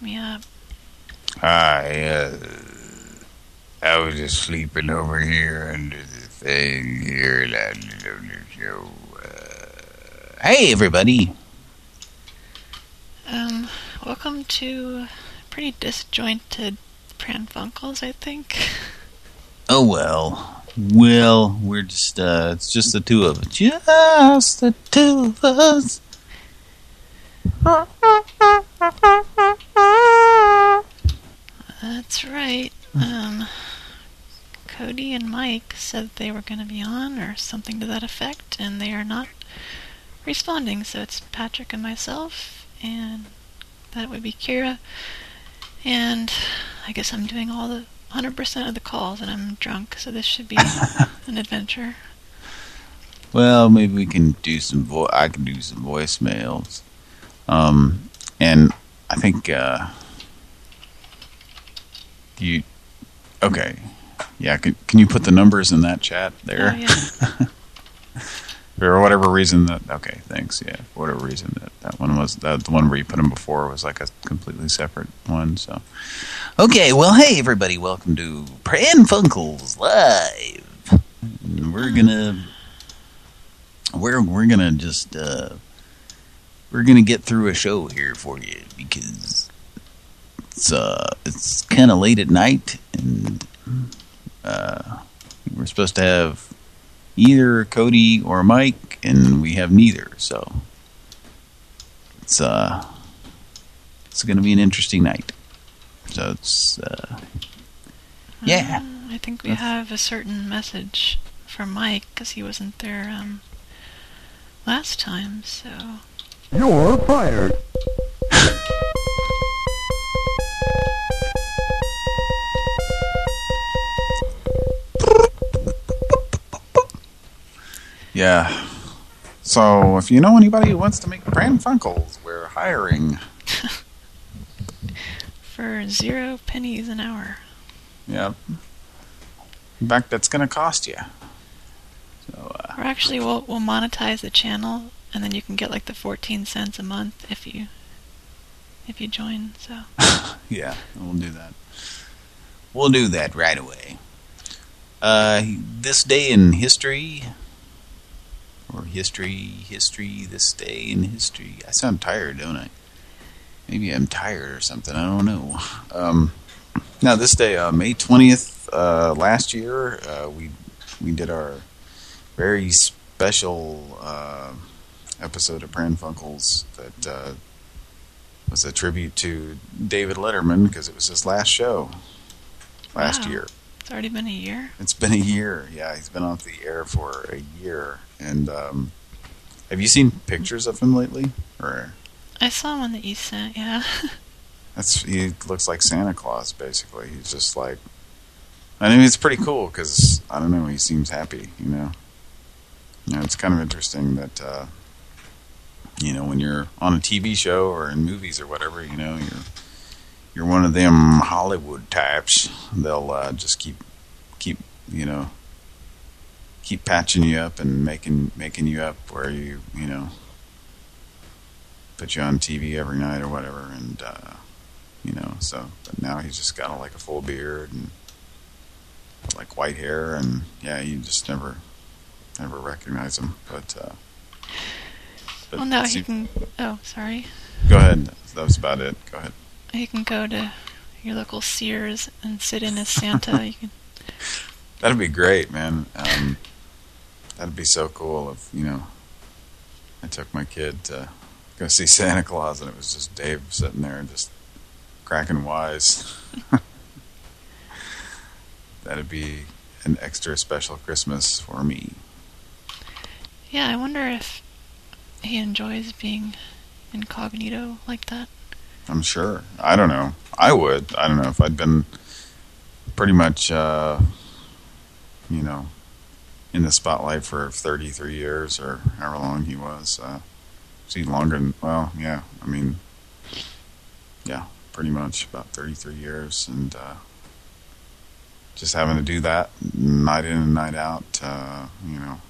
Me up. I. Uh, I was just sleeping over here under the thing here. Little show. Uh, hey, everybody. Um, welcome to pretty disjointed Pran Funkels, I think. Oh well. Well, we're just. Uh, it's just the two of us. Just the two of us. That's right. Um, Cody and Mike said they were going to be on or something to that effect, and they are not responding. So it's Patrick and myself, and that would be Kira. And I guess I'm doing all the 100% of the calls, and I'm drunk, so this should be an adventure. Well, maybe we can do some vo I can do some voicemails. Um, and I think, uh, you, okay. Yeah, can, can you put the numbers in that chat there? Oh, yeah. For whatever reason that, okay, thanks, yeah. For whatever reason that, that one was, that the one where you put them before was like a completely separate one, so. Okay, well, hey everybody, welcome to Pran Funkels Live. And we're gonna, we're, we're gonna just, uh, we're gonna get through a show here for you because it's, uh, it's kind of late at night and, uh, we're supposed to have either Cody or Mike, and we have neither. So it's uh, it's going to be an interesting night. So it's uh, yeah. Um, I think we That's- have a certain message for Mike because he wasn't there um, last time. So You're fired. Yeah. So if you know anybody who wants to make Pran Funkels, we're hiring. for zero pennies an hour. Yeah. In fact, that's going to cost you. So uh, Or actually, we'll we'll monetize the channel, and then you can get like the 14 cents a month if you if you join. So Yeah, we'll do that. We'll do that right away. Uh, this day in history, or history, history, this day in history. I sound tired, don't I? Maybe I'm tired or something. I don't know. Um, now, this day, uh, May 20th, uh, last year, uh, we we did our very special uh, episode of Pranfunkel's that uh, was a tribute to David Letterman because it was his last show last Wow. year. It's already been a year. It's been a year. Yeah, he's been off the air for a year. And um, have you seen pictures of him lately? Or I saw one that you sent. Yeah. that's he looks like Santa Claus basically. He's just like I mean, it's pretty cool because I don't know. He seems happy, you know. You know, it's kind of interesting that uh, you know when you're on a TV show or in movies or whatever, you know, you're you're one of them Hollywood types. They'll uh, just keep keep you know keep patching you up and making making you up where you you know put you on TV every night or whatever, and uh, you know. So, but now he's just got like a full beard and like white hair, and yeah, you just never never recognize him. But, uh, but well, now he can. Oh, sorry. Go ahead. That was about it. Go ahead. You can go to your local Sears and sit in as Santa. you can. That'd be great, man. Um, that'd be so cool if, you know, I took my kid to go see Santa Claus and it was just Dave sitting there just cracking wise. That'd be an extra special Christmas for me. Yeah, I wonder if he enjoys being incognito like that. I'm sure. I don't know. I would. I don't know if I'd been pretty much, uh, you know, in the spotlight for 33 years or however long he was. Uh, see, longer than, well, yeah, I mean, yeah, pretty much about 33 years. And uh, just having to do that night in and night out, uh, you know,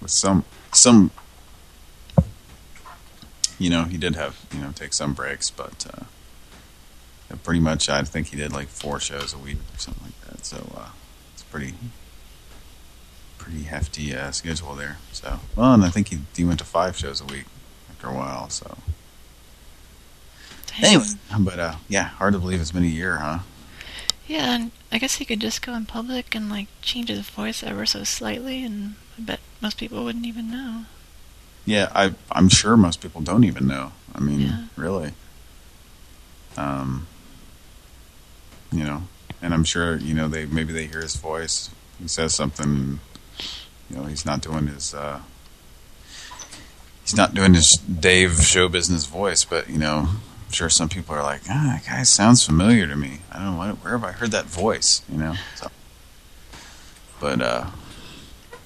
with some, some, you know, he did have, you know, take some breaks, but uh, pretty much I think he did like four shows a week or something like that. So uh, it's pretty pretty hefty uh, schedule there. So, well, and I think he he went to five shows a week after a while. So, Damn. anyway, but uh, yeah, hard to believe it's been a year, huh? Yeah, and I guess he could just go in public and like change his voice ever so slightly, and I bet most people wouldn't even know. Yeah, I I'm sure most people don't even know. I mean, Yeah. really. Um, you know, and I'm sure you know they maybe they hear his voice. He says something. You know, he's not doing his. Uh, he's not doing his Dave show business voice, but you know, I'm sure some people are like, ah, that guy sounds familiar to me. I don't know what, where have I heard that voice? You know, so. But uh,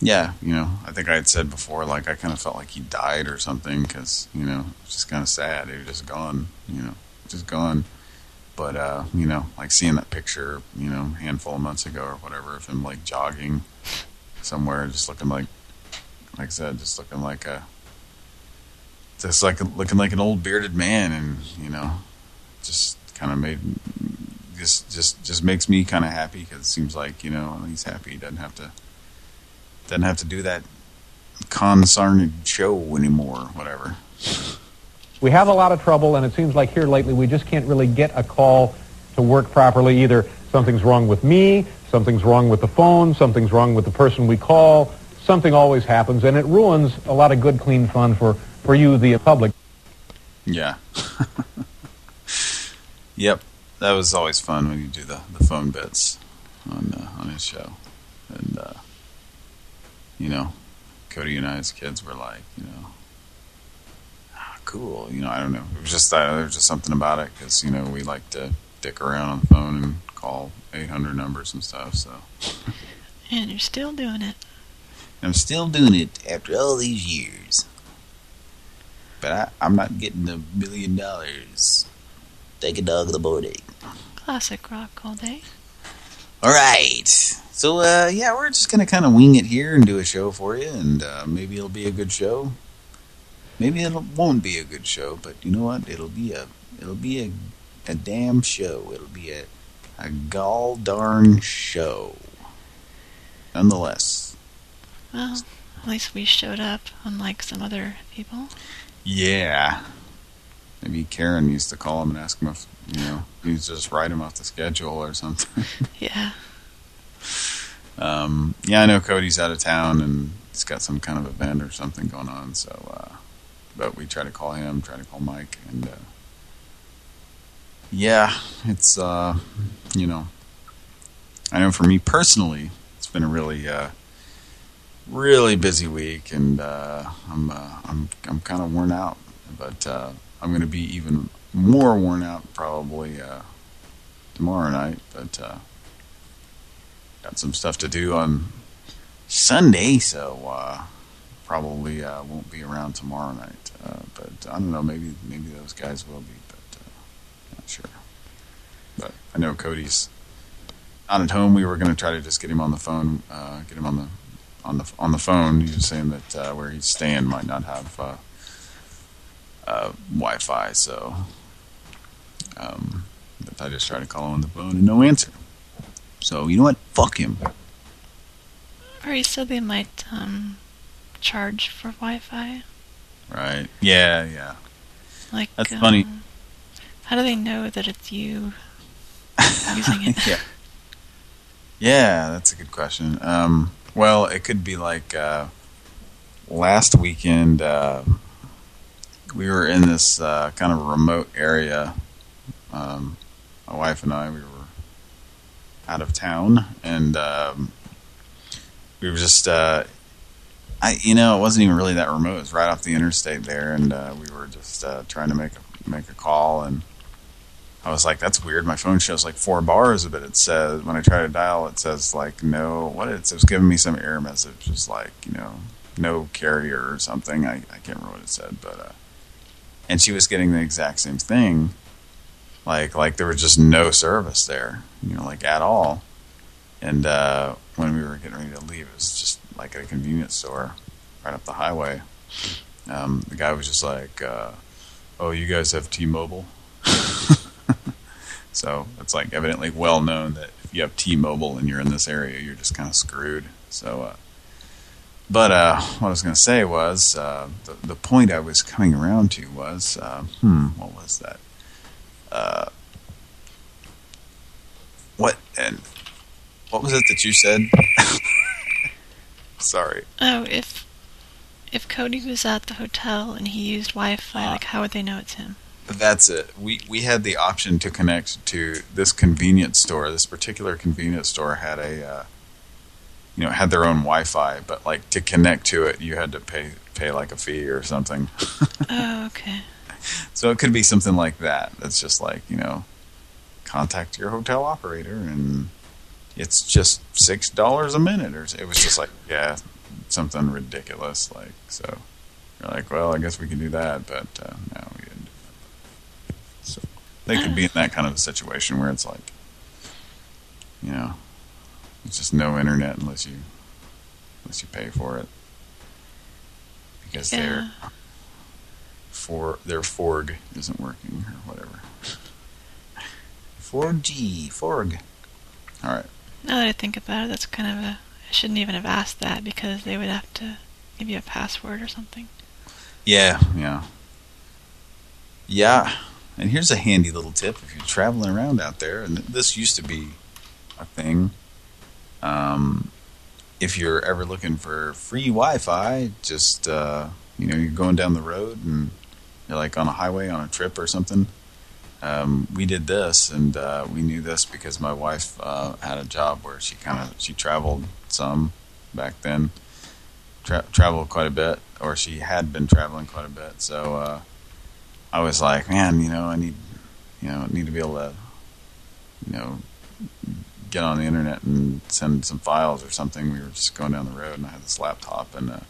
yeah, you know, I think I had said before, like I kind of felt like he died or something because you know, it's just kind of sad. He was just gone. You know, just gone. But uh, you know, like seeing that picture, you know, a handful of months ago or whatever of him like jogging somewhere, just looking like, like I said, just looking like a, just like looking like an old bearded man, and you know, just kind of made, just just just makes me kind of happy because it seems like you know he's happy. He doesn't have to, doesn't have to do that consarned show anymore, whatever. We have a lot of trouble, and it seems like here lately we just can't really get a call to work properly. Either something's wrong with me, something's wrong with the phone, something's wrong with the person we call. Something always happens, and it ruins a lot of good, clean fun for, for you, the public. Yeah. yep. That was always fun when you do the, the phone bits on uh, on his show. And, uh, you know, Cody and I as kids were like, you know, ah, cool. You know, I don't know. It was just, uh, there was just something about it because, you know, we like to dick around on the phone and call 800 numbers and stuff, so. And you're still doing it. I'm still doing it after all these years. But I, I'm not getting a million dollars. Take a dog to the morning. Classic rock all day. All right. So, uh, yeah, we're just going to kind of wing it here and do a show for you, and uh, maybe it'll be a good show. Maybe it won't be a good show, but you know what? It'll be a it'll be a a damn show. It'll be a a gall darn show. Nonetheless. Well, at least we showed up, unlike some other people. Yeah. Maybe Karen used to call him and ask him if, you know, he just write him off the schedule or something. Yeah. um, yeah, I know Cody's out of town and he's got some kind of event or something going on, so, uh, but we try to call him, try to call Mike, and, uh, yeah, it's, uh, you know, I know for me personally, it's been a really, uh, really busy week, and uh, I'm uh, I'm I'm kind of worn out. But uh, I'm going to be even more worn out probably uh, tomorrow night. But uh, got some stuff to do on Sunday, so uh, probably uh, won't be around tomorrow night. Uh, but I don't know, maybe maybe those guys will be, but uh, not sure. But I know Cody's not at home. We were going to try to just get him on the phone, uh, get him on the on the on the phone. He was saying that uh, where he's staying might not have uh, uh, Wi-Fi, so um, I just tried to call him on the phone and no answer. So you know what? Fuck him. Or he said they might um, charge for Wi-Fi. Right? Yeah, yeah. Like, That's um, funny. How do they know that it's you using it? yeah. Yeah, that's a good question. Um, well, it could be like uh, last weekend. Uh, we were in this uh, kind of remote area. Um, my wife and I, we were out of town, and um, we were just. Uh, I, you know, it wasn't even really that remote. It was right off the interstate there, and uh, we were just uh, trying to make a, make a call, and I was like, that's weird. My phone shows like four bars, but it says, when I try to dial, it says like, no, what it's, it was giving me some error message. Was like, you know, no carrier or something. I, I can't remember what it said, but, uh, and she was getting the exact same thing. Like, like there was just no service there, you know, like at all. And, uh, when we were getting ready to leave, it was just like at a convenience store right up the highway. Um, the guy was just like, uh, oh, you guys have T-Mobile? so it's like evidently well known that if you have T-Mobile and you're in this area, you're just kind of screwed. So, uh, but uh, what I was going to say was uh, the the point I was coming around to was uh, hmm, what was that? Uh, what and what was it that you said? Sorry. Oh, if if Cody was at the hotel and he used Wi-Fi, Ah. like how would they know it's him? That's it. We we had the option to connect to this convenience store. This particular convenience store had a, uh, you know, had their own Wi-Fi, but like to connect to it, you had to pay pay like a fee or something. oh, okay. So it could be something like that. That's just like you know, contact your hotel operator, and it's just six dollars a minute, or it was just like yeah, something ridiculous. Like so, you're like, well, I guess we can do that, but uh, no, we didn't. do that. So they could be in that kind of a situation where it's like, you know, it's just no internet unless you unless you pay for it because Yeah. they're for their Forg isn't working or whatever. 4G, Forg. All right. Now that I think about it, that's kind of a. I shouldn't even have asked that because they would have to give you a password or something. Yeah, yeah. Yeah. And here's a handy little tip if you're traveling around out there, and this used to be a thing. Um, if you're ever looking for free Wi-Fi, just, uh, you know, you're going down the road and like on a highway on a trip or something. Um, we did this, and uh, we knew this because my wife uh, had a job where she kind of she traveled some back then, tra traveled quite a bit, or she had been traveling quite a bit. So uh, I was like, man, you know, I need, you know, need to be able to, you know, get on the internet and send some files or something. We were just going down the road, and I had this laptop, and uh,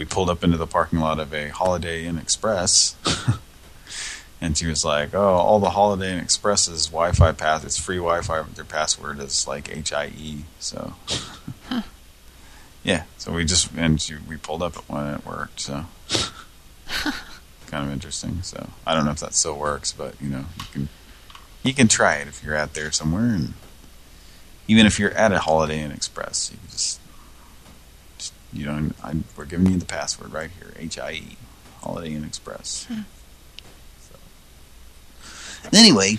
we pulled up into the parking lot of a Holiday Inn Express. And she was like, "Oh, all the Holiday Inn Express's Wi-Fi path, it's free Wi-Fi, but their password is like HIE." So, yeah. So we just and she, we pulled up at one and it worked. So, kind of interesting. So I don't know if that still works, but you know, you can you can try it if you're out there somewhere, and even if you're at a Holiday Inn Express, you can just you know, I, we're giving you the password right here, HIE, Holiday Inn Express. Hmm. Anyway,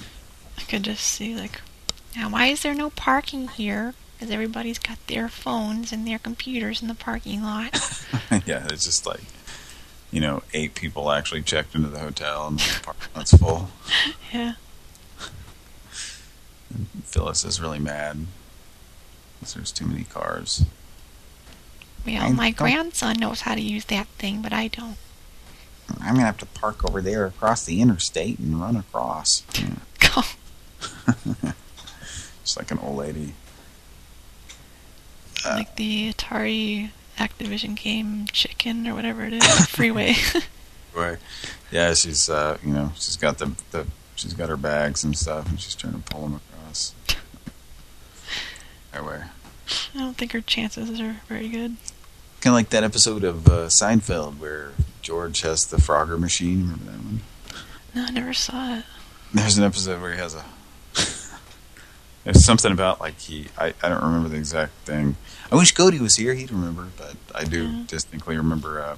I could just see like, now why is there no parking here? Because everybody's got their phones and their computers in the parking lot. yeah, it's just like, you know, eight people actually checked into the hotel and the parking lot's full. yeah. And Phyllis is really mad because there's too many cars. Well, I my grandson knows how to use that thing, but I don't. I'm gonna have to park over there across the interstate and run across. Yeah. Just like an old lady. Uh, like the Atari Activision game Chicken or whatever it is, Freeway. Right. Yeah, she's uh, you know, she's got the the she's got her bags and stuff, and she's trying to pull them across. Anyway, I don't think her chances are very good. kind of like that episode of uh, Seinfeld where George has the Frogger machine. Remember that one? No, I never saw it. There's an episode where he has a. There's something about like he. I I don't remember the exact thing. I wish Cody was here. He'd remember, but I do Yeah. distinctly remember. Uh,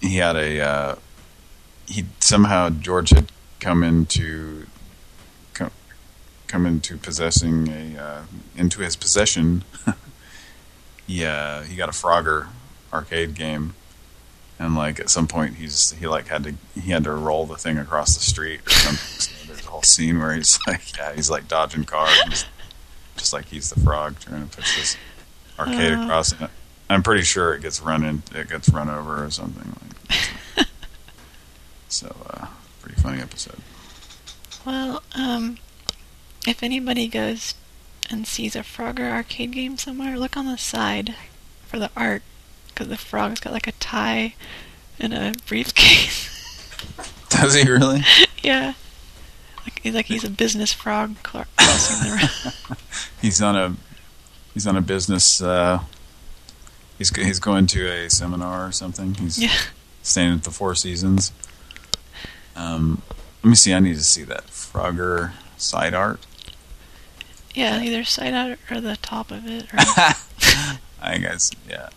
he had a. Uh, he somehow George had come into. Come, into possessing a uh, into his possession. he uh, he got a Frogger arcade game and like at some point he's he like had to he had to roll the thing across the street or something. so there's a whole scene where he's like yeah he's like dodging cars just, just like he's the frog trying to push this arcade Uh. across it. I'm pretty sure it gets run in it gets run over or something like so uh pretty funny episode Well, um, if anybody goes and sees a Frogger arcade game somewhere, look on the side for the art, because the frog's got like a tie and a briefcase. Does he really? yeah. Like he's like he's a business frog crossing the road. He's on a he's on a business. Uh, he's he's going to a seminar or something. He's Yeah. staying at the Four Seasons. Um, let me see. I need to see that Frogger side art. Yeah, either side out or the top of it. Or I guess yeah.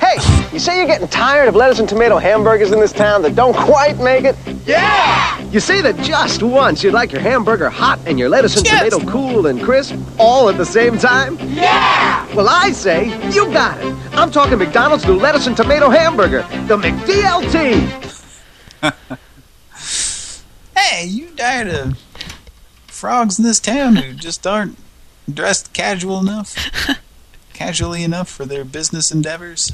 Hey, you say you're getting tired of lettuce and tomato hamburgers in this town that don't quite make it? Yeah! You say that just once you'd like your hamburger hot and your lettuce and Yes. tomato cool and crisp all at the same time? Yeah! Well, I say you got it. I'm talking McDonald's new lettuce and tomato hamburger, the McDLT. Hey, you tired of frogs in this town who just aren't dressed casual enough? Casually enough for their business endeavors?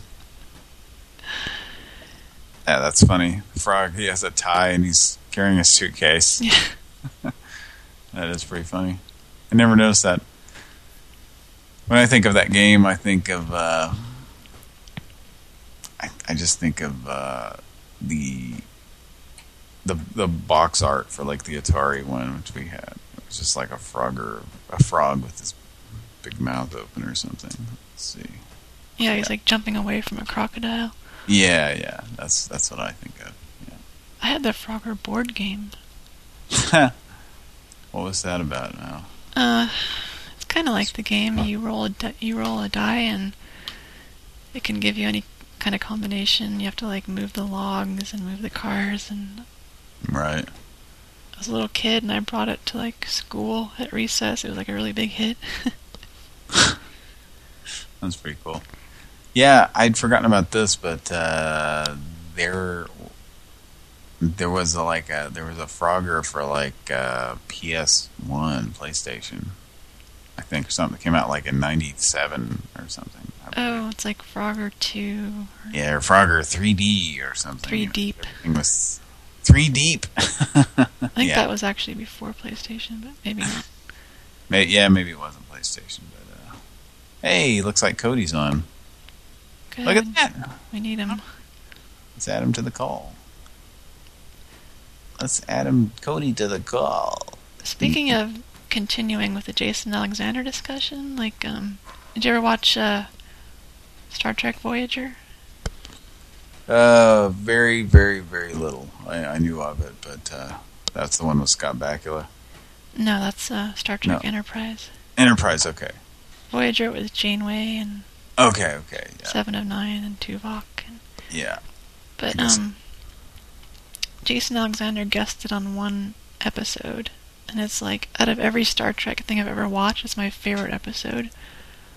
Yeah, that's funny. The frog, he has a tie and he's carrying a suitcase. Yeah. that is pretty funny. I never noticed that. When I think of that game, I think of... Uh, I, I just think of uh, the the the box art for like the Atari one, which we had. It was just like a frogger, a frog with his big mouth open or something. Let's see. yeah, he's like jumping away from a crocodile. Yeah, yeah, that's that's what I think of. Yeah. I had the Frogger board game. What was that about now? Uh, it's kind of like the game. You roll a you roll a die and it can give you any kind of combination. You have to like move the logs and move the cars. And Right. I was a little kid and I brought it to like school at recess. It was like a really big hit. That's pretty cool. Yeah, I'd forgotten about this, but uh, there there was a, like a there was a Frogger for like uh, PS1 PlayStation, I think, or something that came out like in '97 or something. Oh, it's like Frogger Two. Or Yeah, or Frogger 3D or something. Three Deep. Everything was three deep. I think yeah. that was actually before PlayStation, but maybe not. May- yeah, maybe it wasn't PlayStation, but uh, hey, looks like Cody's on. Good. Look at that. We need him. Let's add him to the call. Let's add him, Cody, to the call. Speaking of continuing with the Jason Alexander discussion, like, um, did you ever watch uh, Star Trek Voyager? Uh, very, very, very little. I, I knew of it, but uh, that's the one with Scott Bakula. No, that's uh, Star Trek No. Enterprise. Enterprise, okay. Voyager with Janeway and Okay, okay, yeah. Seven of Nine and Tuvok. And, Yeah. but um, Jason Alexander guested on one episode, and it's like out of every Star Trek thing I've ever watched, it's my favorite episode.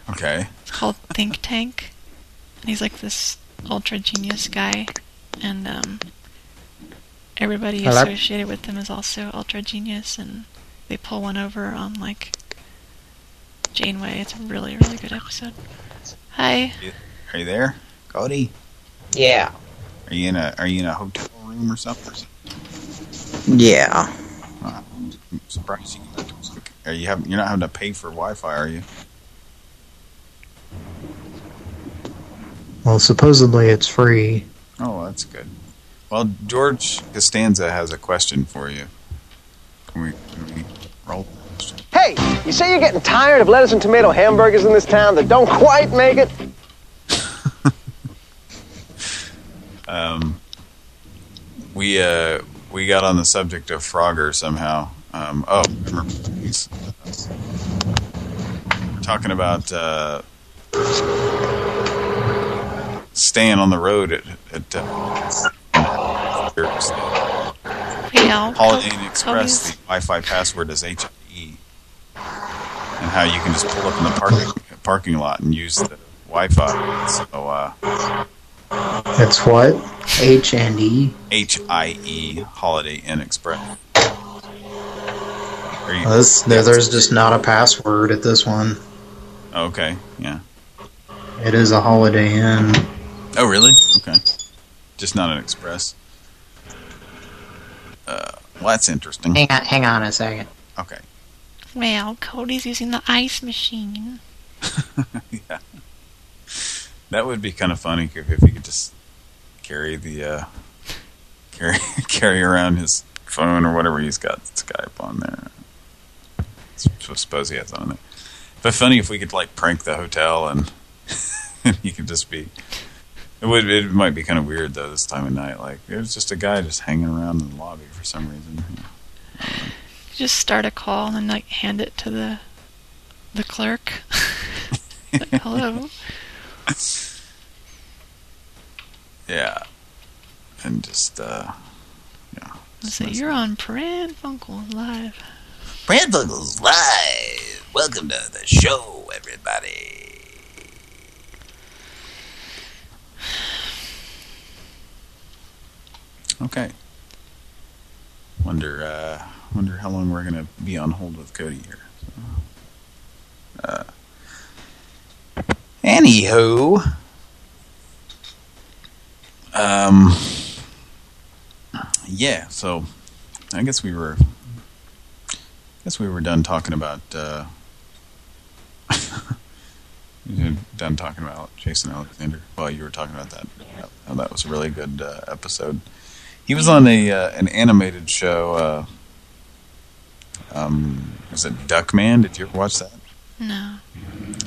Okay. It's called Think Tank, and he's like this ultra genius guy, and um, everybody Hello? associated with him is also ultra genius, and they pull one over on like Janeway. It's a really really good episode. Hi. Are you there, Cody? Yeah. Are you in a Are you in a hotel room or something? Yeah. I'm surprised you. Are you having? You're not having to pay for Wi-Fi, are you? Well, supposedly it's free. Oh, that's good. Well, George Costanza has a question for you. Can we, can we roll? Hey, you say you're getting tired of lettuce and tomato hamburgers in this town that don't quite make it? Um, we uh, we got on the subject of Frogger somehow. Um, oh, remember he's talking about uh, staying on the road at, at uh, Yeah. Holiday Inn Express. The Wi-Fi password is HIE, and how you can just pull up in the parking parking lot and use the Wi-Fi. So uh, It's what? H and E. H-I-E Holiday Inn Express. Are you, Well, this, there, there's just not a password at this one. okay, yeah. It is a Holiday Inn. Oh, really? Okay. Just not an Express. Uh, Well, that's interesting. Hang on, hang on a second. Okay. Well, Cody's using the ice machine. yeah. That would be kind of funny if, if he could just carry the uh, carry carry around his phone or whatever he's got Skype on there. I suppose he has on there. But funny if we could like prank the hotel and, and he could just be. It would. It might be kind of weird though this time of night. Like it was just a guy just hanging around in the lobby for some reason. Just start a call and then like hand it to the the clerk. like, hello. Yeah. And just uh yeah. Say you're on Pran Funkels live. Pran Funkels live. Welcome to the show, everybody. Okay. Wonder, uh, wonder how long we're gonna be on hold with Cody here. So, uh, anywho, um, yeah. So, I guess we were, I guess we were done talking about. Uh, done talking about Jason Alexander. Well, you were talking about that. Oh, that was a really good uh, episode. He was on a uh, an animated show. Uh, um, was it Duckman? Did you ever watch that? No.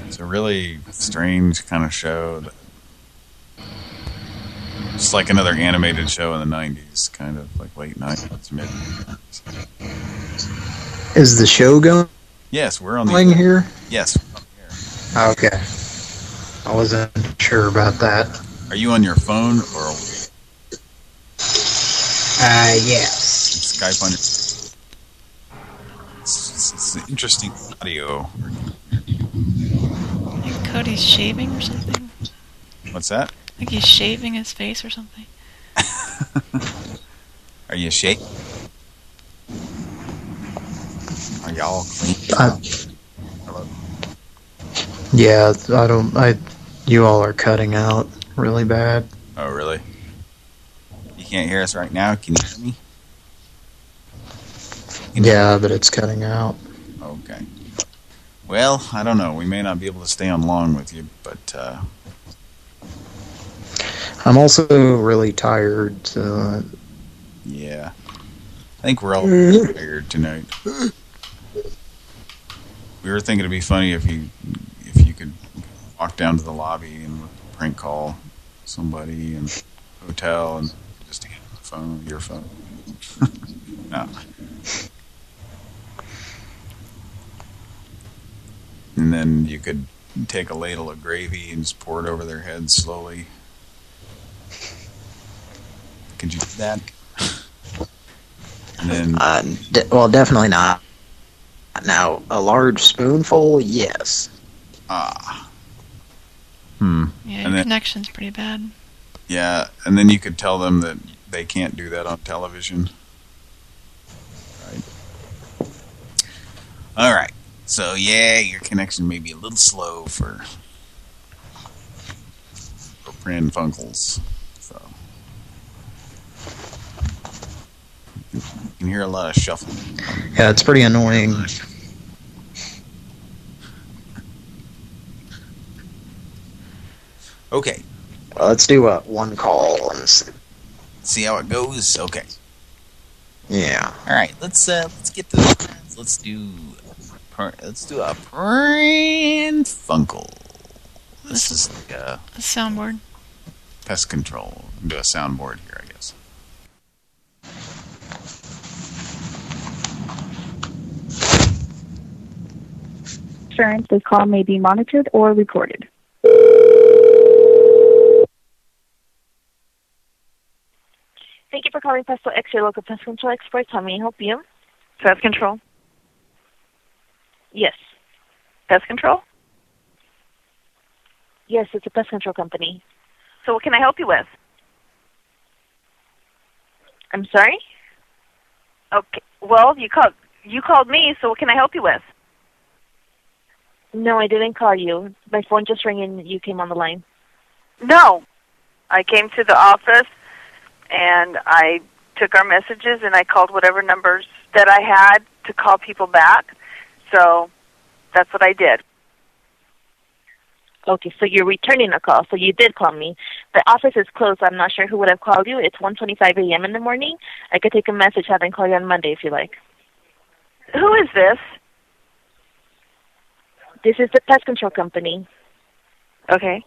It's a really strange kind of show. That, it's like another animated show in the 90s, kind of like late 90s, mid 90s. Is the show going Yes, we're on the going here? Yes. Okay. I wasn't sure about that. Are you on your phone or Uh, yes. Skype on your? It's, it's, it's interesting audio. Like Cody's shaving or something. What's that? Like he's shaving his face or something. Are you shake? Are y'all clean? I, Hello. yeah, I don't. I. You all are cutting out really bad. Oh, really? You can't hear us right now? Can you hear me? Yeah, but it's cutting out. Okay. Well, I don't know. We may not be able to stay on long with you, but uh, I'm also really tired. So yeah. I think we're all tired tonight. We were thinking it'd be funny if you if you could walk down to the lobby and prank call somebody in the hotel and just hand the phone, your phone. no. And then you could take a ladle of gravy and just pour it over their heads slowly. Could you do that? And then Uh, de well, definitely not. Now, a large spoonful, yes. ah. Hmm. Yeah, your then- connection's pretty bad. Yeah, and then you could tell them that they can't do that on television. Right. All right. So yeah, your connection may be a little slow for for Pran Funkels. So you can hear a lot of shuffling. Yeah, it's pretty annoying. Okay. Well, let's do a one call and s- See how it goes. Okay. yeah. All right. Let's uh let's get to the let's do pr- let's do a Pran Funkel. This is like a A soundboard. pest control. Do a soundboard here, I guess. insurance, this call may be monitored or recorded. Thank you for calling Presto X, your local pest control experts. How may I help you? Pest control? Yes. Pest control? Yes, it's a pest control company. So what can I help you with? I'm sorry? Okay. Well, you called you called me, so what can I help you with? No, I didn't call you. My phone just rang and you came on the line. No. I came to the office and I took our messages and I called whatever numbers that I had to call people back. So that's what I did. Okay, so you're returning a call. So you did call me. The office is closed. I'm not sure who would have called you. It's 1:25 a.m. in the morning. I could take a message, have them call you on Monday if you like. Who is this? This is the pest control company. Okay.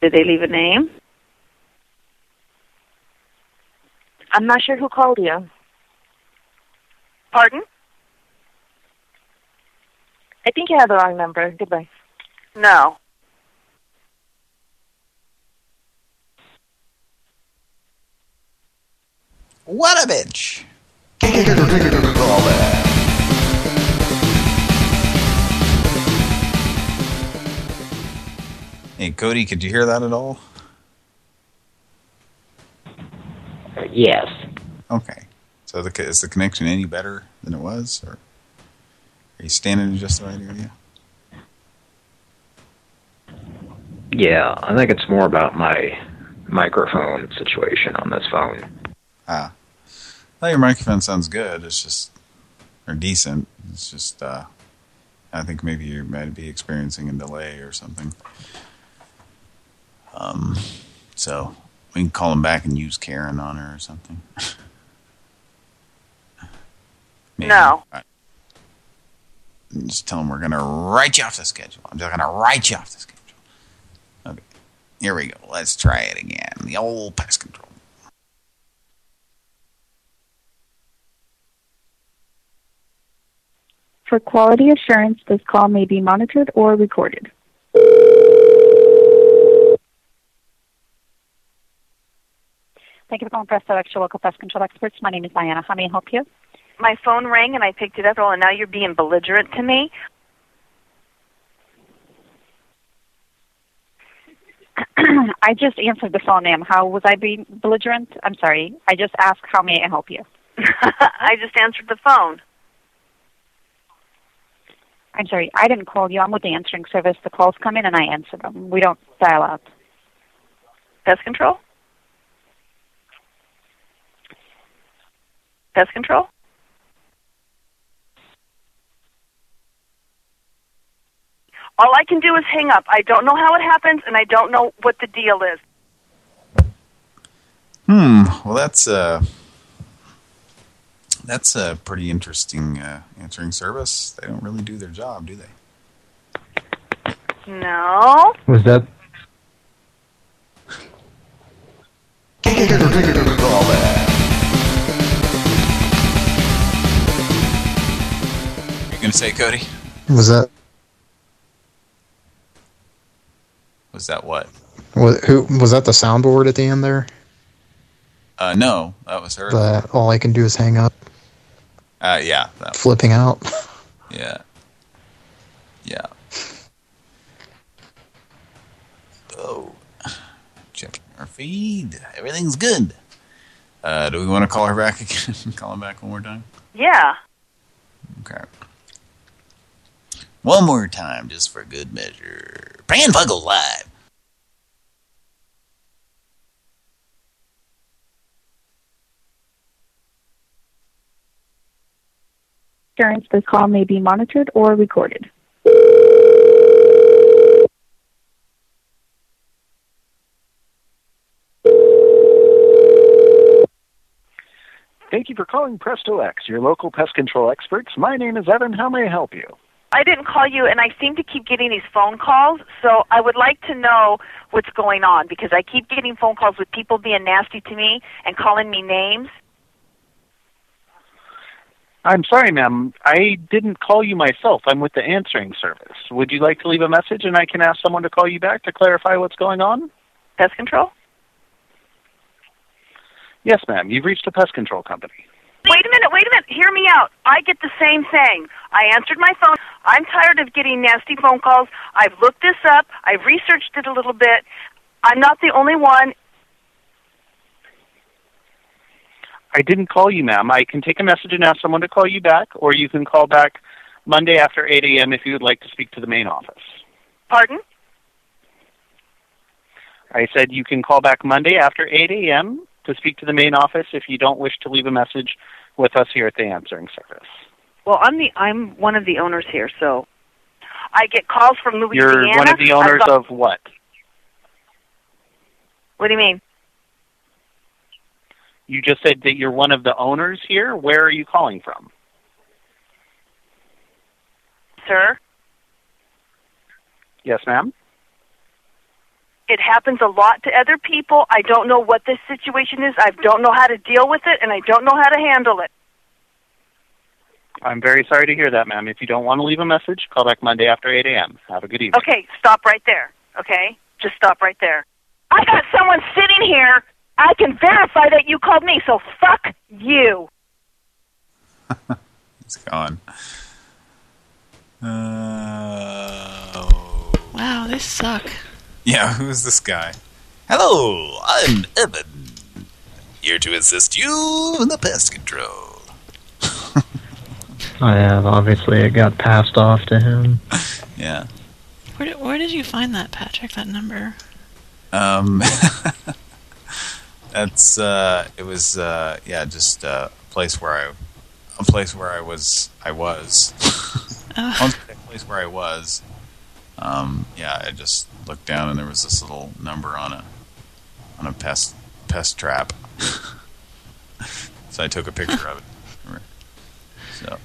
Did they leave a name? I'm not sure who called you. Pardon? I think you have the wrong number. Goodbye. No. What a bitch! Hey, Cody, could you hear that at all? Yes. Okay. So the, is the connection any better than it was? Or are you standing in just the right area? Yeah, I think it's more about my microphone situation on this phone. Ah. Well, your microphone sounds good. It's just, or decent. It's just, uh, I think maybe you might be experiencing a delay or something. Um, so we can call him back and use Karen on her or something. No. Right. Just tell him we're going to write you off the schedule. I'm just going to write you off the schedule. Okay. Here we go. Let's try it again. The old pest control. For quality assurance, this call may be monitored or recorded. Thank you for calling Presto Extra Local Pest Control Experts. My name is Diana. How may I help you? My phone rang and I picked it up, and now you're being belligerent to me. I just answered the phone, ma'am. How was I being belligerent? I'm sorry. I just asked, how may I help you? I just answered the phone. I'm sorry. I didn't call you. I'm with the answering service. The calls come in and I answer them. We don't dial out. Pest control? Pest control? All I can do is hang up. I don't know how it happens, and I don't know what the deal is. Hmm. Well, that's a that's a pretty interesting uh, answering service. They don't really do their job, do they? No. Was that You gonna say, Cody? Was that Was that what? was, who was that the soundboard at the end there? Uh, no, that was her. The all I can do is hang up, Uh, yeah, that, flipping out. yeah, yeah. Oh, checking our feed. Everything's good. Uh, do we want to call her back again? call him back one more time. Yeah. Okay. One more time, just for good measure. Pran Funkel live. Assurance, this call may be monitored or recorded. Thank you for calling Presto X, your local pest control experts. My name is Evan. How may I help you? I didn't call you, and I seem to keep getting these phone calls. So I would like to know what's going on because I keep getting phone calls with people being nasty to me and calling me names. I'm sorry, ma'am. I didn't call you myself. I'm with the answering service. Would you like to leave a message and I can ask someone to call you back to clarify what's going on? Pest control? Yes, ma'am. You've reached the pest control company. Wait a minute, wait a minute. Hear me out. I get the same thing. I answered my phone. I'm tired of getting nasty phone calls. I've looked this up. I've researched it a little bit. I'm not the only one. I didn't call you, ma'am. I can take a message and ask someone to call you back, or you can call back Monday after 8 a.m. if you would like to speak to the main office. Pardon? I said you can call back Monday after 8 a.m. to speak to the main office if you don't wish to leave a message with us here at the answering service. Well, I'm the I'm one of the owners here, so I get calls from Louisiana. You're one of the owners got- of what? What do you mean? You just said that you're one of the owners here. Where are you calling from? Sir, Yes, ma'am. It happens a lot to other people. I don't know what this situation is. I don't know how to deal with it, and I don't know how to handle it. I'm very sorry to hear that, ma'am. If you don't want to leave a message, call back Monday after 8 a.m. Have a good evening. Okay, stop right there. Okay, just stop right there. I got someone sitting here. I can verify that you called me. So fuck you. It's gone. Uh, Wow, they suck. Yeah, who's this guy? Hello, I'm Evan. Here to assist you in the pest control. I have. Obviously, it got passed off to him. Yeah. Where did, where did you find that, Patrick? That number? Um, that's uh, it was uh, yeah, just uh, a place where I, a place where I was, I was, Oh. One place where I was. Um, yeah, I just looked down and there was this little number on a, on a pest pest trap. so I took a picture of it. So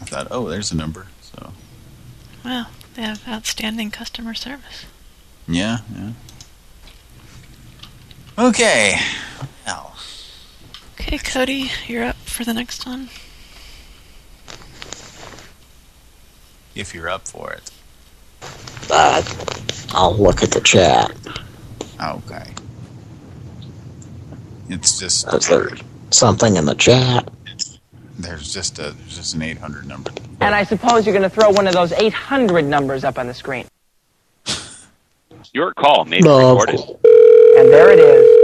I thought, oh, there's a number. So Wow, they have outstanding customer service. yeah, yeah. Okay. Now, Okay, Cody, you're up for the next one. if you're up for it. But I'll look at the chat. Okay. It's just Is there something in the chat? there's just a there's just an 800 number. And I suppose you're going to throw one of those 800 numbers up on the screen. Your call may be recorded. And there it is.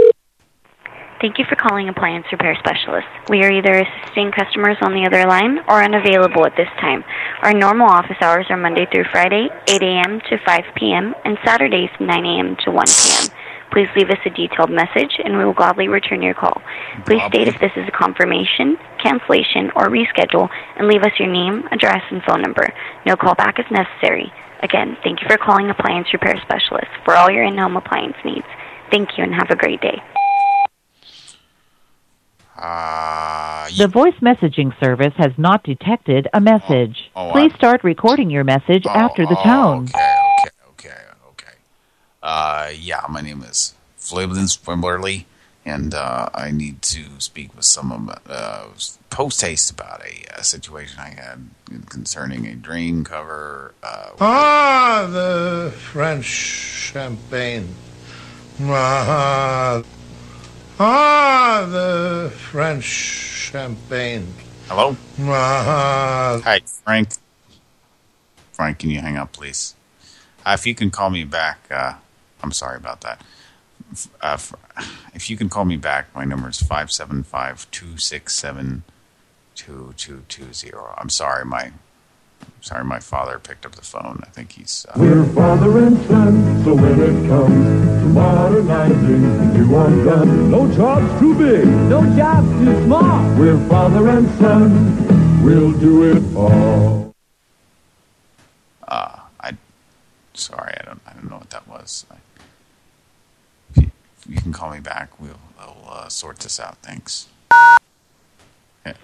Thank you for calling Appliance Repair Specialist. We are either assisting customers on the other line or unavailable at this time. Our normal office hours are Monday through Friday, 8 a.m. to 5 p.m., and Saturdays, 9 a.m. to 1 p.m. Please leave us a detailed message and we will gladly return your call. Please state if this is a confirmation, cancellation, or reschedule and leave us your name, address, and phone number. No callback is necessary. Again, thank you for calling Appliance Repair Specialist for all your in-home appliance needs. Thank you and have a great day. Uh, The voice messaging service has not detected a message. Oh, Please I- start recording your message after the tone. Okay, okay, okay, okay. Uh, yeah, my name is Flablin Swimberly, and uh, I need to speak with someone uh, post haste about a, uh situation I had concerning a drain cover. Uh, Ah, the French champagne. Ah, ah the French champagne. Hello? Ah, Hi, Frank. Frank, can you hang up, please? Uh, if you can call me back, uh, I'm sorry about that. Uh, if you can call me back, my number is 575-267-2220. I'm sorry, my sorry, my father picked up the phone. I think he's... Uh, We're father and son, so when it comes to modernizing the new undone, no job's too big, no job's too small. We're father and son, we'll do it all. uh, I... Sorry, I don't, I don't know what that was. I, if, you, if you can call me back, we'll, we'll uh, sort this out. Thanks.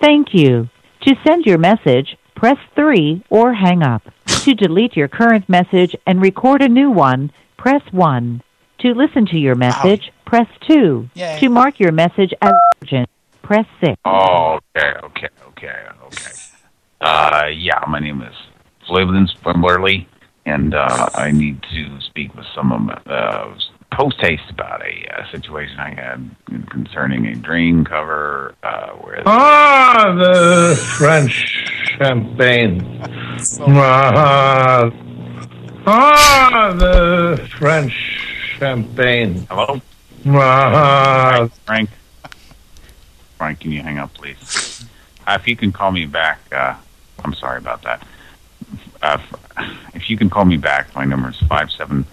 Thank you. To send your message, press 3 or hang up. to delete your current message and record a new one, press 1. To listen to your message, press 2. Yay. To mark your message as urgent, press 6. Oh, okay, okay, okay, okay. Uh, yeah, my name is Flablin Swimberly, and uh, I need to speak with some someone uh, post haste about a uh, situation I had concerning a drain cover uh, where ah, the French champagne. Ah, ah, the French champagne. Hello? Ah, Frank. Frank, can you hang up, please? Uh, if you can call me back, uh, I'm sorry about that. Uh, if you can call me back, my number is five seven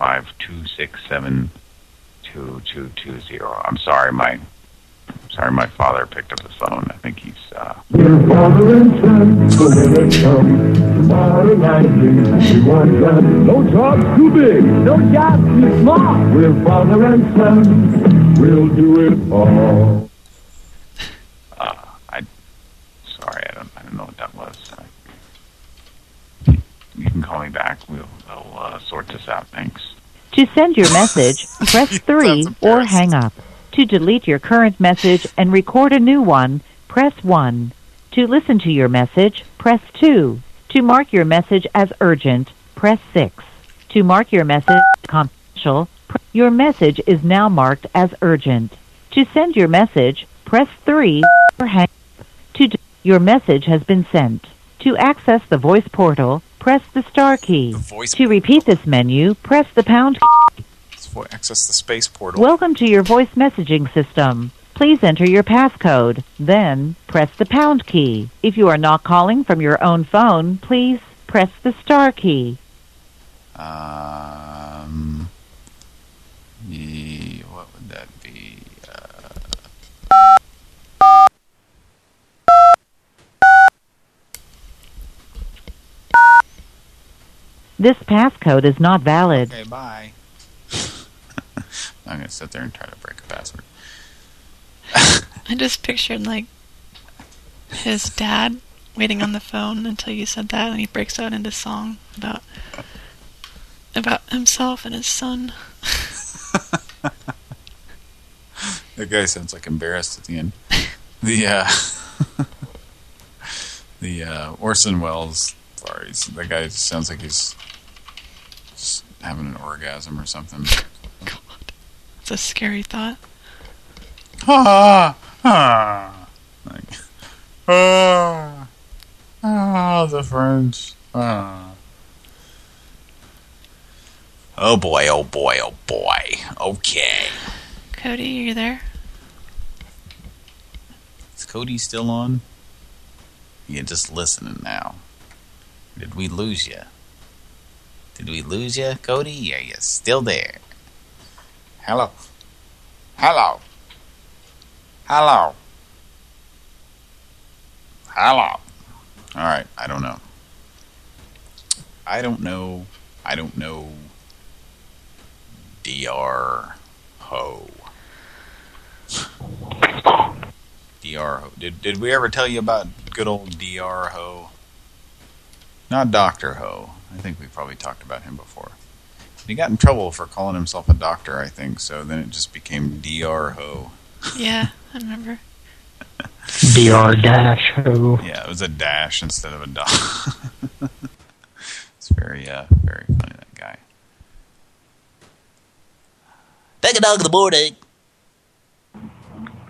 five two six seven two two two zero. I'm sorry, my sorry, my father picked up the phone. I think he's. Uh, We're father and son, so when it comes to modernizing, we want done. No job's too big, no job's too small. We're father and son, we'll do it all. uh, I sorry, I don't I don't know what that was. Uh, you can call me back. We'll, we'll uh, sort this out. Thanks. To send your message, press 3 or hang up. To delete your current message and record a new one, press 1. To listen to your message, press 2. To mark your message as urgent, press 6. To mark your message confidential, your message is now marked as urgent. To send your message, press 3 or hang up. To your message has been sent. To access the voice portal, press the star key. to repeat this menu, press the pound key. Access the space portal. Welcome to your voice messaging system. Please enter your passcode, then press the pound key. If you are not calling from your own phone, please press the star key. Um, ye- what would that be? Uh, This passcode is not valid. okay, bye. I'm gonna sit there and try to break a password. I just pictured like his dad waiting on the phone until you said that, and he breaks out into song about about himself and his son. That guy sounds like embarrassed at the end. The uh, the uh, Orson Welles He's, the guy sounds like he's just having an orgasm or something. It's a scary thought. Ah, ah, like, ah, ah, the French. Ah. Oh boy! Oh boy! Oh boy! Okay. Cody, are you there? Is Cody still on? You're just listening now. Did we lose you? Did we lose you, Cody? Are you still there? Hello? Hello? Hello? Hello? Alright, I don't know. I don't know. I don't know. DR Ho. DR Ho. Did did we ever tell you about good old DR Ho? Not Doctor Ho. I think we probably talked about him before. He got in trouble for calling himself a doctor, I think, so then it just became DR Ho. Yeah, I remember. DR dash ho. Yeah, it was a dash instead of a dot. it's very, uh, very funny, that guy. Take a dog in the morning.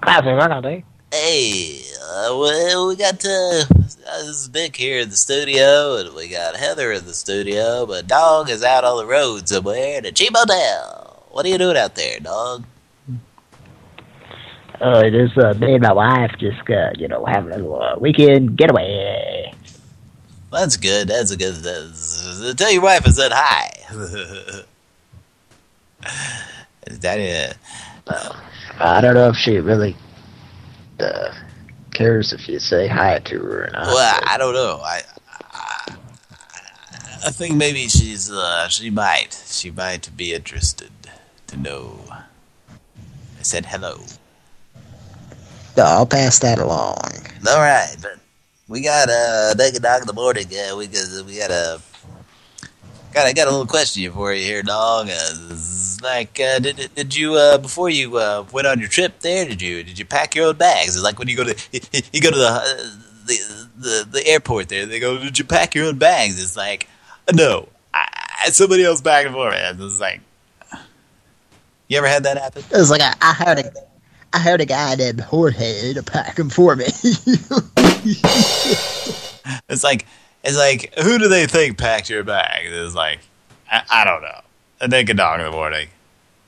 Classic Ronald, Hey, uh, well, we got uh, this is Vic here in the studio, and we got Heather in the studio, but Dog is out on the road somewhere in a cheap hotel. What are you doing out there, Dog? Uh, just uh, me and my wife just, uh, you know, having a little uh, weekend getaway. That's good. That's a good. That's, tell your wife I said hi. is that uh, I don't know if she really uh, cares if you say hi to her or not. Well, I don't know. I, I I think maybe she's uh she might she might be interested to know. I said hello. No, I'll pass that along. All right, but we got uh take a dog in the morning. Uh, we got we got a got I got a little question for you here, dog. Uh, like, uh, did did- you uh before you uh went on your trip there? Did you did you pack your own bags? It's like when you go to you go to the the the the airport there. They go, did you pack your own bags? It's like, no, I, somebody else packed it for me. It's like, you ever had that happen? It was like I, I heard a, I heard a guy named Jorge to pack them for me. It's like it's like who do they think packed your bag? It's like I, I don't know. A naked dog in the morning.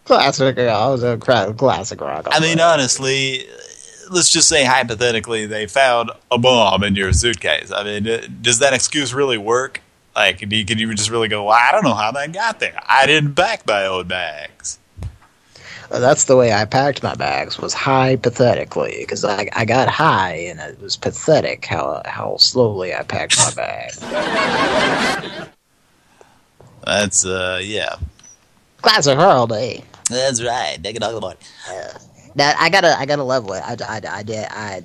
classic, I was a classic rock. I mean, honestly, let's just say hypothetically they found a bomb in your suitcase. I mean, does that excuse really work? Like, can you, can you just really go, well, I don't know how that got there. I didn't pack my own bags. Uh, That's the way I packed my bags was hypothetically because I I got high and it was pathetic how how slowly I packed my bag. That's, uh, yeah. class Classic holiday. That's right. Take it all morning. Now I gotta I gotta level it. I I I did I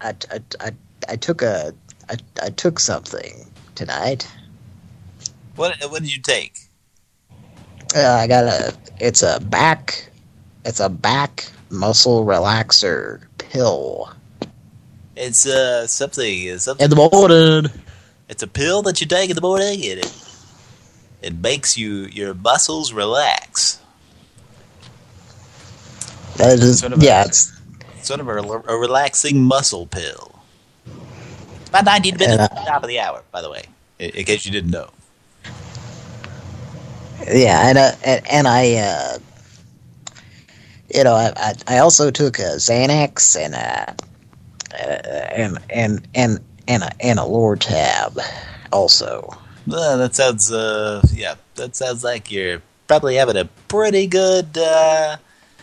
I I I, I took a I, I took something tonight. What What did you take? Uh, I got a it's a back it's a back muscle relaxer pill. It's uh something something In the morning. It's a pill that you take in the morning, and it it makes you your muscles relax. That is, Sort of yeah, a- it's Sort of a, a relaxing muscle pill. It's about 19 minutes And, uh, at the top of the hour, by the way, in, in case you didn't know. yeah, and uh, and, and I uh, you know I, I I also took a Xanax and a, uh and and and and a, and a Lortab also. Well, that sounds, uh, yeah, that sounds like you're probably having a pretty good, uh...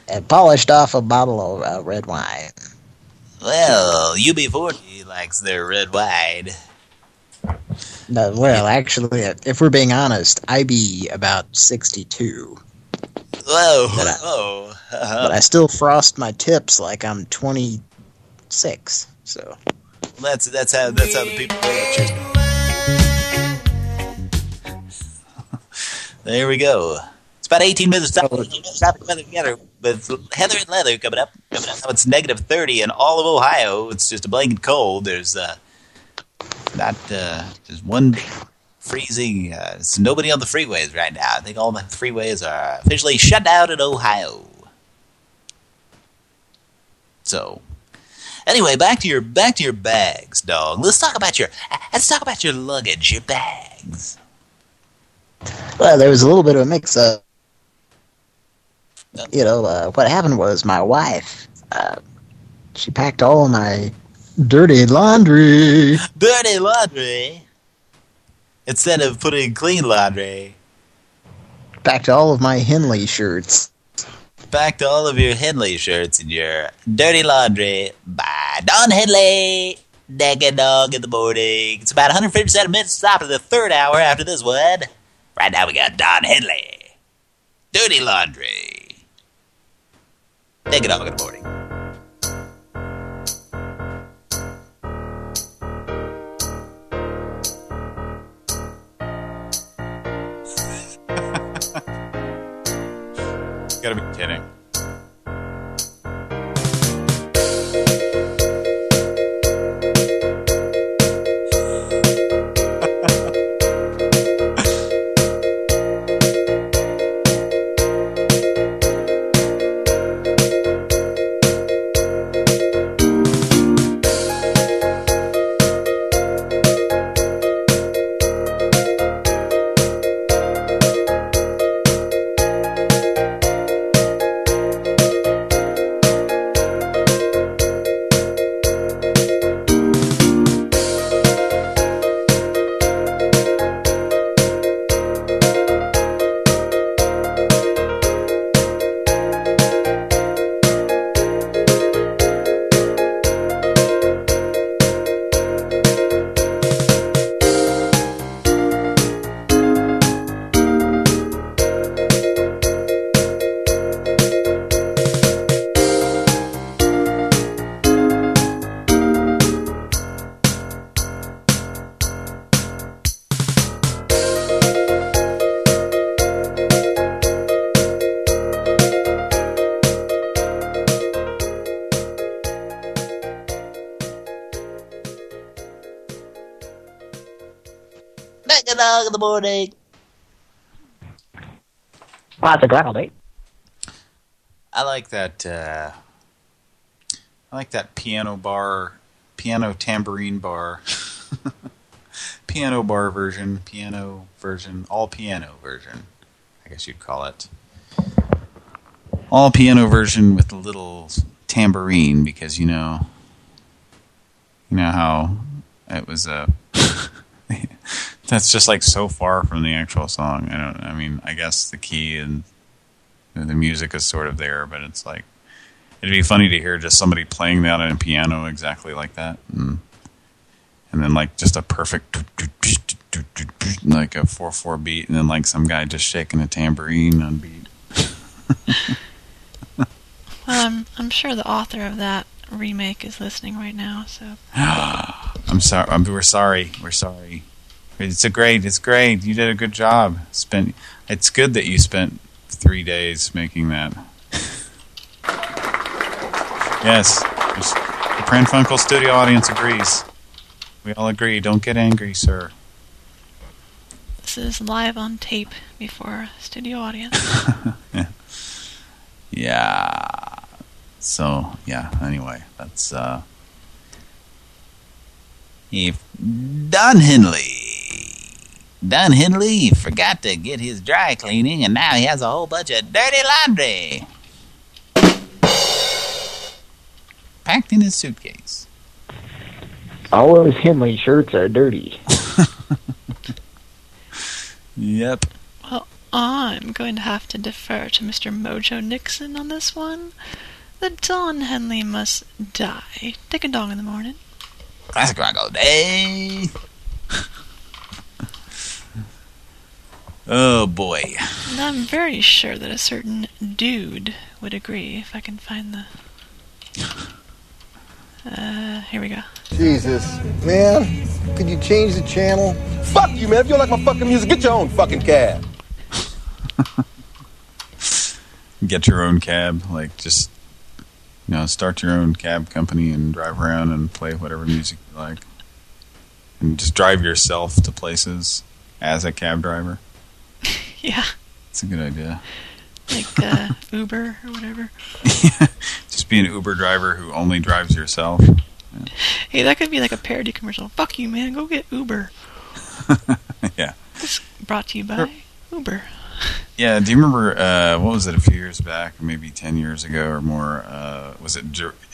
And polished off a bottle of uh, red wine. Well, UB40 likes their red wine. No, well, actually, uh, if we're being honest, I be about 62. Whoa, But I- whoa. Uh-huh. But I still frost my tips like I'm 26. So That's that's how that's how the people it. There we go. It's about 18 minutes top topic weather together with Heather and Leather coming up. Coming up. It's negative 30 in all of Ohio. It's just a blanket cold. There's uh, not uh, just one freezing. Uh, there's nobody on the freeways right now. I think all the freeways are officially shut down in Ohio. So, anyway, back to your back to your bags, dog. Let's talk about your let's talk about your luggage, your bags. Well, there was a little bit of a mix-up. You know, uh, what happened was my wife, uh, she packed all my dirty laundry. Dirty laundry. Instead of putting clean laundry, Back to all of my Henley shirts. back to all of your Henley shirts and your dirty laundry by Don Henley. Naked dog in the morning. It's about 157 minutes stop to the third hour after this one. Right now we got Don Henley. Dirty laundry. Naked dog in the morning. Gotta be kidding. Naked dog in the morning. Classic holiday. I like that. Uh, I like that piano bar, piano tambourine bar, piano bar version, piano version, all piano version. I guess you'd call it all piano version with a little tambourine because you know, you know how it was a That's just like so far from the actual song. I don't. I mean, I guess the key and the music is sort of there, but it's like it'd be funny to hear just somebody playing that on a piano exactly like that, and, and then like just a perfect like a four four beat, and then like some guy just shaking a tambourine on beat. Well, I'm I'm sure the author of that remake is listening right now. So I'm sorry. I'm, we're sorry. We're sorry. It's a great. It's great. You did a good job. Spent. It's good that you spent three days making that. yes, the Pran Funkel studio audience agrees. We all agree. Don't get angry, sir. this is live on tape before a studio audience. Yeah. So yeah. Anyway, that's uh. If Don Henley. Don Henley forgot to get his dry cleaning, and now he has a whole bunch of dirty laundry. Packed in his suitcase. All those Henley shirts are dirty. Yep. Well, I'm going to have to defer to Mr. Mojo Nixon on this one. The Don Henley must die. Dick and dong in the morning. Classic rock all day. Oh boy. And I'm very sure that a certain dude would agree if I can find the. Uh, here we go. Jesus, man, could you change the channel? Fuck you, man. If you don't like my fucking music, get your own fucking cab. Get your own cab. Like just you know, start your own cab company and drive around and play whatever music you like. And just drive yourself to places as a cab driver. Yeah, It's a good idea. like uh, Uber or whatever. Just be an Uber driver who only drives yourself. Hey, that could be like a parody commercial. Fuck you, man. Go get Uber. yeah. This brought to you by Uber. Yeah, do you remember, uh, what was it, a few years back, maybe 10 years ago or more, uh, was it,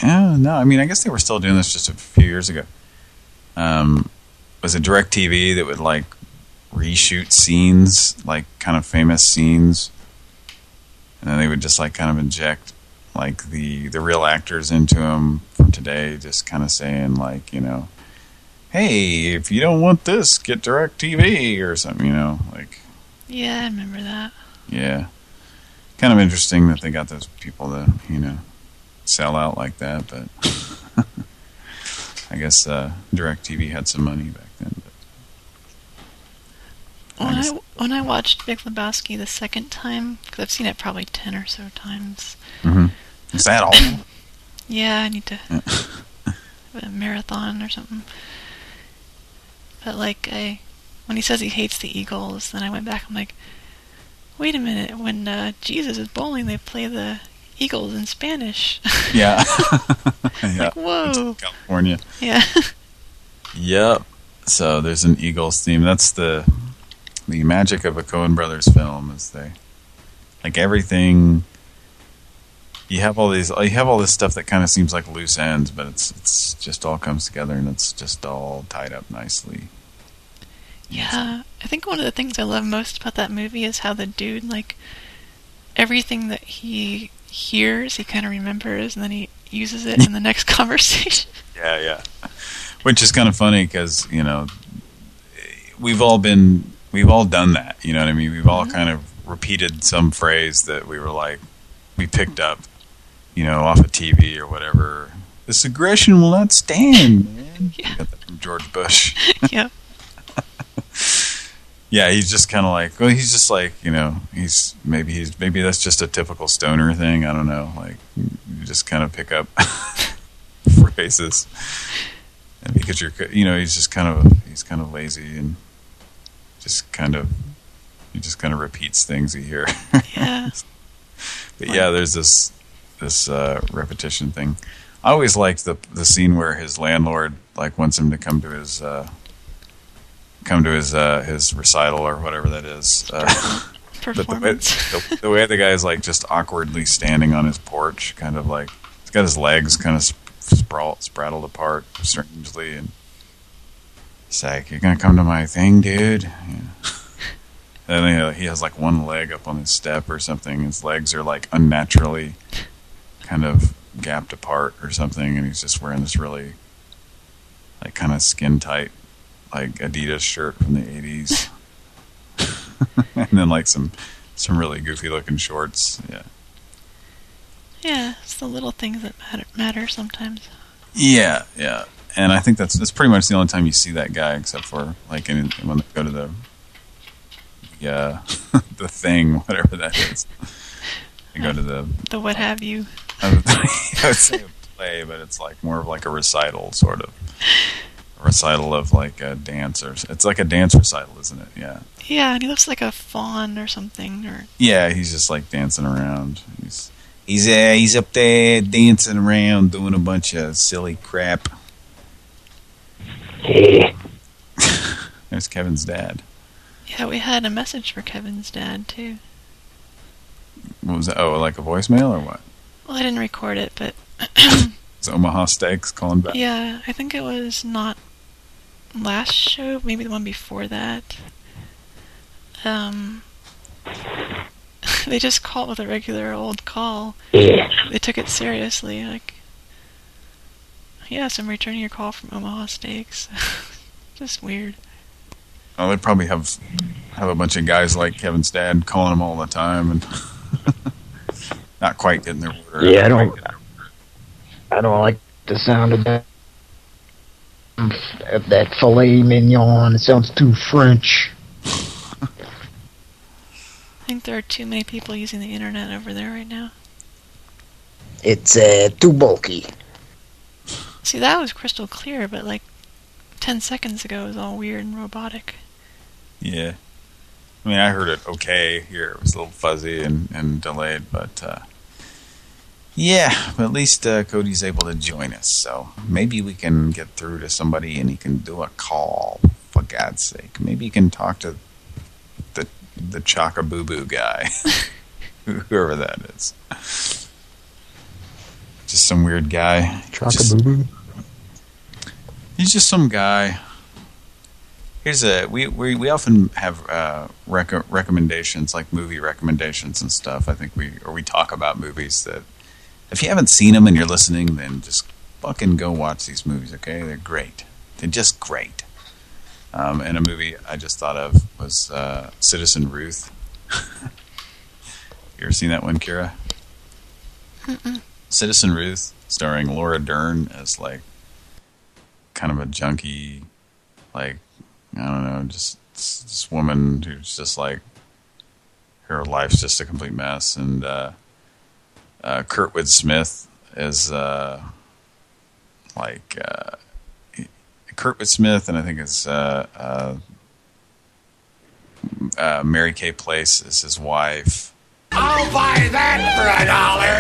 yeah, no, I mean, I guess they were still doing this just a few years ago. Um, was it DirecTV that would, like, reshoot scenes, like, kind of famous scenes, and then they would just, like, kind of inject, like, the, the real actors into them from today, just kind of saying, like, you know, hey, if you don't want this, get DirecTV or something, you know, like, Yeah, I remember that. yeah. Kind of interesting that they got those people to, you know, sell out like that, but I guess uh, DirecTV had some money back then. But When I, when I watched Big Lebowski the second time, because I've seen it probably ten or so times. hmm Is that all? Yeah, I need to have a marathon or something. But like I, when he says he hates the Eagles, then I went back. I'm like, wait a minute. When uh, Jesus is bowling, they play the Eagles in Spanish. Yeah. yeah. Like, whoa. California. Yeah. Yep. So there's an Eagles theme. That's the the magic of a Coen Brothers film is they like everything you have all these you have all this stuff that kind of seems like loose ends, but it's it's just all comes together and it's just all tied up nicely. Yeah, I think one of the things I love most about that movie is how the dude, like, everything that he hears, he kind of remembers, and then he uses it in the next conversation. Yeah, yeah. Which is kind of funny because you know we've all been we've all done that. You know what I mean? We've all mm-hmm. kind of repeated some phrase that we were like we picked up, you know, off of TV or whatever. This aggression will not stand, man. Yeah. Got that from George Bush. yeah. Yeah, he's just kind of like, well, he's just like, you know, he's maybe he's maybe that's just a typical stoner thing. I don't know. Like, you just kind of pick up phrases, and because you're, you know, he's just kind of he's kind of lazy and just kind of he just kind of repeats things you hear. Yeah. but yeah, there's this this uh, repetition thing. I always liked the the scene where his landlord like wants him to come to his. Uh, come to his uh, his recital or whatever that is. Uh, but the way, the, the way the guy is like just awkwardly standing on his porch, kind of like he's got his legs kind of sprawl, spraddled apart strangely, and He's like, "You're gonna come to my thing, dude." Yeah. And then he- he has like one leg up on his step or something. His legs are like unnaturally kind of gapped apart or something, and he's just wearing this really like kind of skin tight like Adidas shirt from the 80s. and then like some some really goofy looking shorts. Yeah. Yeah, it's the little things that matter, matter sometimes. Yeah, yeah. And I think that's that's pretty much the only time you see that guy, except for like in, when they go to the yeah the thing, whatever that is. They go to the The what have you. I would, I would say a play, but it's like more of like a recital, sort of. A recital of like a dance, or it's like a dance recital, isn't it? Yeah. Yeah, and he looks like a fawn or something. Or Yeah, he's just like dancing around. He's he's uh, he's up there dancing around, doing a bunch of silly crap. There's Kevin's dad. yeah, we had a message for Kevin's dad too. What was that? Oh, like a voicemail or what? Well, I didn't record it, but It's Omaha Steaks calling back. yeah, I think it was not last show, maybe the one before that. Um, they just called with a regular old call. They took it seriously, like, yes, I'm returning your call from Omaha Steaks. just weird. Oh, they probably have have a bunch of guys like Kevin's dad calling them all the time and not quite getting their order. Yeah, I don't. I don't like the sound of that. Of that filet mignon. It sounds too French. I think there are too many people using the internet over there right now. It's uh, too bulky. See, that was crystal clear, but like 10 seconds ago it was all weird and robotic. Yeah. I mean, I heard it okay here. It was a little fuzzy and, and delayed, but uh, yeah, but at least uh, Cody's able to join us. So maybe we can get through to somebody and he can do a call, for God's sake. Maybe he can talk to the the Chaka Boo Boo guy, whoever that is. Just some weird guy. Chaka-boo-boo. He's just some guy. Here's a we we we often have uh, rec recommendations like movie recommendations and stuff. I think we or we talk about movies that if you haven't seen them and you're listening, then just fucking go watch these movies. Okay, they're great. They're just great. Um, and a movie I just thought of was uh, Citizen Ruth. you ever seen that one, Kira? Mm-mm. Citizen Ruth, starring Laura Dern as like kind of a junkie, like I don't know, just this woman who's just like her life's just a complete mess, and uh, uh, Kurtwood Smith is uh, like uh, Kurtwood Smith, and I think it's uh, uh, uh, Mary Kay Place is his wife. I'll buy that for a dollar.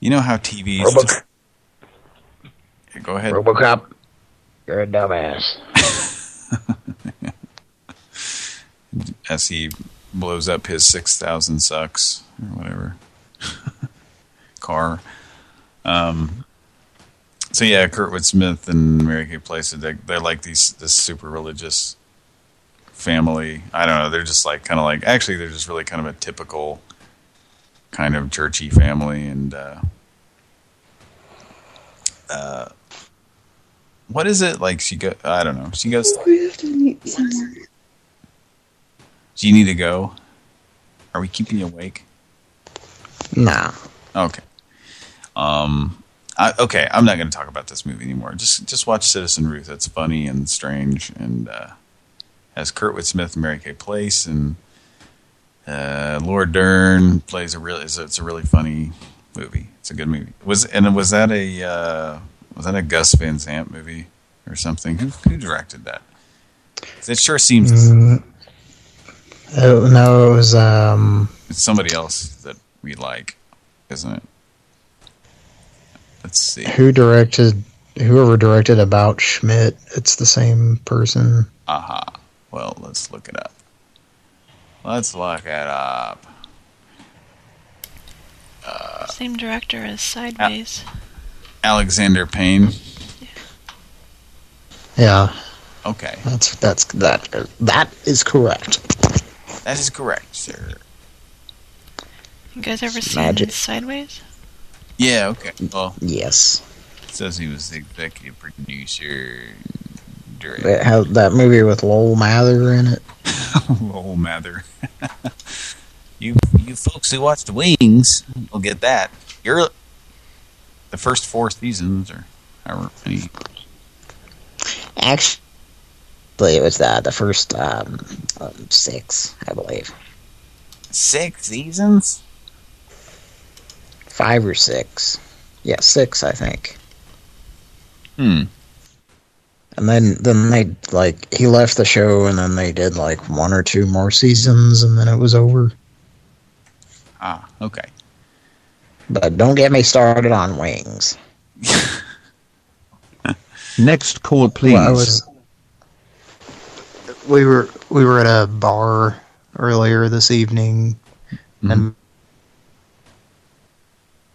You know how TVs Robo- just... Go ahead. Robocop, you're a dumbass. as he blows up his 6,000 sucks or whatever car. Um, so yeah, Kurtwood Smith and Mary Kay Place, they're, they're like these this super religious family. I don't know. They're just like kind of like actually they're just really kind of a typical kind of churchy family and uh, uh, what is it like? She go. I don't know. She goes. We have to meet somewhere. Do you need to go? Are we keeping you awake? No. Okay. Um. I, okay, I'm not going to talk about this movie anymore. Just just watch Citizen Ruth. It's funny and strange, and uh, has Kurtwood Smith and Mary Kay Place, and uh, Laura Dern plays a really. It's a, it's a really funny movie. It's a good movie. Was and was that a uh, was that a Gus Van Sant movie or something? Who who directed that? It sure seems Mm, oh, no, it was um. it's somebody else that we like, isn't it? Let's see. Who directed? Whoever directed About Schmidt. It's the same person. Aha. Well, let's look it up. Let's look it up. Uh, Same director as Sideways. Alexander Payne. Yeah. Okay. That's that's that that is correct. That is correct, sir. You guys ever seen Magic. Sideways? Yeah, okay. Well, Yes. it says he was the executive producer. Director. That, how, that movie with Lowell Mather in it. Lowell Mather. you you folks who watched Wings will get that. You're the first four seasons, or however many. Actually, it was uh, the first um, um, six, I believe. Six seasons? Five or six. Yeah, six, I think. Hmm. And then then they like he left the show and then they did like one or two more seasons and then it was over. Ah, okay. But don't get me started on wings. Next call, please. Well, I was we were we were at a bar earlier this evening and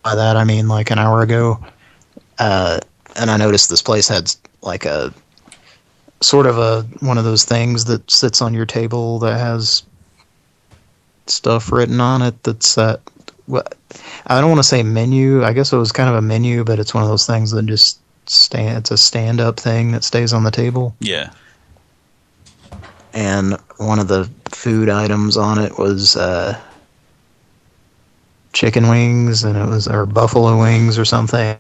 by that I mean like an hour ago. Uh and I noticed this place had like a sort of a one of those things that sits on your table that has stuff written on it that's that what I don't want to say menu. I guess it was kind of a menu, but it's one of those things that just stand it's a stand up thing that stays on the table. Yeah. And one of the food items on it was uh chicken wings and it was or buffalo wings or something.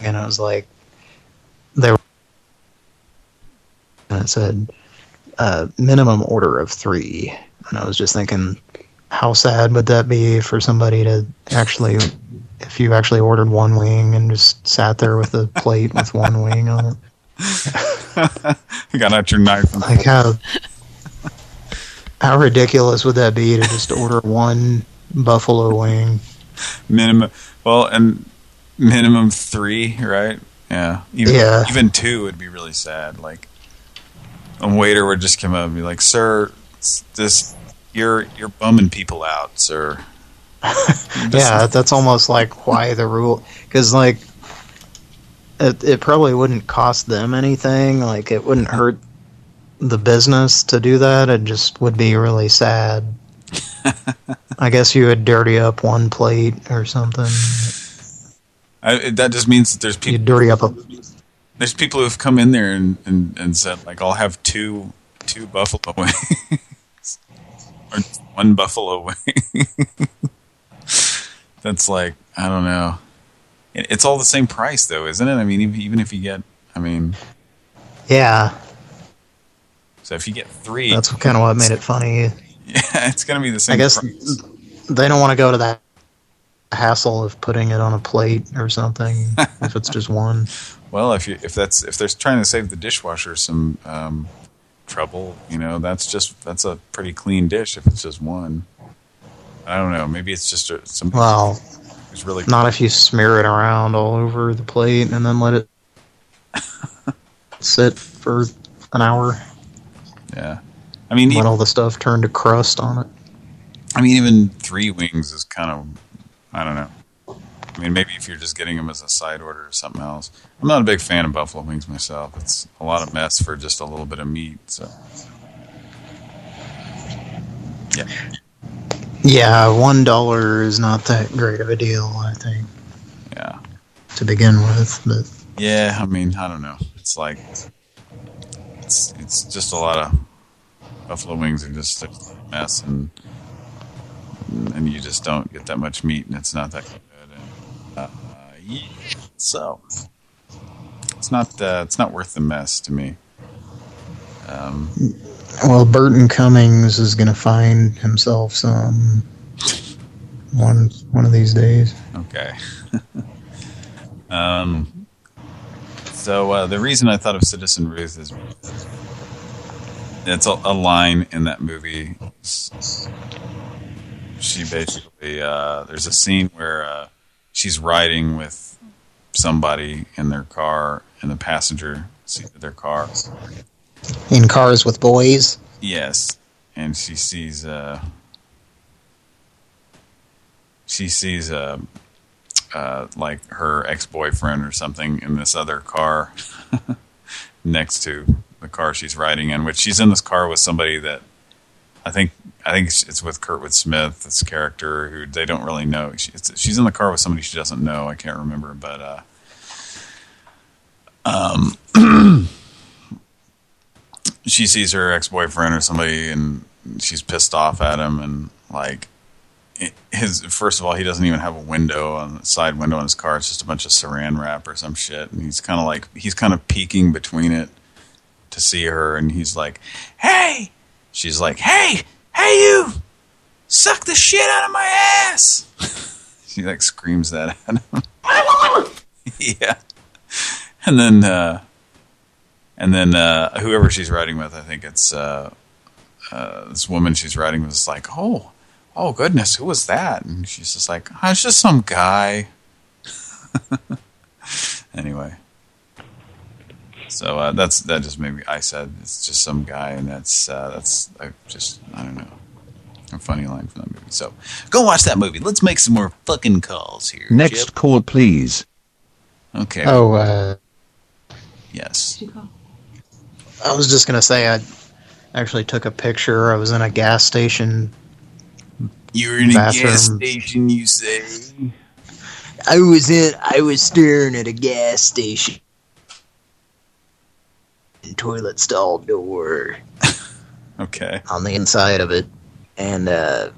And I was like they were and it said uh, minimum order of three. And I was just thinking, how sad would that be for somebody to actually, if you actually ordered one wing and just sat there with a plate with one wing on it? you got out your knife. Like how, how ridiculous would that be to just order one buffalo wing? minimum. Well, and minimum three, right? Yeah. Even, Yeah. Even two would be really sad. Like a waiter would just come up and be like, "Sir, this you're you're bumming people out, sir." yeah, that's almost like why the rule, because like it it probably wouldn't cost them anything. Like it wouldn't hurt the business to do that. It just would be really sad. I guess you would dirty up one plate or something. I, that just means that there's You people. dirty up a There's people who've come in there and, and, and said like, "I'll have two two buffalo wings or one buffalo wing." That's like I don't know. It, it's all the same price though, isn't it? I mean, even, even if you get, I mean, yeah. so if you get three, That's kind of what made it funny. yeah, it's gonna be the same. I guess price. they don't want to go to that hassle of putting it on a plate or something if it's just one. Well, if you if that's if they're trying to save the dishwasher some um, trouble, you know, that's just that's a pretty clean dish if it's just one. I don't know. Maybe it's just a, some. Well, it's really Not if you smear it around all over the plate and then let it sit for an hour. Yeah. I mean, let even, all the stuff turn to crust on it. I mean, even three wings is kind of, I don't know. I mean, maybe if you're just getting them as a side order or something else. I'm not a big fan of buffalo wings myself. It's a lot of mess for just a little bit of meat. So, yeah. Yeah, one dollar is not that great of a deal, I think. Yeah. To begin with, but Yeah, I mean, I don't know. It's like it's it's just a lot of buffalo wings are just a mess, and and you just don't get that much meat, and it's not that yeah, so it's not uh, it's not worth the mess to me. Um, well, Burton Cummings is going to find himself some one one of these days. Okay. um. So uh, the reason I thought of Citizen Ruth is it's a, a line in that movie. She basically uh, there's a scene where uh, she's riding with somebody in their car in the passenger seat of their car. In cars with boys. Yes, and she sees uh she sees uh uh, like her ex-boyfriend or something in this other car next to the car she's riding in, which she's in this car with somebody that I think I think it's with Kurtwood Smith, this character who they don't really know. She, she's in the car with somebody she doesn't know. I can't remember, but uh, um, she sees her ex-boyfriend or somebody, and she's pissed off at him, and like his first of all, he doesn't even have a window on the side window in his car. It's just a bunch of saran wrap or some shit, and he's kind of like he's kind of peeking between it to see her, and he's like, "Hey." She's like, hey, hey you, suck the shit out of my ass. she like screams that at him. yeah. And then, uh, and then, uh, whoever she's riding with, I think it's, uh, uh, this woman she's riding with is like, oh, oh goodness, who was that? And she's just like, oh, it's just some guy. anyway. So uh, that's that just maybe I said it's just some guy, and that's uh, that's I just I don't know a funny line from that movie. So go watch that movie. Let's make some more fucking calls here. Next Chip. call, please. Okay. Oh, uh, yes. I was just gonna say I actually took a picture. I was in a gas station. You were in a gas station, you say? I was in. I was staring at a gas station. Toilet stall door Okay. on the inside of it, and uh,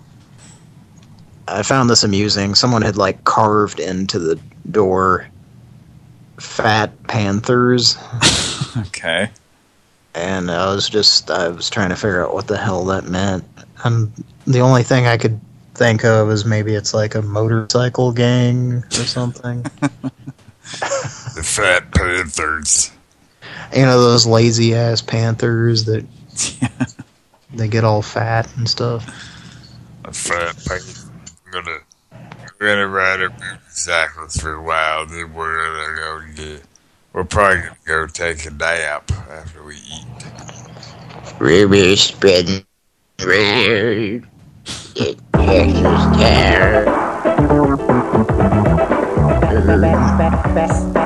I found this amusing. Someone had like carved into the door fat panthers. Okay. and I was just I was trying to figure out what the hell that meant. And the only thing I could think of is maybe it's like a motorcycle gang or something. The Fat Panthers. You know those lazy ass panthers that they get all fat and stuff. A Fat Panther. I'm gonna, we're gonna ride our motorcycles for a while, then we're gonna go get, we're probably gonna go take a nap after we eat. Rumor spreading around. It Texas town.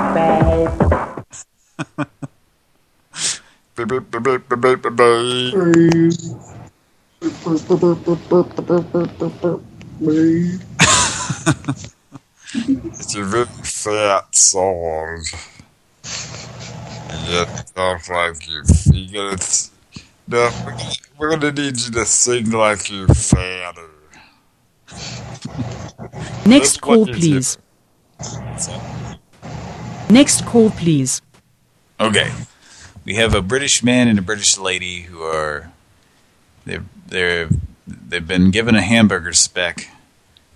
It's a very fat song. And yet it sounds like you, you gotta, no, we're gonna need you to sing like you're fatter. Next call, you please. Next call, please. Okay. We have a British man and a British lady who are they've they're they've been given a hamburger spec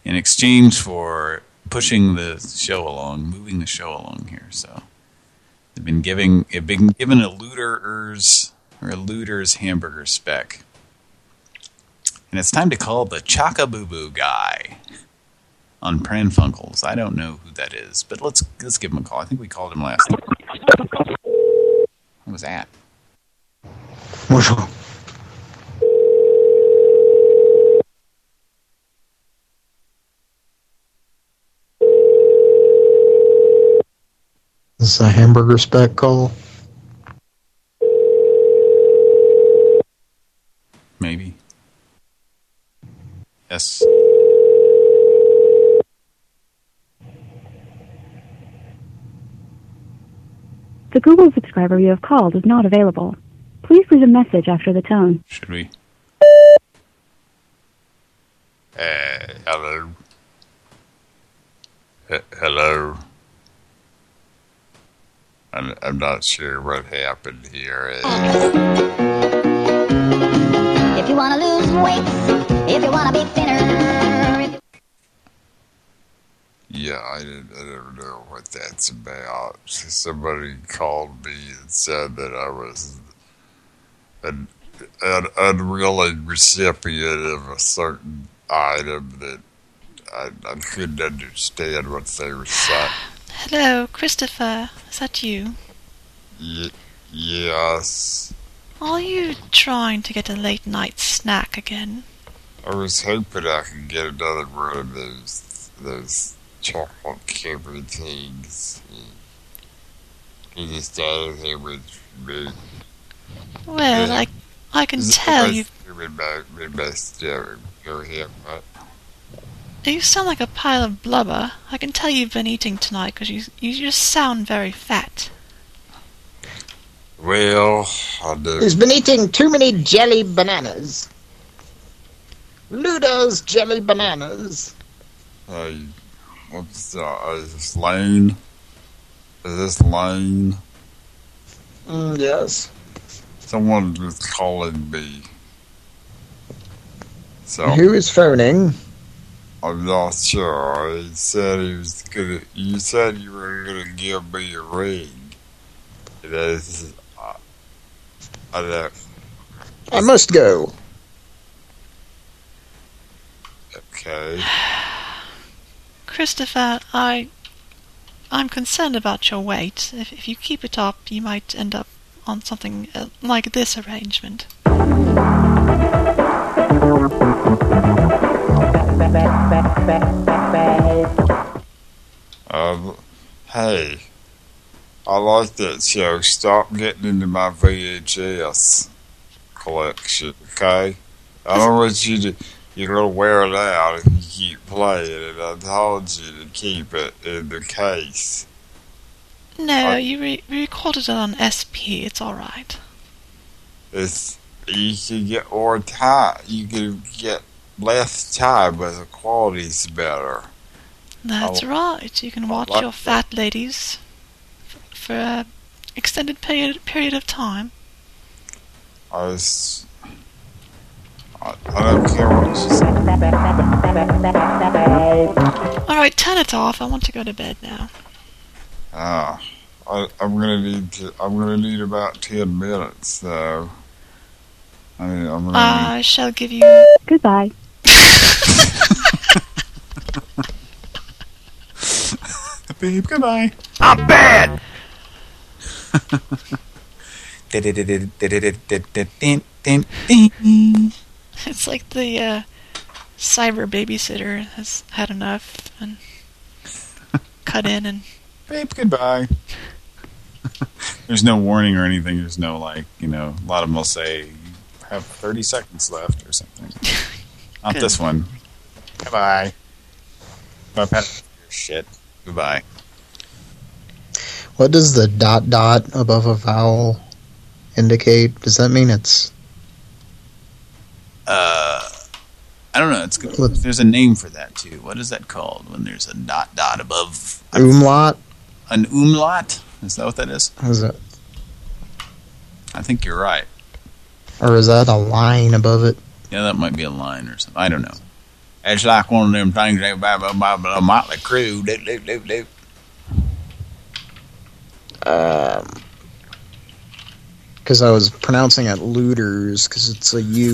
in exchange for pushing the show along, moving the show along here. So they've been giving they've been given a looter's or a looter's hamburger spec. And it's time to call the Chaka Boo Boo guy on Pran Funkels. I don't know who that is, but let's let's give him a call. I think we called him last time. What was that? Bonjour. This is a hamburger spec call. Maybe. Yes. The Google subscriber you have called is not available. Please leave a message after the tone. Should we? Uh, hello. H- hello. I'm, I'm not sure what happened here. If you want to lose weight, if you want to be thinner, if yeah, I, didn't, I don't know what that's about. Somebody called me and said that I was an, an unwilling recipient of a certain item that I, I couldn't understand what they were saying. Hello, Christopher. Is that you? Y- yes. Are you trying to get a late night snack again? I was hoping I could get another one of those those chocolate covered things. He just started here with me. Well, I, I can tell you. With my, with my stomach. Go ahead, what? You sound like a pile of blubber. I can tell you've been eating tonight because you you just sound very fat. Well, I do. He's been eating too many jelly bananas. Ludo's jelly bananas. Hey, what's uh, is this Lane? Is this Lane? Mm, yes. Someone was calling me. So Who is phoning? I'm not sure. He said he was gonna. You said you were gonna give me a ring. And I I, I don't. I must go. Okay. Christopher, I, I'm concerned about your weight. If, if you keep it up, you might end up on something uh, like this arrangement. Um, hey, I like that show. Stop getting into my VHS collection, okay? I don't want you to, you're gonna wear it out if you keep playing it. I told you to keep it in the case. No, I- you re- recorded it on SP. It's all right. It's, you can get more time, you can get less time, but the quality's better. That's Oh. right. You can oh, watch like your fat ladies f- for a extended period period of time. I was, I, I don't care what she said. All right, turn it off. I want to go to bed now. Ah, I, I'm gonna need to. I'm gonna need about ten minutes, though. I mean, I'm gonna. I shall give you. Goodbye. Babe, goodbye. I'm bad. It's like the uh, cyber babysitter has had enough and cut in and. Babe, goodbye. There's no warning or anything. There's no, like, you know, a lot of them will say, you have 30 seconds left or something. Not Good. this one. Goodbye. My pet shit. Goodbye. What does the dot dot above a vowel indicate? Does that mean it's Uh, I don't know. It's good. There's a name for that too. What is that called when there's a dot dot above umlaut? an umlaut? Is that what that is? Is it, I think you're right. or is that a line above it? Yeah, that might be a line or something. I don't know. It's like one of them things they buy by a Motley Crue. Doop, doop, doop, doop. Um, because I was pronouncing it looters because it's a U.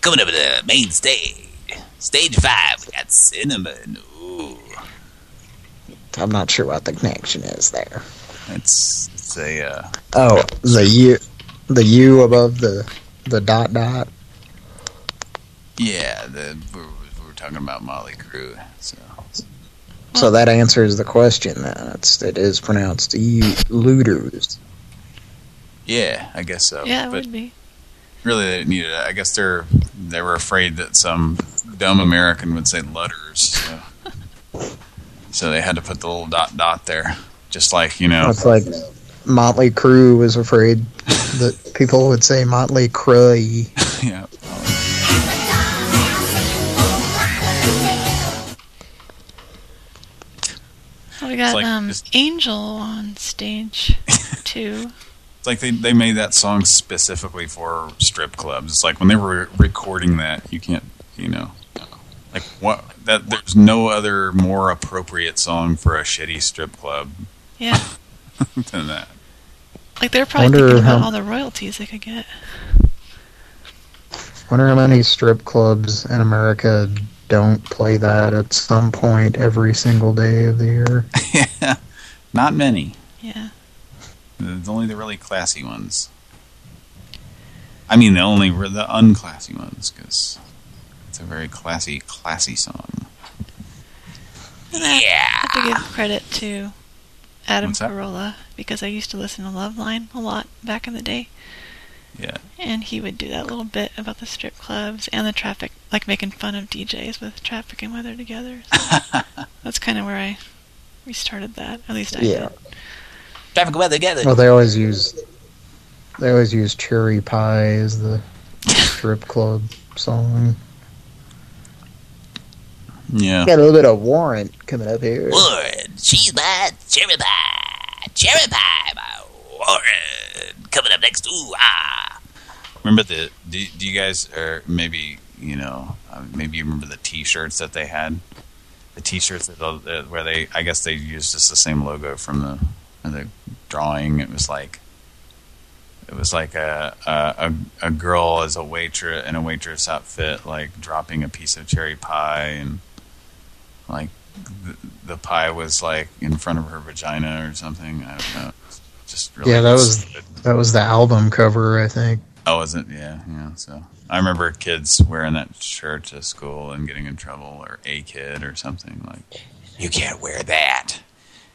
Coming up to the main stage. Stage five, we got cinnamon. Ooh. I'm not sure what the connection is there. It's it's a uh, Oh, the U, the U above the the dot dot. Yeah. The we're, we were talking about Motley Crue. So So that answers the question. Then it's pronounced U looters. yeah, I guess so. Yeah, it but would be. really, they didn't need it. I guess they're they were afraid that some dumb American would say lutters. So, so they had to put the little dot dot there, just like you know. It's like Motley Crue was afraid that people would say Motley Crue. yeah. We got like um just- Angel on stage too. It's like they they made that song specifically for strip clubs. It's like when they were recording that, you can't, you know, like what that there's no other more appropriate song for a shitty strip club Yeah, than that. like they're probably Wonder thinking about how- all the royalties they could get. Wonder how many strip clubs in America don't play that at some point every single day of the year. Not many. Yeah. It's only the really classy ones. I mean, the only the unclassy ones, because it's a very classy, classy song. And I have to give credit to Adam Carolla because I used to listen to Loveline a lot back in the day. Yeah. And he would do that little bit about the strip clubs and the traffic, like making fun of DJs with traffic and weather together. So that's kind of where I restarted that. At least I Yeah. did. Traffic and weather together. Well, they always use they always use Cherry Pie as the strip club song. Yeah. Got a little bit of Warrant coming up here. Warren, she's my cherry pie. Cherry pie, my Warren. Coming up next. Ooh, ah. Remember the? Do, do you guys, or maybe you know, uh, maybe you remember the T-shirts that they had? The T-shirts that uh, where they, I guess they used just the same logo from the the drawing. It was like. It was like a, a a girl as a waitress in a waitress outfit, like dropping a piece of cherry pie, and like the, the pie was like in front of her vagina or something. I don't know. Just really yeah, that was that was the album cover, I think. Oh, was it? Yeah, yeah. So I remember kids wearing that shirt to school and getting in trouble, or a kid or something like. You can't wear that.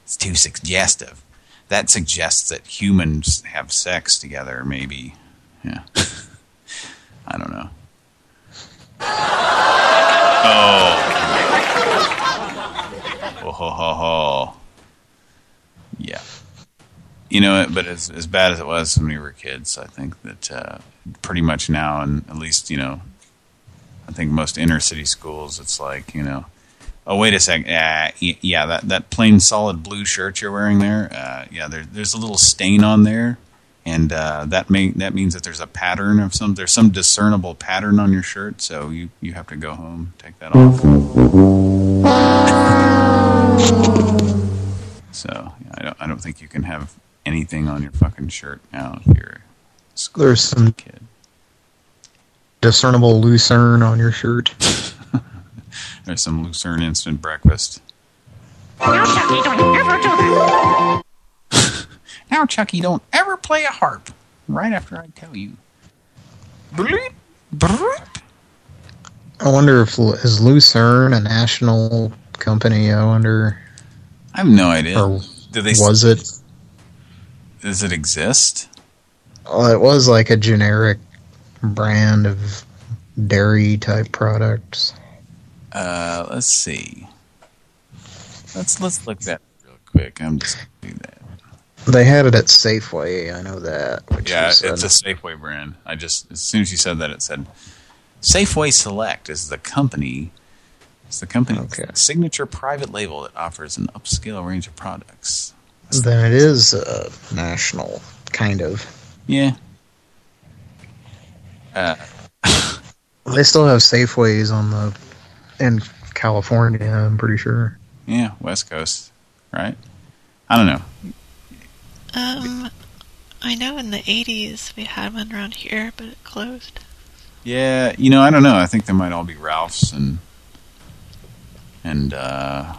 It's too suggestive. That suggests that humans have sex together. Maybe. Yeah. I don't know. Oh. Oh ho ho ho. You know, but as as bad as it was when we were kids, I think that uh, pretty much now, and at least you know, I think most inner city schools, it's like you know, oh wait a second, uh, yeah, that that plain solid blue shirt you're wearing there, uh, yeah, there, there's a little stain on there, and uh, that may that means that there's a pattern of some there's some discernible pattern on your shirt, so you you have to go home, take that off. So yeah, I don't I don't think you can have anything on your fucking shirt now if you're a There's some kid. discernible lucerne on your shirt. There's some Lucerne instant breakfast. Now, Chucky, don't ever do that. Now, Chucky, don't ever play a harp right after I tell you. I wonder if Lu- is Lucerne a national company? I wonder. I have no idea. Or Do they was it? Does it exist? Well, it was like a generic brand of dairy type products. Uh, let's see. Let's let's look that real quick. I'm just gonna do that. They had it at Safeway. I know that. Yeah, it's a Safeway brand. I just as soon as you said that, it said Safeway Select is the company. It's the company Okay. signature private label that offers an upscale range of products. Then it is uh, national, kind of. Yeah. Uh, They still have Safeways on the in California. I'm pretty sure. yeah, West Coast, right? I don't know. Um, I know in the 80s we had one around here, but it closed. Yeah, you know, I don't know. I think they might all be Ralph's and and uh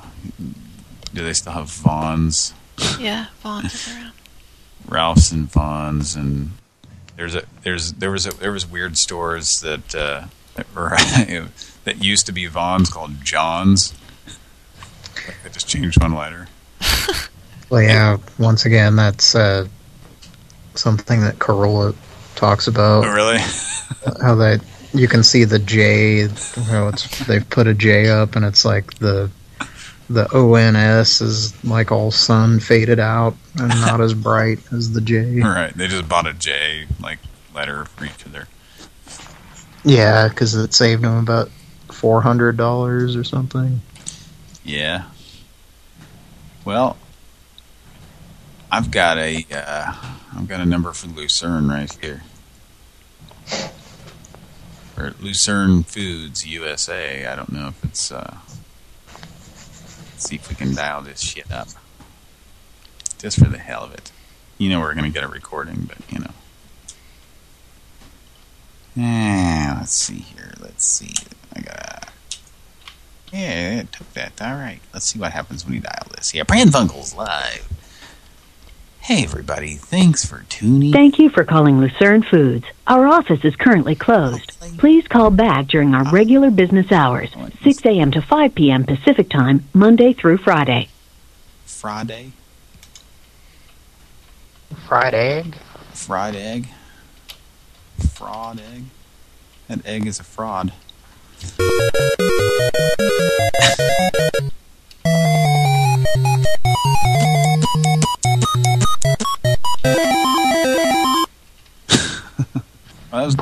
do they still have Vons? Yeah, Vons is around. Ralph's and Vons and there's a there's there was a there was weird stores that uh that were that used to be Vons called John's. Like they just changed one letter. Well, yeah. Once again, that's uh, something that Carolla talks about. Oh, really? how they you can see the J. How it's they've put a J up, and it's like the the ONS is like all sun faded out and not as bright as the J. Right. They just bought a J like letter for each of their Yeah, because it saved them about four hundred dollars or something. Yeah. Well, I've got a uh, I've got a number for Lucerne right here. Or Lucerne Foods USA. I don't know if it's uh see if we can dial this shit up. Just for the hell of it. You know we're gonna get a recording, but you know. Yeah, let's see here. Let's see. I got yeah, it took that. All right. Let's see what happens when you dial this. Yeah, Pran Funkels live. Hey, everybody. Thanks for tuning. In. Thank you for calling Lucerne Foods. Our office is currently closed. Please call back during our regular business hours, 6 a.m. to 5 p.m. Pacific Time, Monday through Friday. Friday? Fried egg? Fried egg? Fraud egg? That egg is a fraud. Was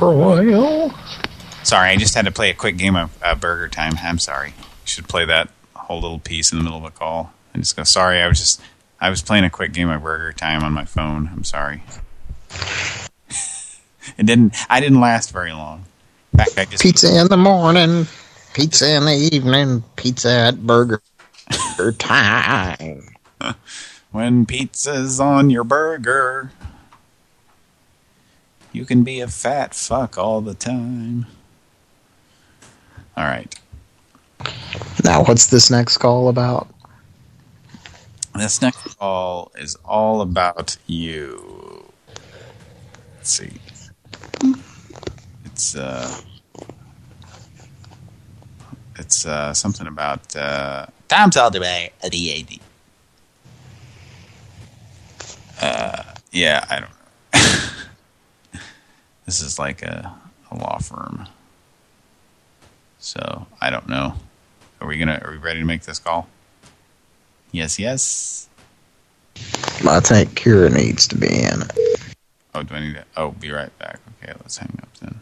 Sorry, I just had to play a quick game of uh, Burger Time. I'm sorry. You should play that whole little piece in the middle of a call. I just go, sorry, I was just, I was playing a quick game of Burger Time on my phone. I'm sorry. it didn't, I didn't last very long. In fact, I just, Pizza in the morning, pizza in the evening, pizza at burger time. when pizza's on your burger, you can be a fat fuck all the time. All right. Now, what's this next call about? This next call is all about you. Let's see. It's uh it's uh something about uh Tom Saltermeyer at EAD. uh yeah, I don't know. This is like a, a law firm. So, I don't know. Are we gonna are we ready to make this call? Yes, yes. I think Kira needs to be in it. Oh, do I need to? Oh, be right back. Okay, let's hang up then.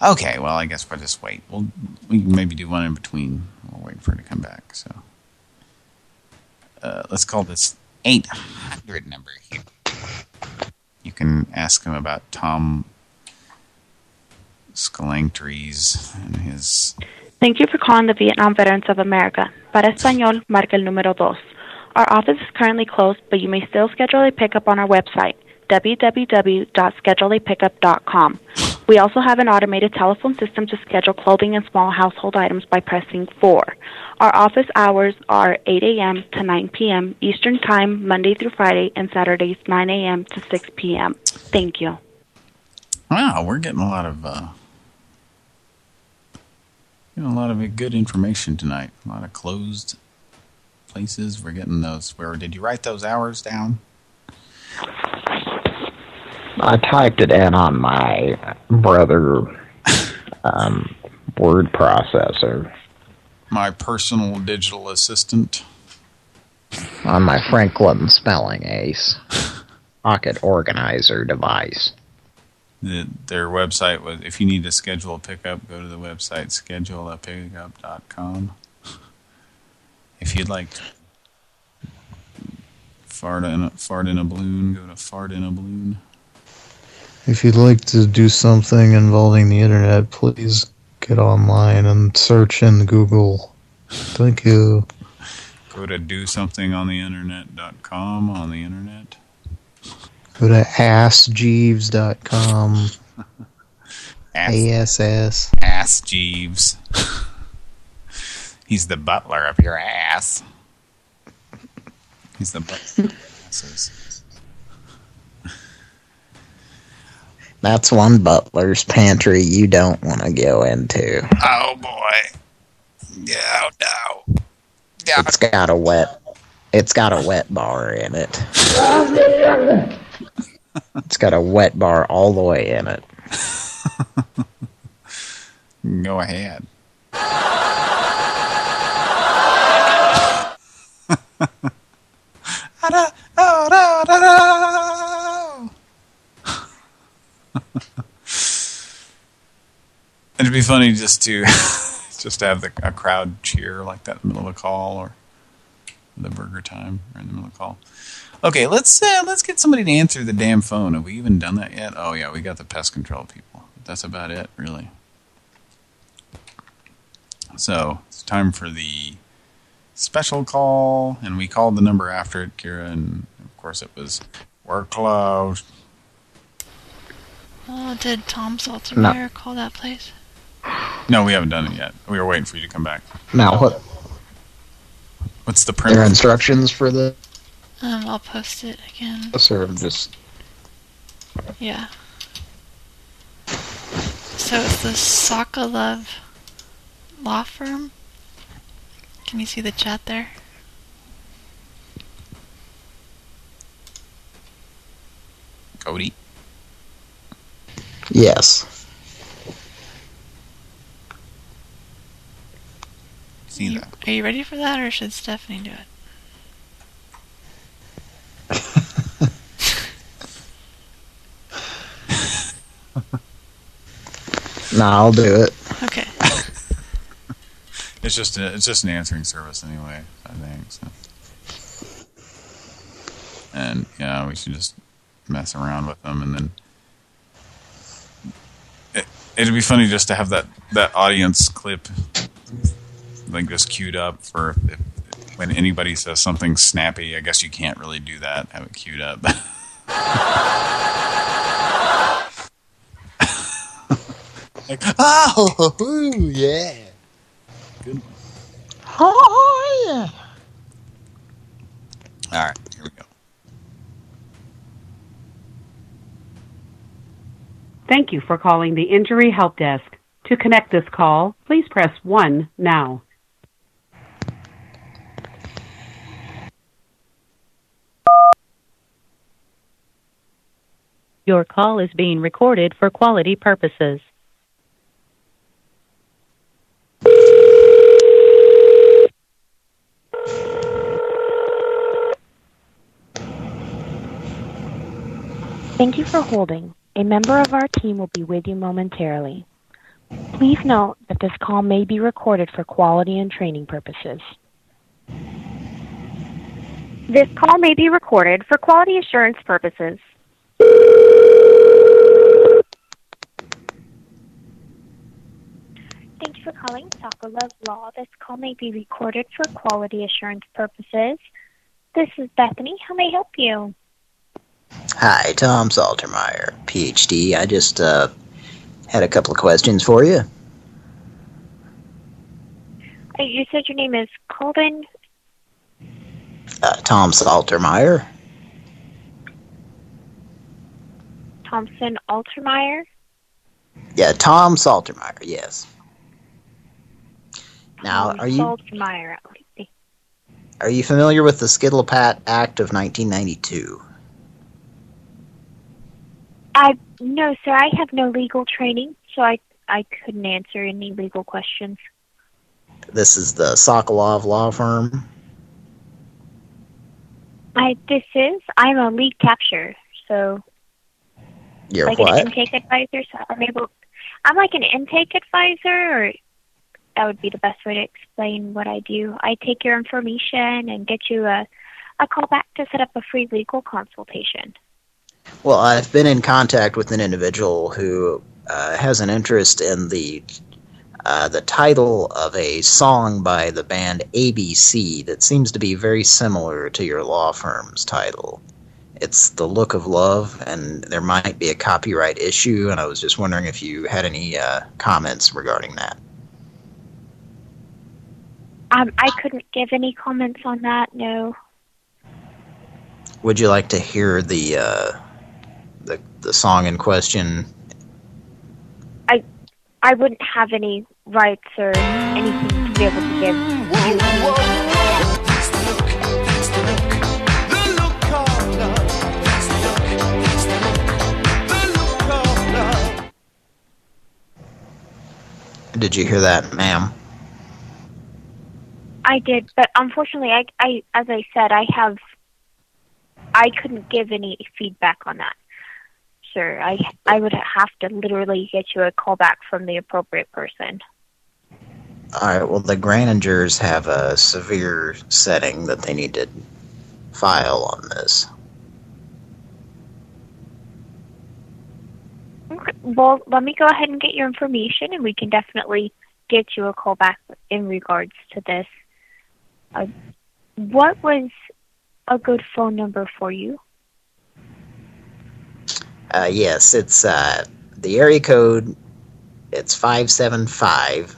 Okay, well, I guess we'll just wait. We'll we can maybe do one in between. We'll wait for her to come back. So, uh, let's call this 800 number here. You can ask him about Tom Scalangtries and his. Thank you for calling the Vietnam Veterans of America. Para español, marca el número dos. Our office is currently closed, but you may still schedule a pickup on our website, www.scheduleapickup.com. We also have an automated telephone system to schedule clothing and small household items by pressing 4. Our office hours are 8 a.m. to 9 p.m. Eastern Time, Monday through Friday, and Saturdays 9 a.m. to 6 p.m. Thank you. Wow, we're getting a lot of uh, a lot of good information tonight. A lot of closed places. We're getting those. Where did you write those hours down? I typed it in on my brother um, word processor My personal digital assistant. on my Franklin spelling ace pocket organizer device. The, their website was, if you need to schedule a pickup, go to the website scheduleapickup.com. If you'd like to fart in a, fart in a balloon, go to fart in a balloon. If you'd like to do something involving the internet, please get online and search in Google. Thank you. Go to do something on the internet.com on the internet. Go to AskJeeves.com. Ass, ASS. ass Jeeves. He's the butler of your ass. He's the butler. That's one butler's pantry you don't want to go into. Oh boy. Yeah, no. It's got a wet. It's got a wet bar in it. It's got a wet bar all the way in it. Go ahead. It'd be funny just to just have the, a crowd cheer like that in the middle of a call or the burger time or in the middle of a call. Okay, let's uh, let's get somebody to answer the damn phone. Have we even done that yet? Oh yeah, we got the pest control people. That's about it, really. So it's time for the special call, and we called the number after it, Kira, and of course it was we're closed. Oh, did Tom Saltermeyer call that place? No, we haven't done it yet. We were waiting for you to come back. Now what? What's the Their instructions for the. Um, I'll post it again. Sir, I'm just Yeah. So it's the Sokolov law firm. Can you see the chat there? Cody. yes. See you, that? Are you ready for that, or should Stephanie do it? Nah, I'll do it. Okay. It's just a, it's just an answering service anyway. I think so. And yeah, we should just mess around with them, and then it, it'd be funny just to have that that audience clip like just queued up for if, when anybody says something snappy. I guess you can't really do that. Have it queued up. like, oh, yeah. Good. Oh, yeah. All right, here we go. Thank you for calling the Injury Help Desk. To connect this call, please press 1 now. Your call is being recorded for quality purposes. Thank you for holding. A member of our team will be with you momentarily. Please note that this call may be recorded for quality and training purposes. This call may be recorded for quality assurance purposes. Thank you for calling Sokolov Law. This call may be recorded for quality assurance purposes. This is Bethany. How may I help you? Hi, Tom Saltermeyer, PhD. I just uh, had a couple of questions for you. Uh, You said your name is Colvin. Uh, Tom Saltermeyer. Thompson Altermeyer. Yeah, Tom Saltermeyer, yes. Now, are you Saltermeyer. are you familiar with the Skittlepat Act of 1992? I no, sir. I have no legal training, so I I couldn't answer any legal questions. This is the Sokolov law firm. I this is I'm a lead capture, so You're like what? an intake advisor. So I'm able. I'm like an intake advisor, or that would be the best way to explain what I do. I take your information and get you a a call back to set up a free legal consultation. Well, I've been in contact with an individual who uh, has an interest in the uh, the title of a song by the band ABC that seems to be very similar to your law firm's title. It's The Look of Love, and there might be a copyright issue, and I was just wondering if you had any uh, comments regarding that. Um, I couldn't give any comments on that. No. Would you like to hear the uh, the the song in question? I I wouldn't have any rights or anything to be able to give Did you hear that, ma'am? I did, but unfortunately, I, I, as I said, I have, I couldn't give any feedback on that, sir. I, I would have to literally get you a call back from the appropriate person. All right. Well, the Graningers have a severe setting that they need to file on this. Okay, Well, let me go ahead and get your information, and we can definitely get you a call back in regards to this. Uh, what was a good phone number for you? Uh, yes, it's uh, the area code. It's five seven five,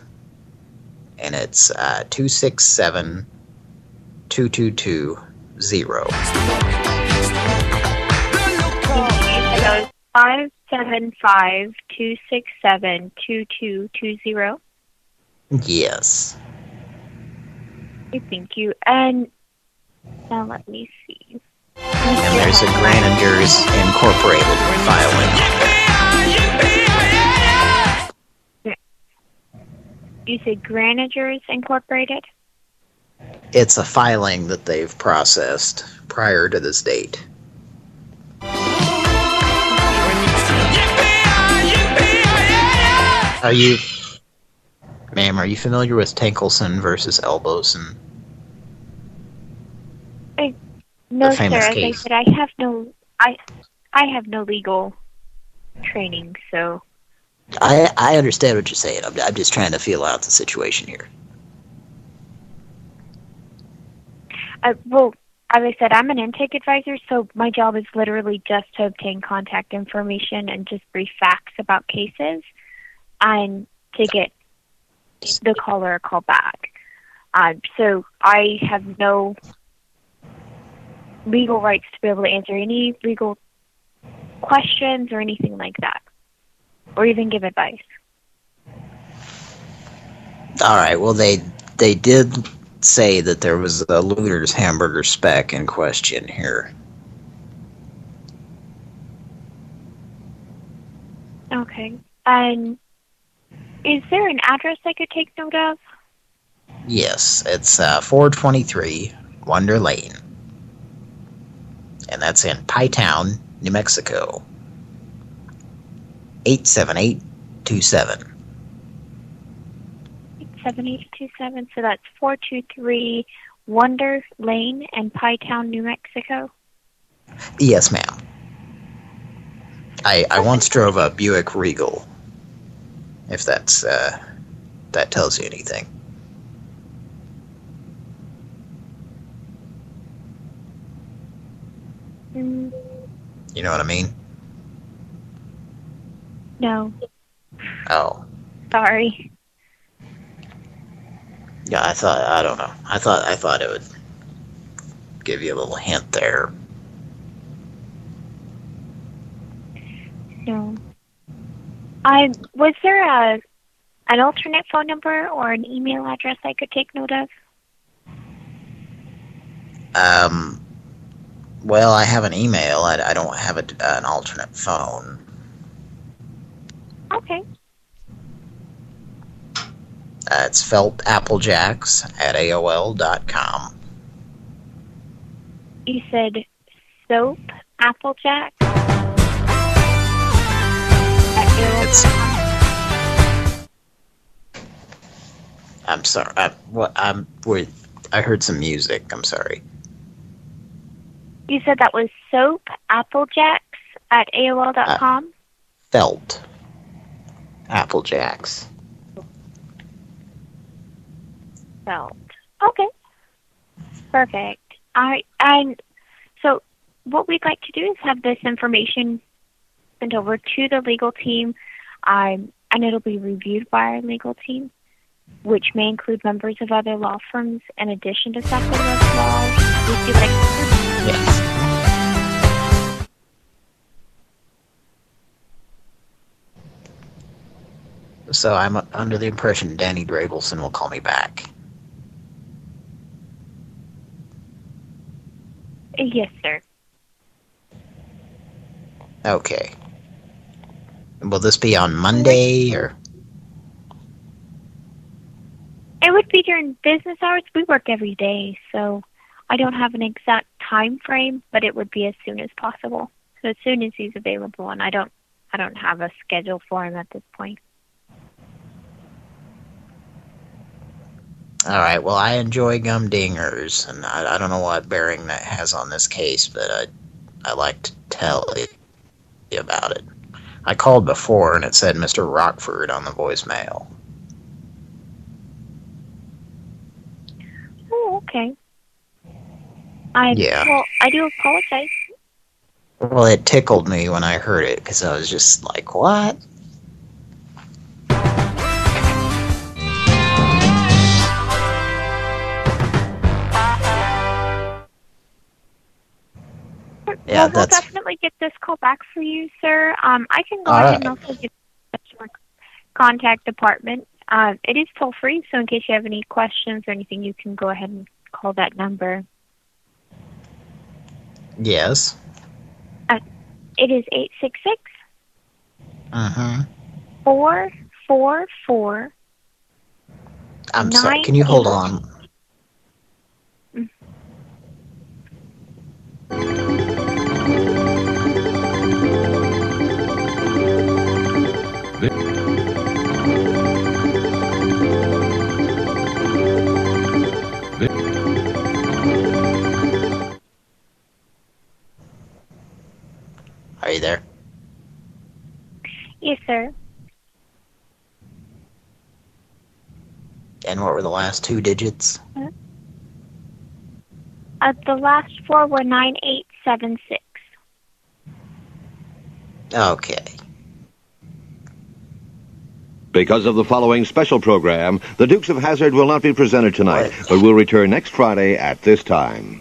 and it's uh, two six seven two two two was five seven five two six seven two two two zero. Yes. Thank you. And now let me see. And there's a Granagers Incorporated filing. You said Granagers Incorporated? It's a filing that they've processed prior to this date. Are you, ma'am, are you familiar with Tankelson versus Elboson? I, no, sir. I said, I have no, I, I have no legal training, so I I understand what you're saying. I'm, I'm just trying to feel out the situation here. I, well, as I said, I'm an intake advisor, so my job is literally just to obtain contact information and just brief facts about cases, and to get the caller a call back. Um, so I have no legal rights to be able to answer any legal questions or anything like that, or even give advice. All right. Well, they they did say that there was a Looter's hamburger spec in question here. Okay. And is there an address I could take note of? Yes, it's uh, 423 Wonder Lane, and that's in Pie Town, New Mexico. 87827. 7827. So that's 423 Wonder Lane in Pie Town, New Mexico. Yes, ma'am. I I once drove a Buick Regal. If that's uh that tells you anything. Mm, You know what I mean? no, Oh. sorry. Yeah, I thought I don't know. I thought I thought it would give you a little hint there. No. I was there a an alternate phone number or an email address I could take note of? Um well, I have an email. I, I don't have a, an alternate phone. Okay. Uh, it's felt applejacks at AOL dot com. You said soap Applejack. It's. I'm sorry. Uh, I, what I'm with. I heard some music. I'm sorry. You said that was soap Applejacks at AOL dot com. Uh, felt. Applejacks. Felt. Okay. Perfect. All right. And so what we'd like to do is have this information sent over to the legal team, um, and it'll be reviewed by our legal team, which may include members of other law firms in addition to Sacramento Law. Would you like Yes. So I'm under the impression Danny Drabelson will call me back. Yes, sir. Okay. Will this be on Monday or? It would be during business hours. We work every day, so I don't have an exact time frame, but it would be as soon as possible. So as soon as he's available, and I don't, I don't have a schedule for him at this point. All right. Well, I enjoy gum dingers, and I, I don't know what bearing that has on this case, but I I like to tell you about it. I called before, and it said Mr. Rockford on the voicemail. Oh, okay. I Yeah. well, I do apologize. Well, it tickled me when I heard it because I was just like, "What?" Well, we'll that's definitely get this call back for you, sir. Um, I can go All ahead and also get the contact department. Uh, it is toll free, so in case you have any questions or anything, you can go ahead and call that number. yes. Uh, it is eight six six Uh-huh. four four four. I'm sorry. Can you hold eight- on? Are you there? Yes, sir. And what were the last two digits? Uh, the last four were nine eight seven six. Okay. Because of the following special program, the Dukes of Hazzard will not be presented tonight, but will return next Friday at this time.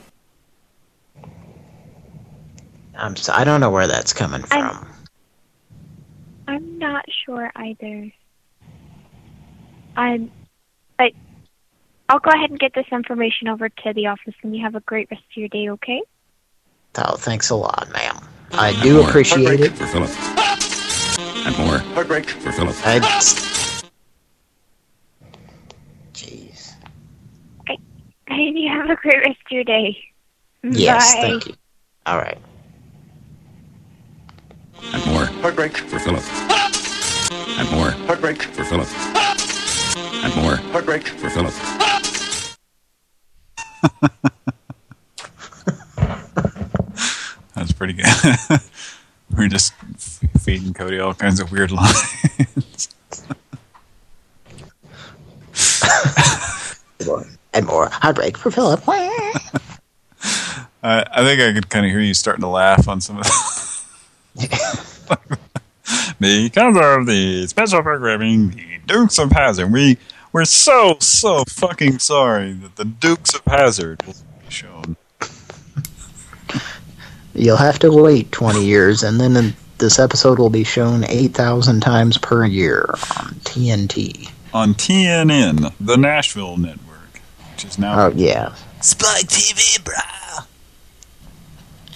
I'm so, I don't know where that's coming from. I'm not sure either. I'm, but I'll go ahead and get this information over to the office, and you have a great rest of your day. Okay? Oh, thanks a lot, ma'am. I do appreciate it. For Philip. And more. Heartbreak for Philip. I, And you have a great rest of your day. yes, Bye. thank you. All right. And more. Heartbreak for Philip. And more. Heartbreak for Philip. And more. Heartbreak for Philip. That's pretty good. We're just f- feeding Cody all kinds of weird lines. And more. Heartbreak for Philip. I, I think I could kind of hear you starting to laugh on some of the... because of the special programming, the Dukes of Hazzard. We we're so so fucking sorry that the Dukes of Hazzard will be shown. You'll have to wait 20 years, and then this episode will be shown 8,000 times per year on TNT. on TNN, the Nashville network, which is now Oh, yeah. Spike TV, bro.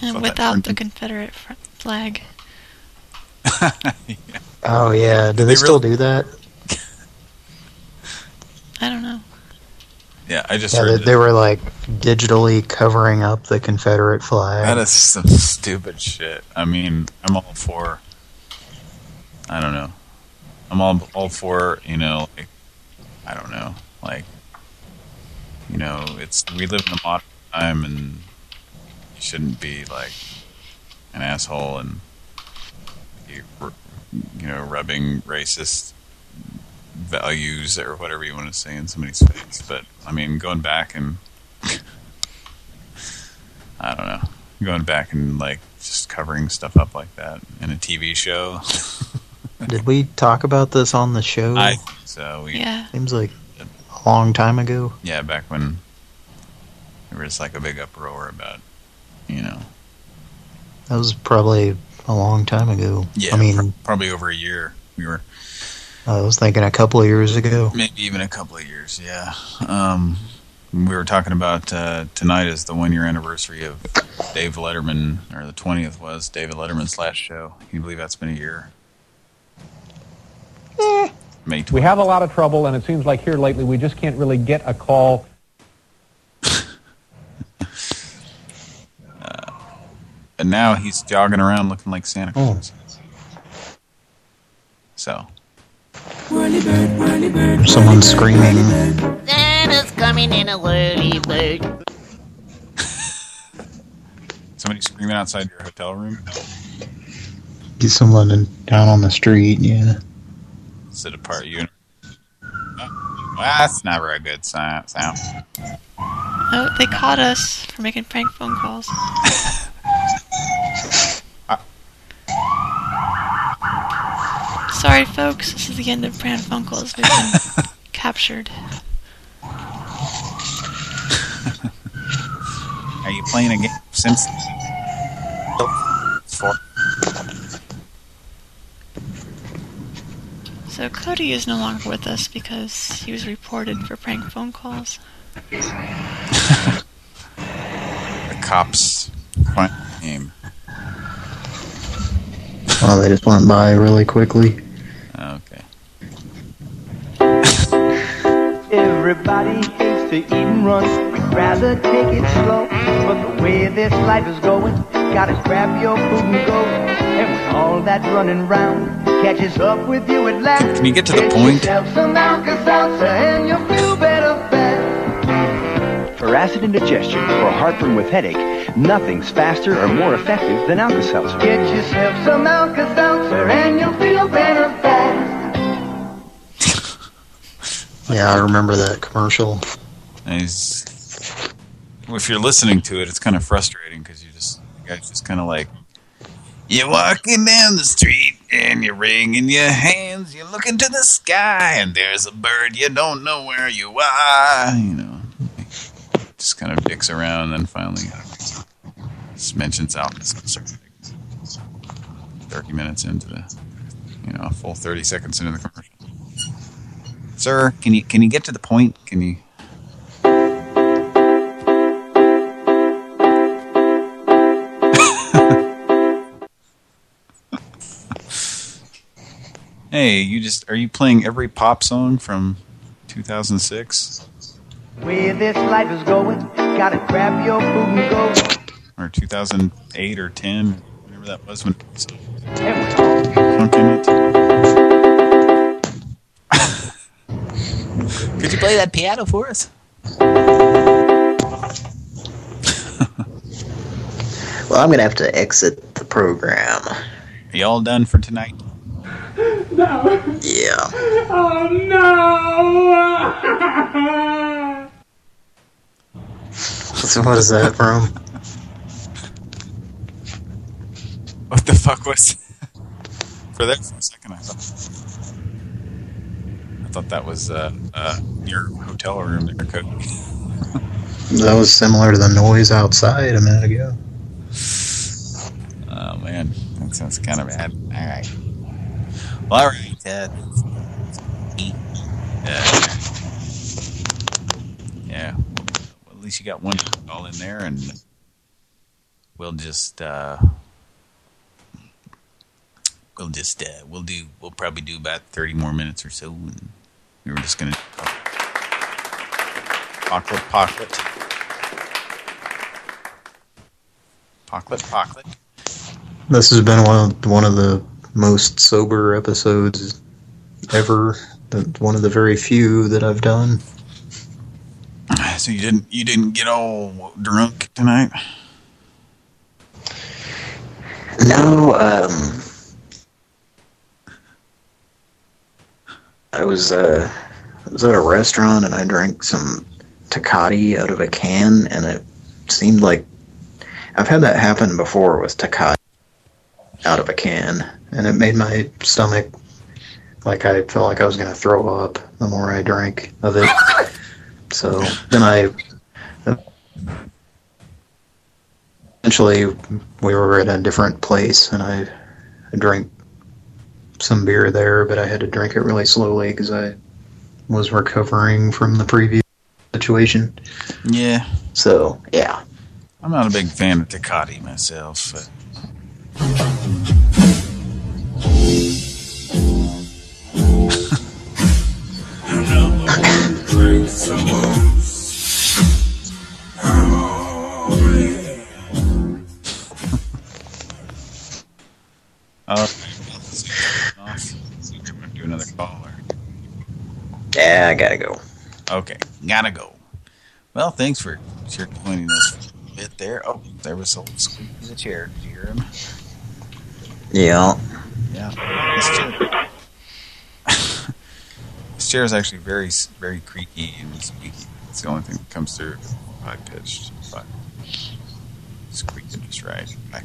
And So without the Confederate fr- flag. Oh, yeah. Do they, They still really- do that? I don't know. Yeah, I just Yeah, heard they, they were like digitally covering up the Confederate flag. That is some stupid shit. I mean, I'm all for. I don't know. I'm all all for you know, like, I don't know, like, you know, it's we live in a modern time, and you shouldn't be like an asshole and you you know rubbing racist values or whatever you want to say in somebody's face. But I mean, going back and I don't know, going back and like just covering stuff up like that in a TV show. Did we talk about this on the show? I so we Yeah. Seems like a long time ago. yeah back when there was like a big uproar about you know That was probably a long time ago. yeah I mean, pr- probably over a year we were I was thinking a couple of years ago. maybe even a couple of years yeah um we were talking about uh tonight is the one year anniversary of Dave Letterman or the 20th was David Letterman's last show can you believe that's been a year May We have a lot of trouble, and it seems like here lately we just can't really get a call. And now he's jogging around looking like Santa oh. Claus so Someone screaming. Santa's coming in a whirly bird. somebody screaming outside your hotel room Be someone in, down on the street, yeah. Sit apart you? Oh, that's never a good sound. sound. Oh, they caught us for making prank phone calls. Sorry, folks. This is the end of Pran Funkel as captured. Are you playing a game of Simpsons? Four. So Cody is no longer with us because he was reported for prank phone calls. the cops. What? Name. Well, they just went by really quickly. Okay. Everybody hates to eat and run. We'd rather take it slow. But the way this life is going, gotta grab your food and go. And when all that running round catches up with you at last, Can you get to the point? For acid indigestion or heartburn with headache, nothing's faster or more effective than Alka-Seltzer. Get yourself some Alka-Seltzer and you'll feel better fast. Yeah, I remember that commercial. And he's, if you're listening to it, it's kind of frustrating because you just, you guys just kind of like, you're walking down the street and you're wringing your hands, you're looking to the sky and there's a bird, you don't know where you are, you know. Just kind of dicks around and then finally uh, just mentions Alka-Seltzer. 30 minutes into the, you know, a full 30 seconds into the commercial. Sir, can you can you get to the point? Can you? hey, you just are you playing every pop song from 2006 Way this life is going, gotta grab your food and go. or 2008 or 10? Whatever that was when it was And punk in it. Could you play that piano for us? Well, I'm gonna have to exit the program. Are you all done for tonight? No. Yeah. Oh no! what is that from? What the fuck was? for that for a second, I thought. I thought that was uh, uh, your hotel room there, Cody. That was similar to the noise outside a minute ago. Oh man, that sounds kind of bad. All right. Well, all right. Uh, yeah. Well, at least you got one all in there, and we'll just uh, we'll just uh, we'll do we'll probably do about thirty more minutes or so, and we were just gonna pocket pocket pocket pocket. This has been one of one of the most sober episodes ever. One of the very few that I've done. So you didn't you didn't get all drunk tonight? No, um, I was uh, I was at a restaurant and I drank some Tecate out of a can, and it seemed like I've had that happen before with Tecate out of a can, and it made my stomach like I felt like I was going to throw up the more I drank of it. So then I eventually we were at a different place and I, I drank some beer there, but I had to drink it really slowly because I was recovering from the previous situation. Yeah. So yeah, I'm not a big fan of Tecate myself, but Oh, gonna do another call. Or... yeah, I gotta go. Okay, gotta go. Well, thanks for pointing this bit there. Oh, there was a little squeak in the chair. Did you hear him? Yeah. Yeah. This chair, is actually very, very creaky and squeaky. It's the only thing that comes through high pitched, but squeaking just right. My,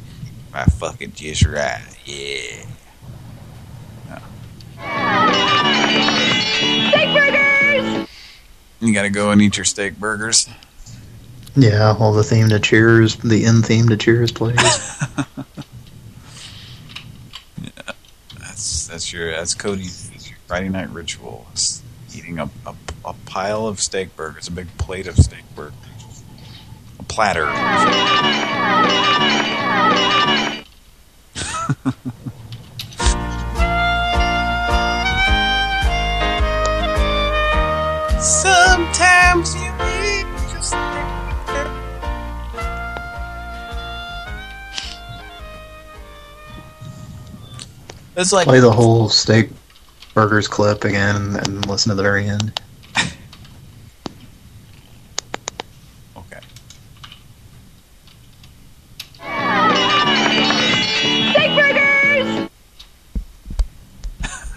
I fucking just right. Yeah. Steak burgers! You gotta go and eat your steak burgers. Yeah, all the theme to Cheers, the end theme to Cheers plays. Yeah, that's that's your that's Cody's Friday night ritual is eating a, a, a pile of steak burgers, a big plate of steak burgers. A platter. Sometimes you eat just It's like Play the whole steak burgers clip again and, listen to the very end. Okay. Steak burgers!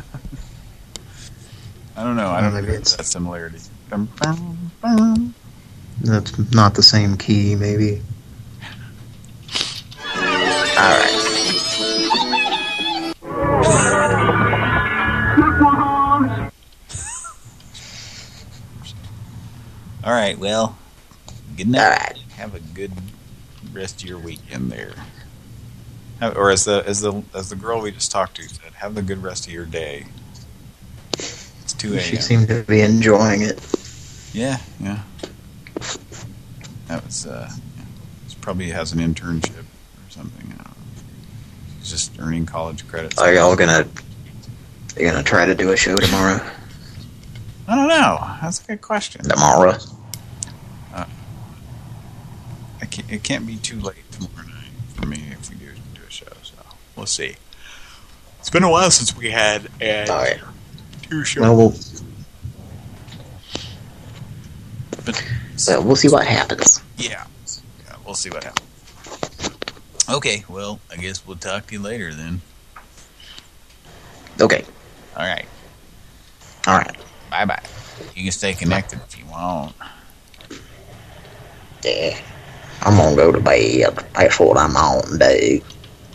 I don't know. I don't Maybe it's that similarity. Bum, bum, bum. That's not the same key, maybe. Alright. All right. Well, good night. Have a good rest of your weekend there. Have, or as the as the as the girl we just talked to said, have a good rest of your day. It's two a.m. She seemed to be enjoying it. Yeah, yeah. That was uh. She probably has an internship or something. I don't know. She's just earning college credits. Are y'all gonna you gonna try to do a show tomorrow? I don't know. That's a good question. Tomorrow. I can't, it can't be too late tomorrow night for me if we do do a show. So we'll see. It's been a while since we had uh, two shows. Well, we'll But- so we'll see what happens. Yeah. yeah, we'll see what happens. Okay, well, I guess we'll talk to you later then. Okay. All right. All right. Bye bye. You can stay connected if you want. Yeah. I'm gonna go to bed. That's what I'm on, dude.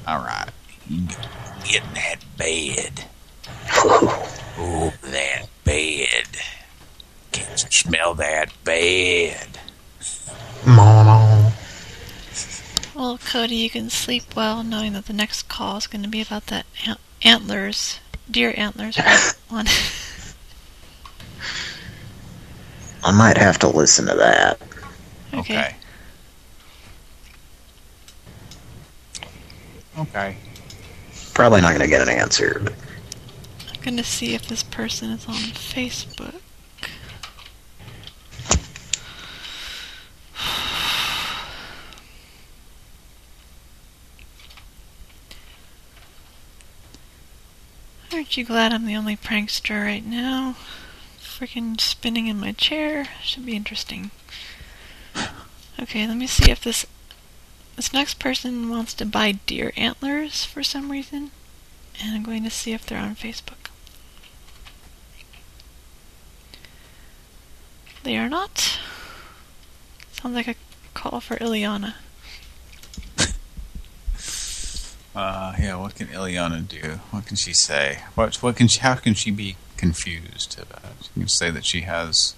All right. You get in that bed. Ooh, that bed. Can you smell that bed? Mama. Well, Cody, you can sleep well knowing that the next call is going to be about that ant antlers, deer antlers one. I might have to listen to that. Okay. Okay. Probably not gonna get an answer. But I'm going to see if this person is on Facebook. Aren't you glad I'm the only prankster right now? Freaking spinning in my chair. Should be interesting. Okay, let me see if this this next person wants to buy deer antlers for some reason. And I'm going to see if they're on Facebook. They are not. Sounds like a call for Ileana. Uh, yeah. What can Ileana do? What can she say? What? What can she? How can she be confused? Uh, she can say that she has.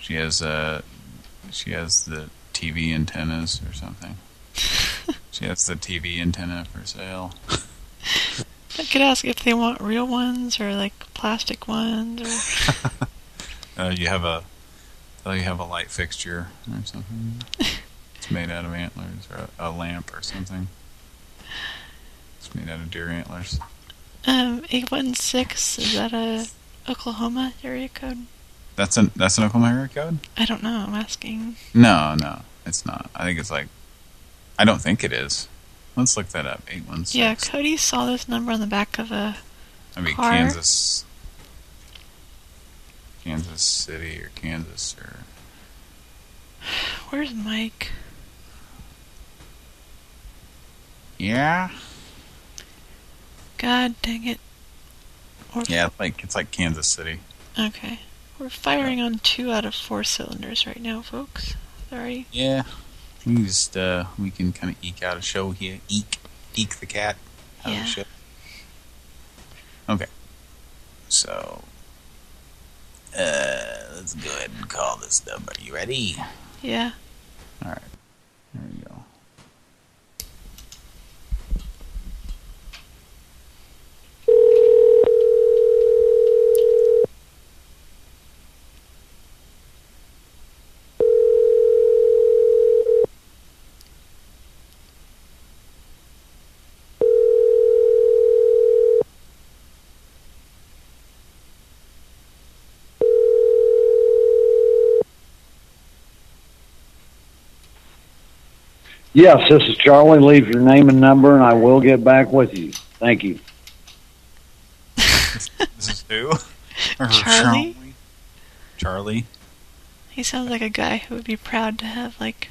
She has uh, she has the TV antennas or something. she has the TV antenna for sale. I could ask if they want real ones or like plastic ones or. Uh, you have a, oh, you have a light fixture or something. it's made out of antlers or a, a lamp or something. It's made out of deer antlers. Um, 816, is that a Oklahoma area code? That's an that's an Oklahoma area code. I don't know, I'm asking. No, no, it's not. I think it's like, I don't think it is. Let's look that up. Eight one six. Yeah, Cody saw this number on the back of a I mean car. Kansas, Kansas City or Kansas or Where's Mike? yeah, God dang it. Yeah. Like it's like Kansas City. Okay. We're firing on two out of four cylinders right now, folks. Sorry. Yeah, we can just uh, we can kind of eke out a show here. Eke, eke the cat out Yeah. of show. Okay, so uh, let's go ahead and call this number. You ready? Yeah. All right, there we go. Yes, this is Charlie. Leave your name and number, and I will get back with you. Thank you. This is who? Charlie? Charlie. He sounds like a guy who would be proud to have like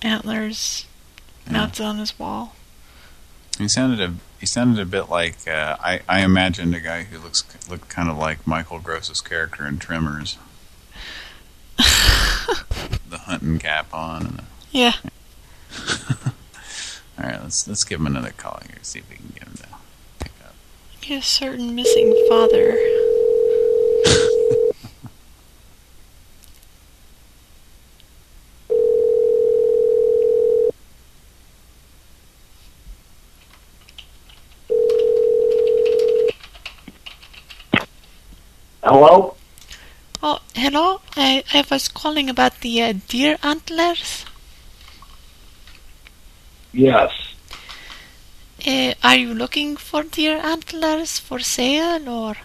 antlers mounted on his wall. He sounded a he sounded a bit like uh, I I imagined a guy who looks looked kind of like Michael Gross's character in Tremors. the hunting cap on. And the, Yeah. all right, let's let's give him another call here. See if we can get him to pick up. Be a certain missing father. Hello? Oh, hello. I I was calling about the uh, deer antlers. Yes. Uh, are you looking for deer antlers for sale or?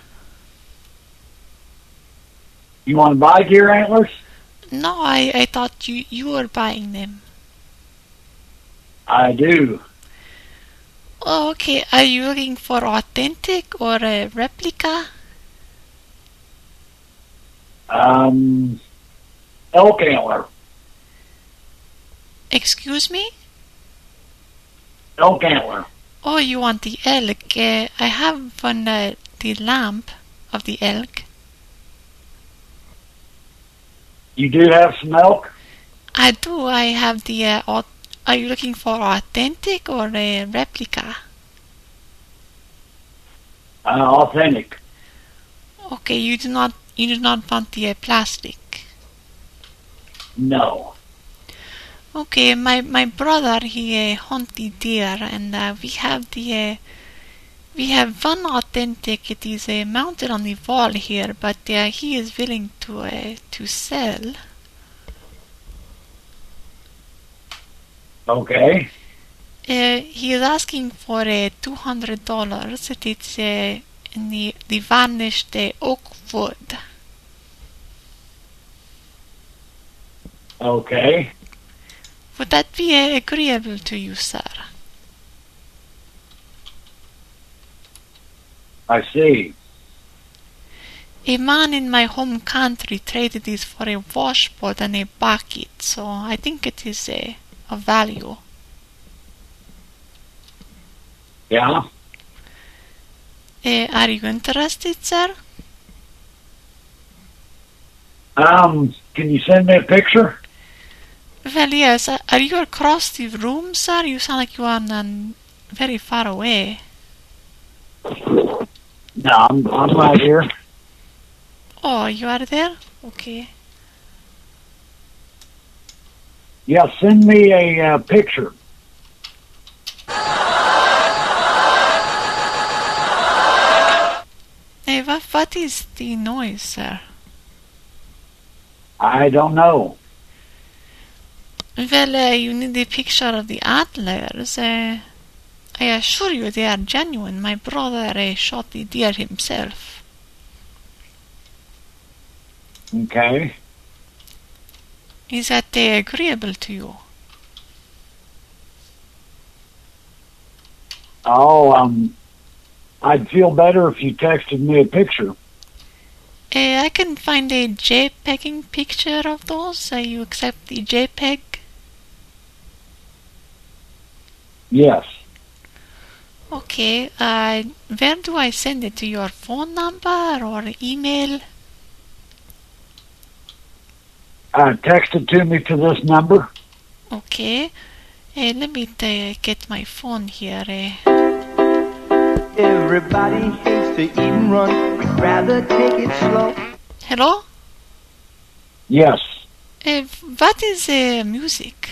You want to buy deer antlers? No, I I thought you you were buying them. I do. Oh, okay. Are you looking for authentic or a replica? Um, elk antler. Excuse me? Elk antler. Oh, you want the elk? Uh, I have one, uh, the lamp of the elk. You do have some elk? I do. I have the. Uh, are you looking for authentic or a replica? Uh, authentic. Okay, you do not. You do not want the uh, plastic. No. Okay, my my brother he uh, hunt deer, and uh, we have the. Uh, we have one authentic. It is uh, mounted on the wall here, but uh, he is willing to uh, to sell. Okay. Uh, he is asking for uh, two hundred dollars. It is uh, in the the varnished uh, oak wood. Okay. Would that be agreeable to you, sir? I see. A man in my home country traded this for a washboard and a bucket, so I think it is uh, of value. Yeah. Uh, are you interested, sir? Um, can you send me a picture? Well, yes. Are you across the room, sir? You sound like you are um, very far away. No, I'm, I'm right here. Oh, you are there? Okay. Yeah, send me a uh, picture. Hey, what, what is the noise, sir? I don't know. Well, uh, you need a picture of the antlers. Uh, I assure you they are genuine. My brother uh, shot the deer himself. Okay. Is that uh, agreeable to you? Oh, um, I'd feel better if you texted me a picture. Uh, I can find a JPEGing picture of those. Uh, you accept the JPEG? Yes. Okay. Uh, where do I send it? To your phone number or email? Uh, text it to me to this number. Okay. Uh, let me get my phone here. Uh, Everybody hates to eat and run. We'd rather take it slow. hello? Yes. Uh, what is uh, music?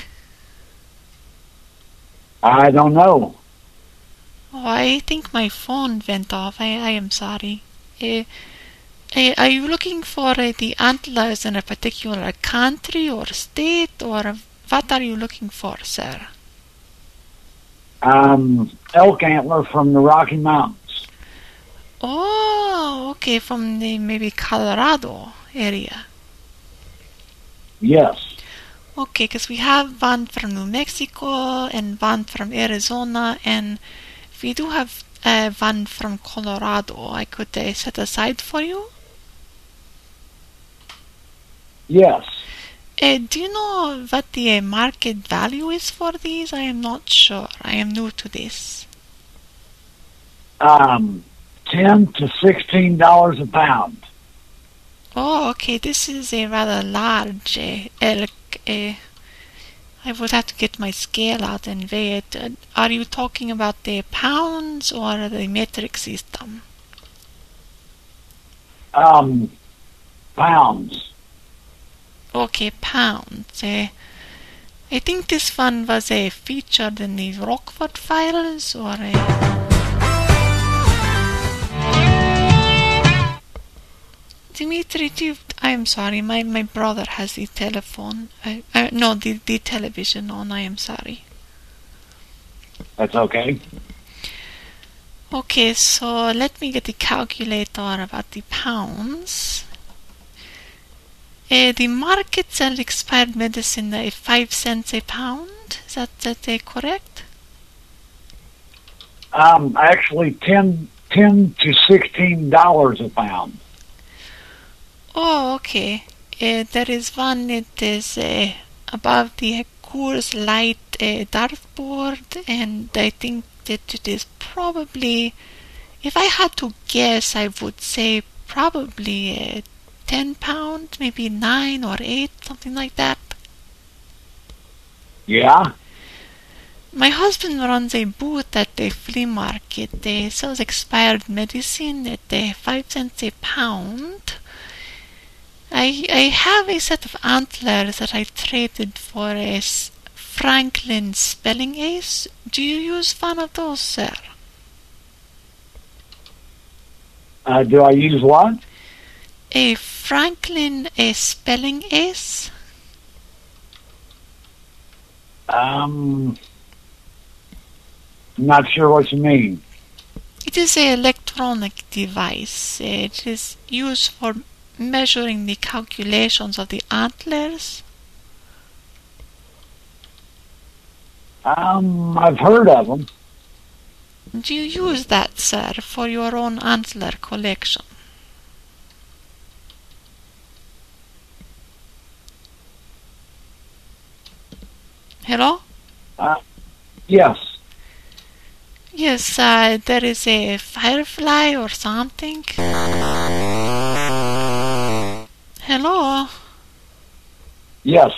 I don't know. Oh, I think my phone went off. I, I am sorry. Uh, are you looking for uh, the antlers in a particular country or state, or what are you looking for, sir? Um, elk antler from the Rocky Mountains. Oh, okay, from the maybe Colorado area. Yes. Okay, because we have one from New Mexico and one from Arizona, and we do have uh, one from Colorado. I could uh, set aside for you. Yes. Uh, do you know what the uh, market value is for these? I am not sure. I am new to this. Um, ten to sixteen dollars a pound. Oh, okay. This is a rather large uh, elk. Uh, I would have to get my scale out and weigh it. Uh, are you talking about the pounds or the metric system? Um, pounds. Okay, pounds. Uh, I think this one was uh, featured in the Rockford files or. Uh, Dimitri, do I'm sorry, my, my brother has the telephone. I, I, no, the, the television on. I am sorry. That's okay. Okay, so let me get the calculator about the pounds. Uh, the market sell expired medicine at 5 cents a pound. Is that, that uh, correct? Um, actually, ten, ten to sixteen dollars a pound. Oh, okay. Uh, there is one, it is uh, above the Coors Light uh, dartboard, and I think that it is probably, if I had to guess, I would say probably uh, 10 pounds, maybe 9 or 8, something like that. Yeah. My husband runs a booth at the flea market. They sells expired medicine at uh, 5 cents a pound. I, I have a set of antlers that I traded for a S- Franklin spelling ace. Do you use one of those, sir? Uh, do I use what? A Franklin a spelling ace? Um, not sure what you mean. It is an electronic device. It is used for measuring the calculations of the antlers. Um, I've heard of them. Do you use that, sir, for your own antler collection? Hello? Uh, yes. Yes, uh, there is a firefly or something. Hello? Yes.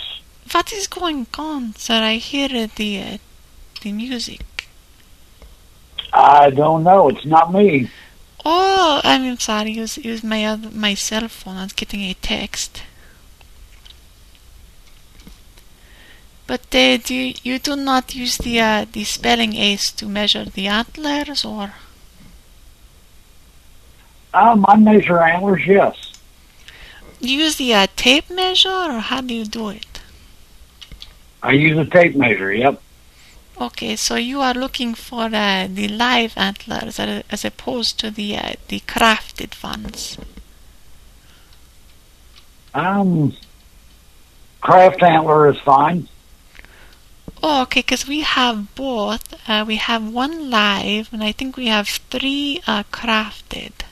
What is going on, sir? I hear the uh, the music. I don't know. It's not me. Oh, I'm sorry. Use use my other, my cell phone. I was getting a text. But uh, do you, you do not use the uh, the spelling ace to measure the antlers, or Um, I measure antlers. Yes. You use the uh, tape measure, or how do you do it? I use a tape measure. Yep. Okay, so you are looking for uh, the live antlers as, as opposed to the uh, the crafted ones. Um, craft antler is fine. Oh, okay, because we have both. Uh, we have one live, and I think we have three uh, crafted. Uh,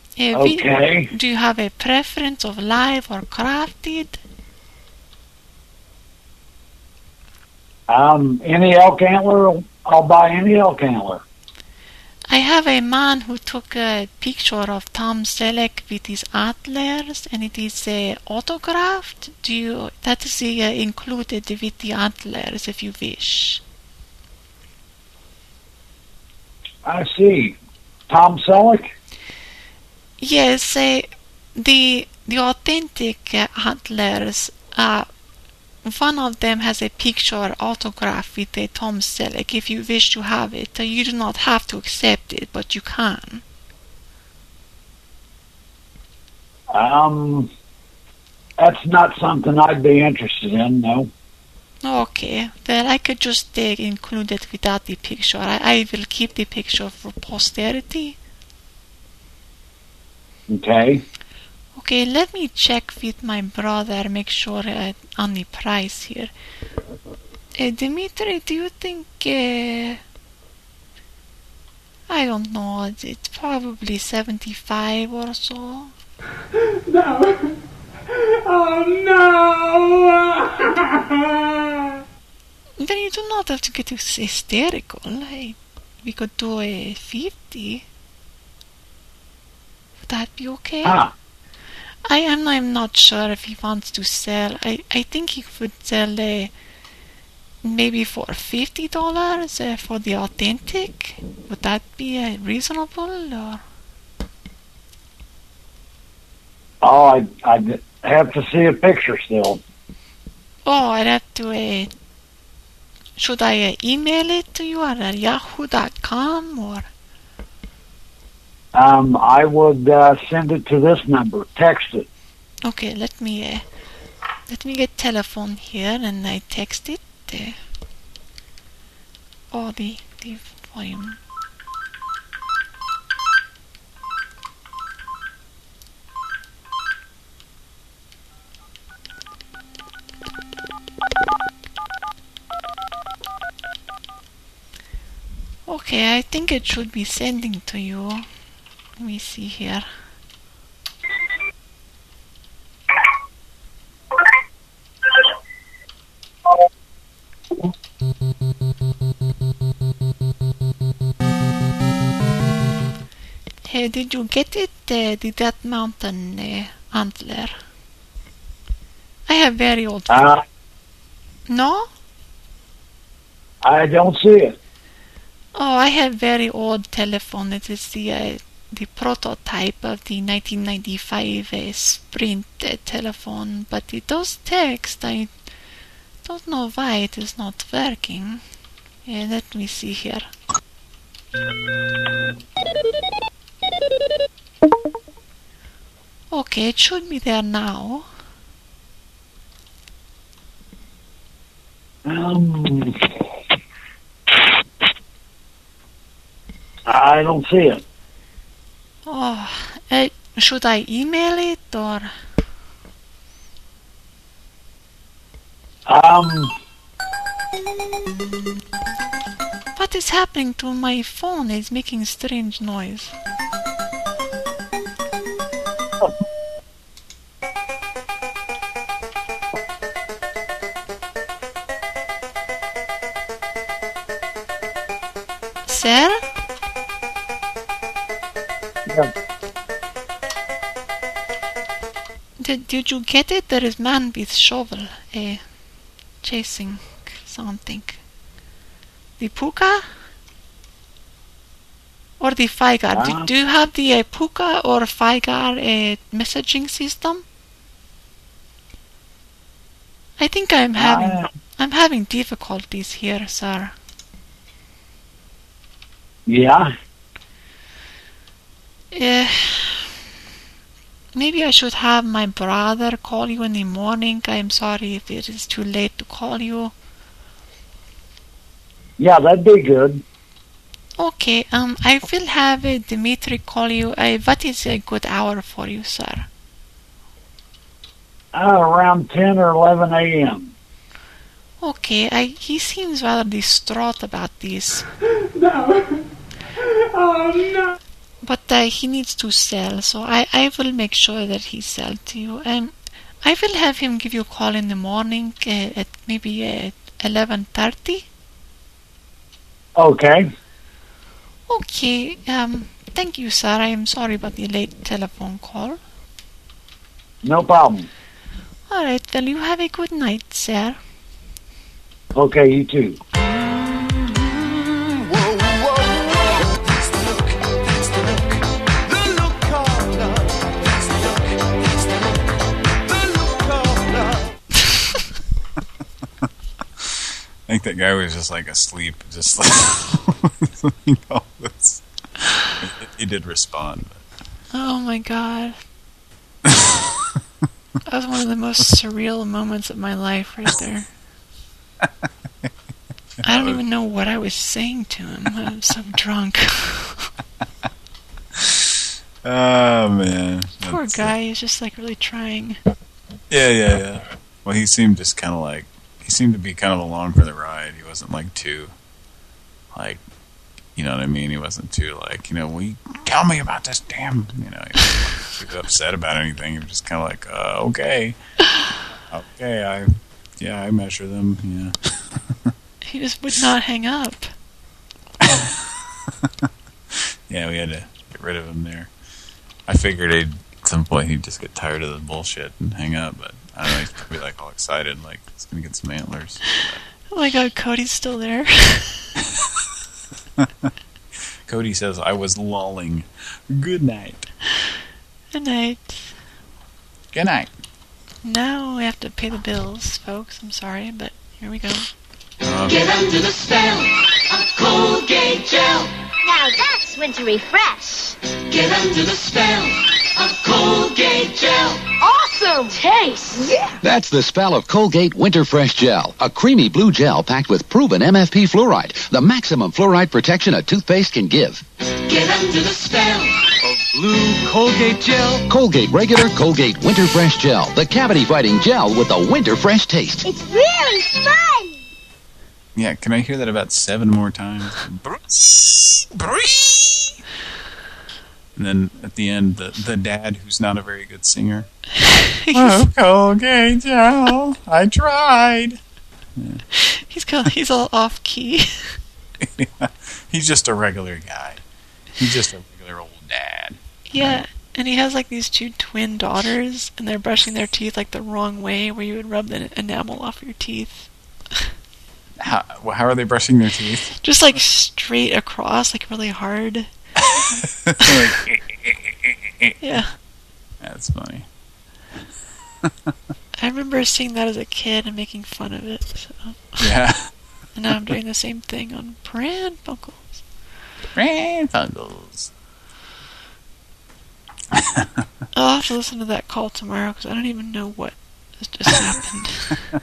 we- Okay. do you have a preference of live or crafted? Um, any elk antler, I'll buy any elk antler. I have a man who took a picture of Tom Selleck with his antlers, and it is uh, autographed. Do you? That is uh, included with the antlers, if you wish. I see. Tom Selleck. Yes, uh, the the authentic uh, antlers. Uh, one of them has a picture autograph with a Tom Selleck. If you wish to have it, uh, you do not have to accept it, but you can. Um, that's not something I'd be interested in. No. Okay, then I could just uh, include it without the picture. I, I will keep the picture for posterity. Okay. Okay, let me check with my brother, make sure uh, on the price here. Uh, Dimitri, do you think, uh, I don't know, it's probably 75 or so? No. Oh no! Then you do not have to get hysterical. Hey, we could do a 50. That be okay? Ah. I am I'm not sure if he wants to sell. I, I think he would sell uh, maybe for fifty dollars uh, for the authentic. Would that be uh, reasonable or? Oh, I I have to see a picture still. Oh, I'd have to. Uh, should I uh, email it to you at yahoo.com or? Um, I would uh, send it to this number. Text it. Okay, let me uh, let me get telephone here and I text it. Uh, oh, the the volume. Okay, I think it should be sending to you. Let me see here. Hey, did you get it, uh, the Death Mountain uh, antler? I have very old. Uh, no? I don't see it. Oh, I have very old telephone. It is the uh, the prototype of the 1995 uh, Sprint uh, telephone, but it does text. I don't know why it is not working. Yeah, let me see here. Okay, it should be there now. Um, I don't see it. Oh, uh, should I email it or? Um, What is happening to my phone? It's making strange noise. Did, did you get it? There is man with shovel, eh, chasing something. The puka? Or the Figar? Ah. Do, do you have the uh, puka or Figar uh, messaging system? I think I'm having Ah. I'm having difficulties here, sir. yeah. Uh, maybe I should have my brother call you in the morning. I am sorry if it is too late to call you. Yeah, that'd be good. Okay, um, I will have uh, Dimitri call you. Uh, what is a good hour for you, sir? Uh, around 10 or 11 a.m. Okay, I, he seems rather distraught about this, No. Oh no. But uh, he needs to sell, so I, I will make sure that he sells to you. Um, I will have him give you a call in the morning uh, at maybe uh, eleven thirty. Okay. Okay, um, thank you, sir. I am sorry about the late telephone call. No problem. All right, well, you have a good night, sir. Okay, you too. I think that guy was just like asleep, just like you know, this. He did respond. Oh my god. that was one of the most surreal moments of my life right there. I don't even know what I was saying to him. I was so drunk. Oh man. Poor guy. He's just like really trying. Yeah, yeah, yeah. Well, he seemed just kind of like seemed to be kind of along for the ride. He wasn't like too, like, you know what I mean. He wasn't too like, you know, you tell me about this damn, you know, he wasn't too upset about anything. He was just kind of like, uh, okay, okay, I, yeah, I measure them, yeah. He just would not hang up. Yeah, we had to get rid of him there. I figured he'd, at some point he'd just get tired of the bullshit and hang up, but I don't know, he's probably like all excited, like he's gonna get some antlers. Oh my god, Cody's still there. Cody says, I was lolling. Good night. Good night. Good night. Now we have to pay the bills, folks. I'm sorry, but here we go. Get under the spell of Colgate Gel. Now that's wintry fresh. Get under the spell of Colgate Gel. Awesome taste. Yeah. That's the spell of Colgate Winter Fresh Gel, a creamy blue gel packed with proven MFP fluoride, the maximum fluoride protection a toothpaste can give. Get under the spell of Blue Colgate Gel. Colgate Regular Colgate Winter Fresh Gel, the cavity fighting gel with a winter fresh taste. It's really fun. Yeah, can I hear that about seven more times? And then at the end, the the dad, who's not a very good singer. oh, Colgate gel. I tried. He's of, he's all off key. He's just a regular guy. He's just a regular old dad. Yeah, and he has like these two twin daughters, and they're brushing their teeth like the wrong way, where you would rub the enamel off your teeth. How, how are they brushing their teeth? Just like straight across, like really hard. yeah. That's funny. I remember seeing that as a kid and making fun of it. So. Yeah. and now I'm doing the same thing on Pran Funkels. Pran Funkels. I'll have to listen to that call tomorrow because I don't even know what has just happened.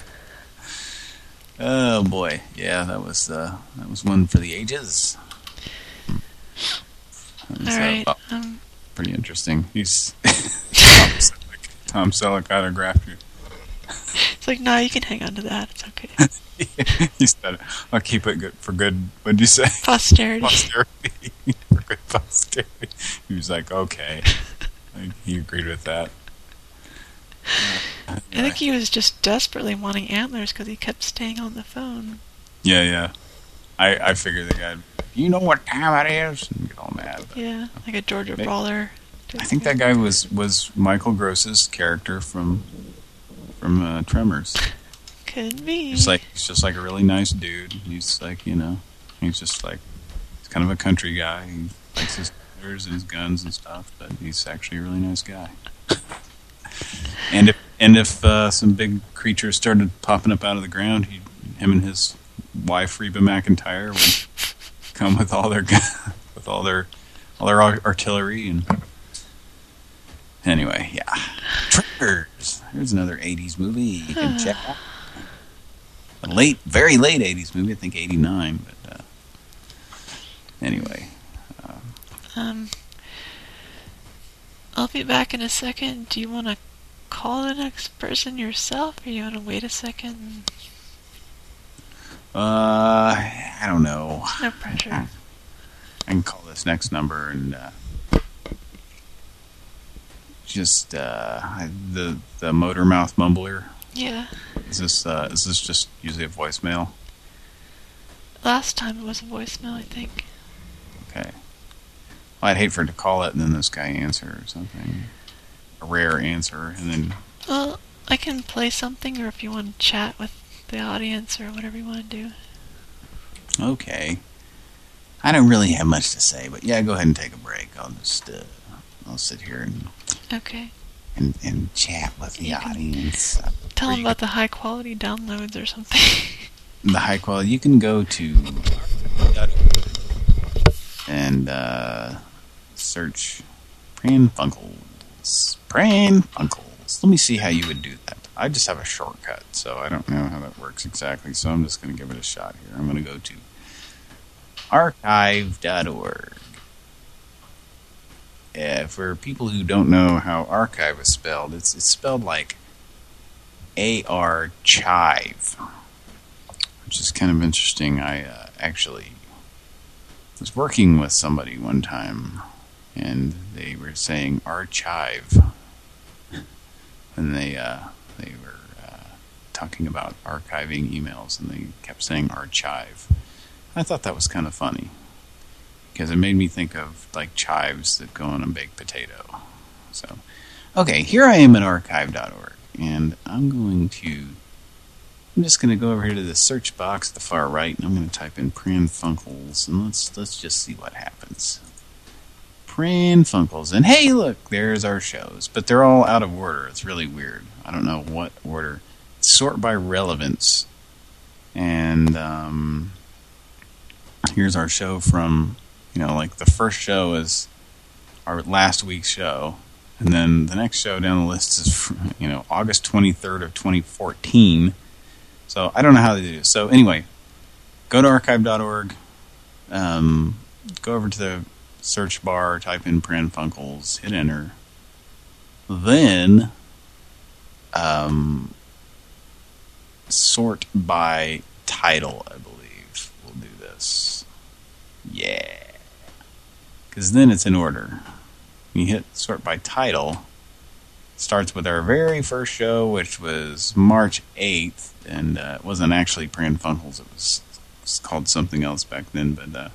Oh boy, yeah, that was uh, that was one for the ages. That was, All right, uh, um, pretty interesting. He's Tom Selleck. Tom Selleck autographed you. It's like, no, you can hang on to that. It's okay. he said, "I'll keep it good for good." What did you say? Posterity. Posterity. for good posterity. He was like, "Okay." Like, he agreed with that. I think he was just desperately wanting antlers because he kept staying on the phone. Yeah, yeah. I I figured the guy. You know what time it is? And get all mad. Yeah, like a Georgia Maybe- brawler. I think that guy was was Michael Gross's character from from uh, Tremors. Could be. He's like he's just like a really nice dude. He's like you know he's just like he's kind of a country guy. He likes his and his guns and stuff, but he's actually a really nice guy. and if and if uh, some big creatures started popping up out of the ground, he him and his wife Reba McEntire would come with all their with all their all their artillery and anyway, yeah. Triggers. Here's another 80s movie you can check out. A late, very late 80s movie, I think 89, but uh, anyway. Um, I'll be back in a second. Do you want to call the next person yourself, or you want to wait a second? Uh, I don't know. No pressure. I can call this next number and uh, just uh, the the motor mouth mumbler. Yeah. Is this uh, is this just usually a voicemail? Last time it was a voicemail, I think. Okay. Well, I'd hate for it to call it and then this guy answer or something. A rare answer and then Well, I can play something, or if you want to chat with the audience, or whatever you want to do. okay. I don't really have much to say, but yeah, go ahead and take a break. I'll just uh, I'll sit here and Okay. and, and chat with the audience. Tell them about the high quality downloads or something. the high quality. You can go to and uh, search Pran Funkels. Pran Funkels. Let me see how you would do that. I just have a shortcut, so I don't know how that works exactly. So I'm just going to give it a shot here. I'm going to go to archive.org. uh, for people who don't know how archive is spelled, it's it's spelled like A-R chive, which is kind of interesting. I uh, actually was working with somebody one time, and they were saying archive, and they uh, they were uh, talking about archiving emails, and they kept saying archive. I thought that was kind of funny because it made me think of like chives that go on a baked potato. So, okay, here I am at archive.org, and I'm going to, I'm just going to go over here to the search box at the far right, and I'm going to type in Pran Funkels, and let's let's just see what happens. Pran Funkels, and hey, look, there's our shows, but they're all out of order. It's really weird. I don't know what order. Sort by relevance, and um, here's our show from you know, like the first show is our last week's show, and then the next show down the list is, you know, August 23rd of 2014. So I don't know how they do. So anyway, go to archive.org, um, go over to the search bar, type in Pran Funkels, hit enter. Then, um, sort by title, I believe. We'll do this. Yeah because then it's in order. You hit sort by title. starts with our very first show, which was March 8th, and uh, it wasn't actually Pran Funkels. It was, it was, called something else back then, but uh,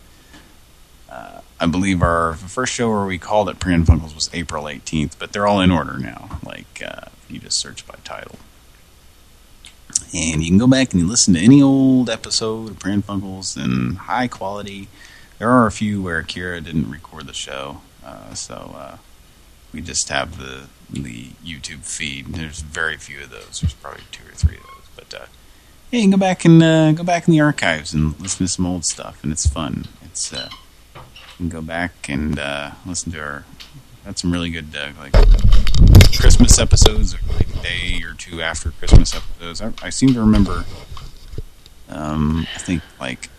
uh, I believe our first show where we called it Pran Funkels was April 18th, but they're all in order now. Like, uh, you just search by title. And you can go back and listen to any old episode of Pran Funkels in high quality there are a few where Kira didn't record the show, uh, so uh, we just have the the YouTube feed. There's very few of those. There's probably two or three of those. But uh, yeah, you can go back and uh, go back in the archives and listen to some old stuff, and it's fun. It's uh, can go back and uh, listen to our. Had some really good like Christmas episodes, or like a day or two after Christmas episodes. I, I seem to remember. Um, I think like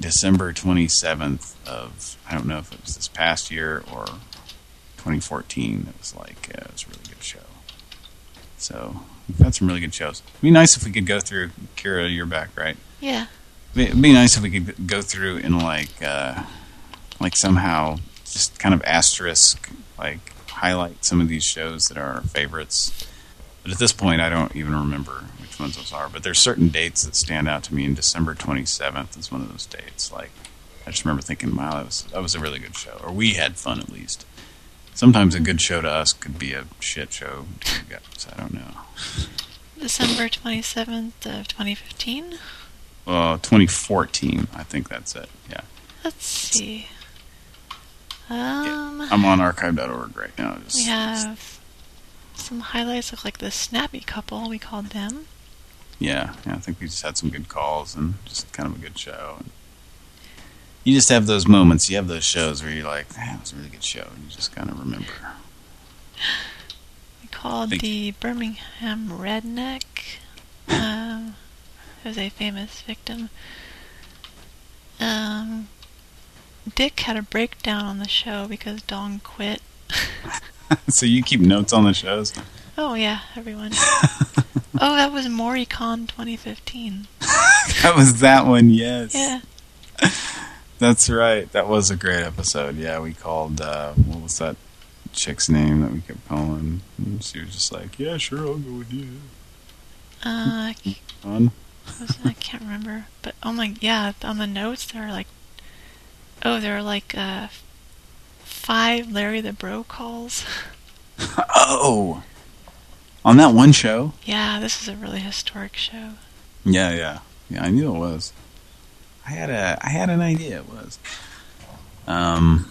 December 27th of, I don't know if it was this past year or 2014. It was like, uh, it was a really good show. So, we've had some really good shows. It'd be nice if we could go through, Kira, you're back, right? Yeah. It'd be nice if we could go through and like, uh, like somehow just kind of asterisk, like highlight some of these shows that are our favorites. But at this point, I don't even remember which ones those are, but there's certain dates that stand out to me. And December 27th is one of those dates. Like, I just remember thinking, wow, that was that was a really good show, or we had fun at least. Sometimes a good show to us could be a shit show to you guys. I don't know. December 27th of 2015? Well, uh, 2014. I think that's it. Yeah. Let's see. Um, yeah. I'm on archive.org right now. Just, we have some highlights of like the snappy couple, we called them yeah, yeah, I think we just had some good calls and just kind of a good show. You just have those moments. You have those shows where you're like, that was a really good show. And you just kind of remember. We called the Birmingham Redneck. Um, it was a famous victim. Um, Dick had a breakdown on the show because Dong quit. so you keep notes on the shows? Oh, yeah, everyone. oh, that was MoriCon 2015. that was that one, yes. Yeah. That's right. That was a great episode. Yeah, we called, uh, what was that chick's name that we kept calling? And she was just like, yeah, sure, I'll go with you. Uh, Fun? I can't remember. But, oh my, yeah, on the notes, there are like, oh, there are like, uh, five Larry the Bro calls. oh! On that one show? Yeah, this is a really historic show. Yeah, yeah. Yeah, I knew it was. I had a I had an idea it was. Um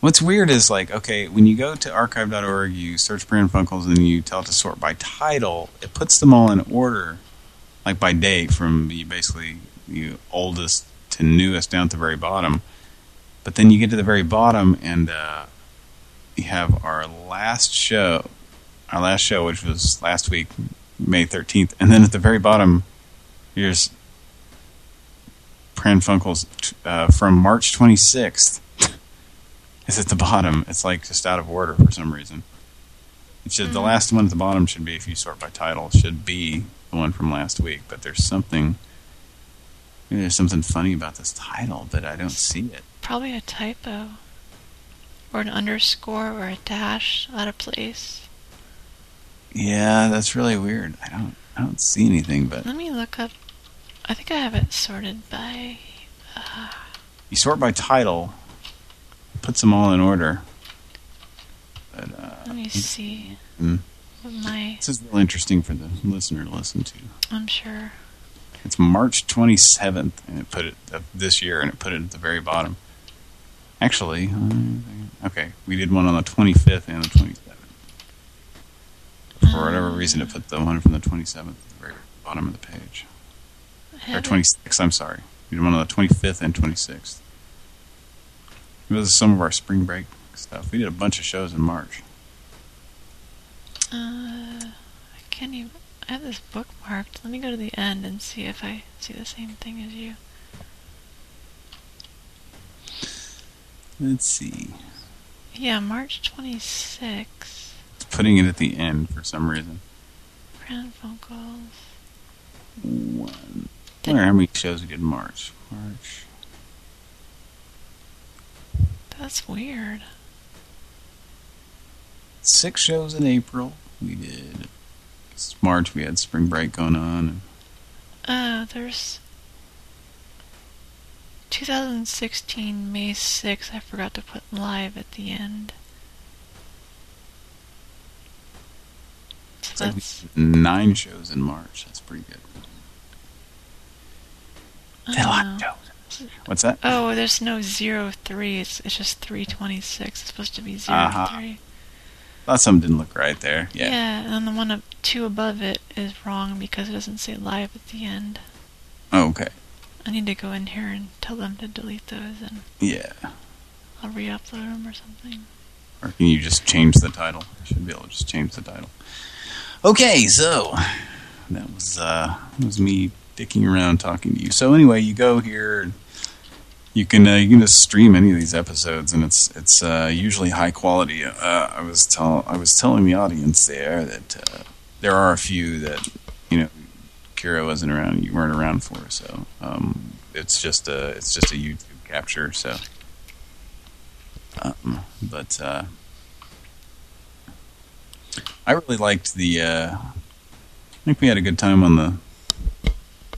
What's weird is like, okay, when you go to archive.org, you search Pran Funkels and you tell it to sort by title, it puts them all in order, like by date, from the basically the oldest to newest down at the very bottom. But then you get to the very bottom and uh, you have our last show, our last show, which was last week, May 13th. And then at the very bottom, here's Pran Funkels uh, from March 26th. It's at the bottom. It's like just out of order for some reason. It should the last one at the bottom should be if you sort by title should be the one from last week. But there's something maybe there's something funny about this title, but I don't see it. Probably a typo. Or an underscore or a dash out of place. Yeah, that's really weird. I don't I don't see anything, but Let me look up. I think I have it sorted by. Uh, you sort by title, puts them all in order. But uh, let me see. mm, What my. this is real interesting for the listener to listen to. I'm sure. It's March 27th, and it put it uh, this year, and it put it at the very bottom. Actually, uh, okay, we did one on the 25th and the 27th. For whatever reason, it put the one from the 27th at the very bottom of the page. Or 26th, I'm sorry. We did one on the 25th and 26th. This is some of our spring break stuff. We did a bunch of shows in March. Uh, I can't even. I have this bookmarked. Let me go to the end and see if I see the same thing as you. Let's see. Yeah, March 26th. It's putting it at the end for some reason. Grand phone calls. One. Where? How many shows we did in March? March. That's weird. Six shows in April. We did. It's March. We had spring break going on. And Oh, there's 2016 May 6th. I forgot to put live at the end. So it's like that's nine shows in March. That's pretty good. I. What's that? Oh, there's no zero three. It's it's just 326. It's supposed to be zero Uh-huh. three. Thought something didn't look right there. Yeah. Yeah. and then the one up two above it is wrong because it doesn't say live at the end. Oh, okay. I need to go in here and tell them to delete those, and Yeah. I'll re-upload them or something. Or can you just change the title? You should be able to just change the title. Okay, so that was uh that was me dicking around talking to you. So anyway, you go here and you can uh, you can just stream any of these episodes and it's it's uh, usually high quality. Uh, I was tell I was telling the audience there that uh, there are a few that you know Kira wasn't around, you weren't around for, so um, it's just a it's just a YouTube capture. So, um, but uh, I really liked the. Uh, I think we had a good time on the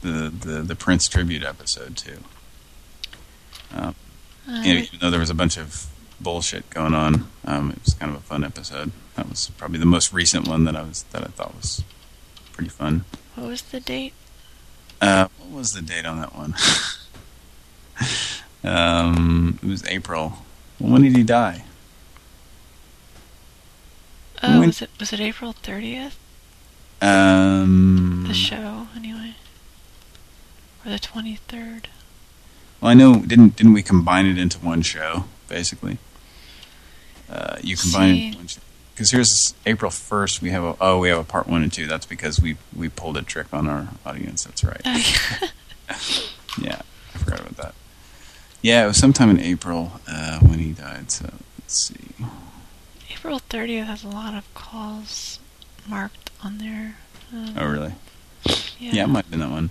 the the, the Prince tribute episode too. Uh, you know, even though there was a bunch of bullshit going on, um, it was kind of a fun episode. That was probably the most recent one that I was that I thought was pretty fun. What was the date? Uh, what was the date on that one? um, it was April. When did he die? Oh, When- was it was it April 30th? Um, The show, anyway. Or the 23rd. Well, I know didn't didn't we combine it into one show basically? Uh, you combine it See. into one show. Because here's April 1st, we have a oh we have a part one and two. That's because we we pulled a trick on our audience. That's right. yeah, I forgot about that. Yeah, it was sometime in April uh, when he died. So let's see. April 30th has a lot of calls marked on there. Um, Oh, really? Yeah. Yeah, it might have been that one.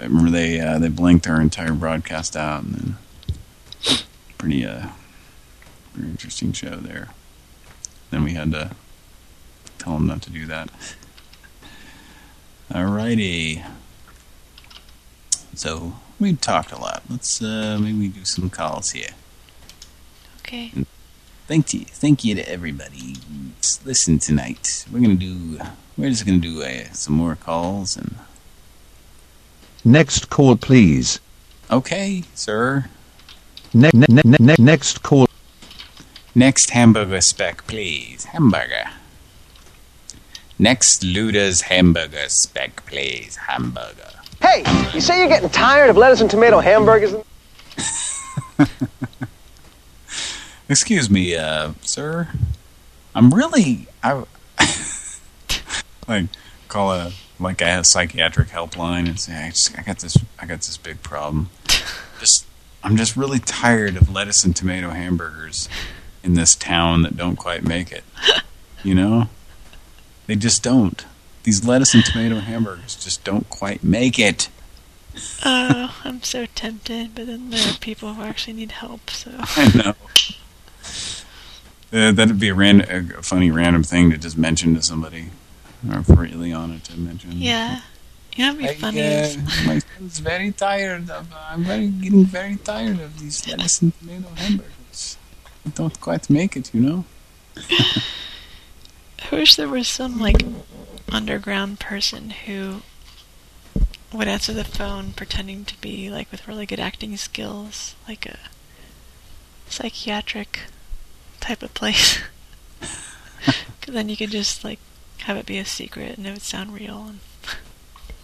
I remember they uh, they blanked our entire broadcast out, and then pretty uh, pretty interesting show there. Then we had to tell them not to do that. Alrighty. So we talked a lot. Let's uh, maybe do some calls here. Okay. Thank you, thank you to everybody. Listen tonight. We're gonna do. We're just gonna do uh, some more calls and. Next call, please. Okay, sir. Ne- ne- ne- ne- next call. Next hamburger spec, please. Hamburger. Next Luda's hamburger spec, please. Hamburger. Hey, you say you're getting tired of lettuce and tomato hamburgers? Excuse me, uh, sir. I'm really I like call a like a psychiatric helpline and say I just I got this I got this big problem. Just I'm just really tired of lettuce and tomato hamburgers in this town that don't quite make it. You know? They just don't. These lettuce and tomato hamburgers just don't quite make it. Oh, I'm so tempted, but then there are people who actually need help, so... I know. Uh, that'd be a, ran a funny random thing to just mention to somebody. Or for Ileana to mention. Yeah. You know what'd be I, funny uh, is... my son's very tired of. Uh, I'm very getting very tired of these lettuce and tomato hamburgers. I don't quite make it, you know. I wish there was some, like, underground person who would answer the phone pretending to be, like, with really good acting skills. Like a psychiatric type of place. Because then you could just, like, have it be a secret and it would sound real. And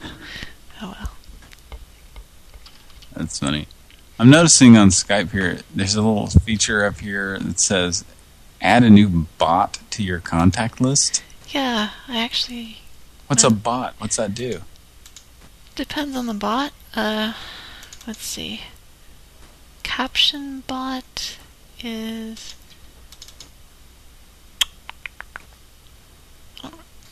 oh well. That's funny. I'm noticing on Skype here, there's a little feature up here that says, add a new bot to your contact list. Yeah, I actually... What's a bot? What's that do? Depends on the bot. Uh, let's see. Caption bot is...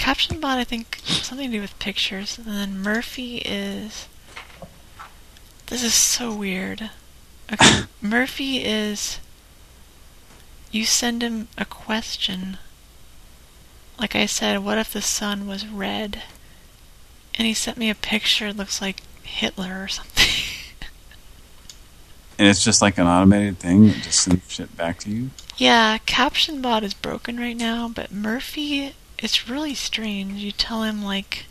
Caption bot, I think, something to do with pictures. And then Murphy is... This is so weird. Okay, Murphy is... You send him a question. Like I said, what if the sun was red? And he sent me a picture, it looks like Hitler or something. And it's just like an automated thing that just sends shit back to you? yeah, Caption bot is broken right now, but Murphy, it's really strange. You tell him, like...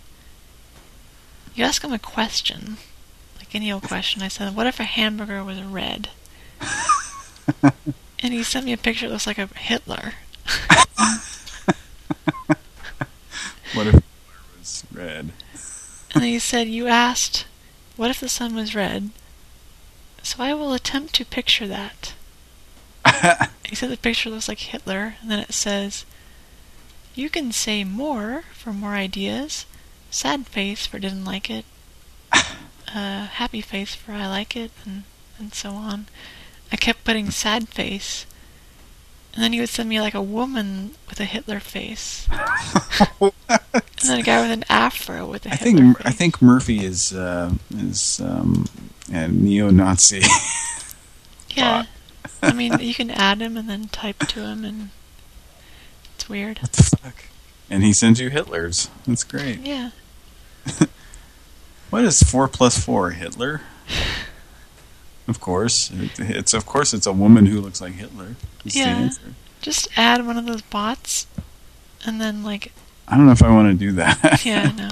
You ask him a question. Like any old question. I said, what if a hamburger was red? and he sent me a picture that looks like a Hitler. What if it was red? And he said, You asked, what if the sun was red? So I will attempt to picture that. he said the picture looks like Hitler, and then it says, You can say more for more ideas. Sad face for didn't like it. Uh, happy face for I like it, and, and so on. I kept putting sad face. And then he would send me like a woman with a Hitler face. and then a guy with an afro with a I Hitler think I think Murphy is uh, is um, a neo-Nazi. Yeah. I mean, you can add him and then type to him, and weird. What the fuck? And he sends you Hitlers. That's great. Yeah. What is four plus four? Hitler? Of course, It- it's of course it's a woman who looks like Hitler. The Yeah. Just add one of those bots, and then like, I don't know if I want to do that. yeah, no,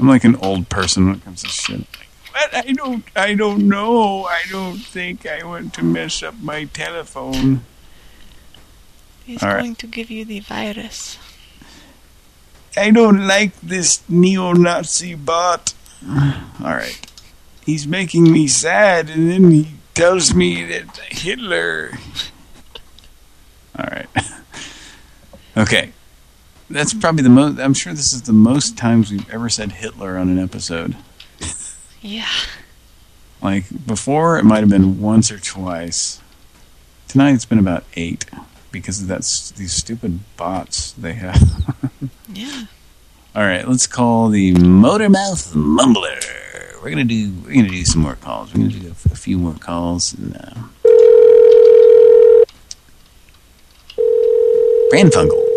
I'm like an old person when it comes to shit. But I don't, I don't know. I don't think I want to mess up my telephone. He's All right. going to give you the virus. I don't like this neo-Nazi bot. All right. He's making me sad, and then he tells me that Hitler. All right. Okay. That's probably the most. I'm sure this is the most times we've ever said Hitler on an episode. Yeah. Like before, it might have been once or twice. Tonight, it's been about eight because of that s- these stupid bots they have. Yeah. All right, let's call the Motormouth Mumbler. We're gonna do we're gonna do some more calls. We're gonna do a, few more calls and uh, Pran Funkels.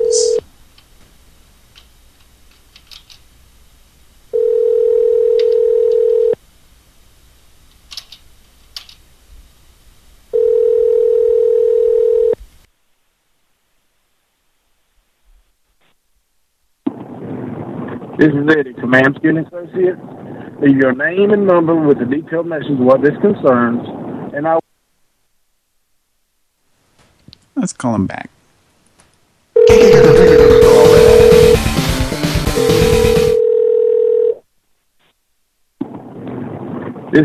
This is Eddie from Amskin Associates. Leave your name and number with a detailed message of what this concerns, and I Let's call him back. This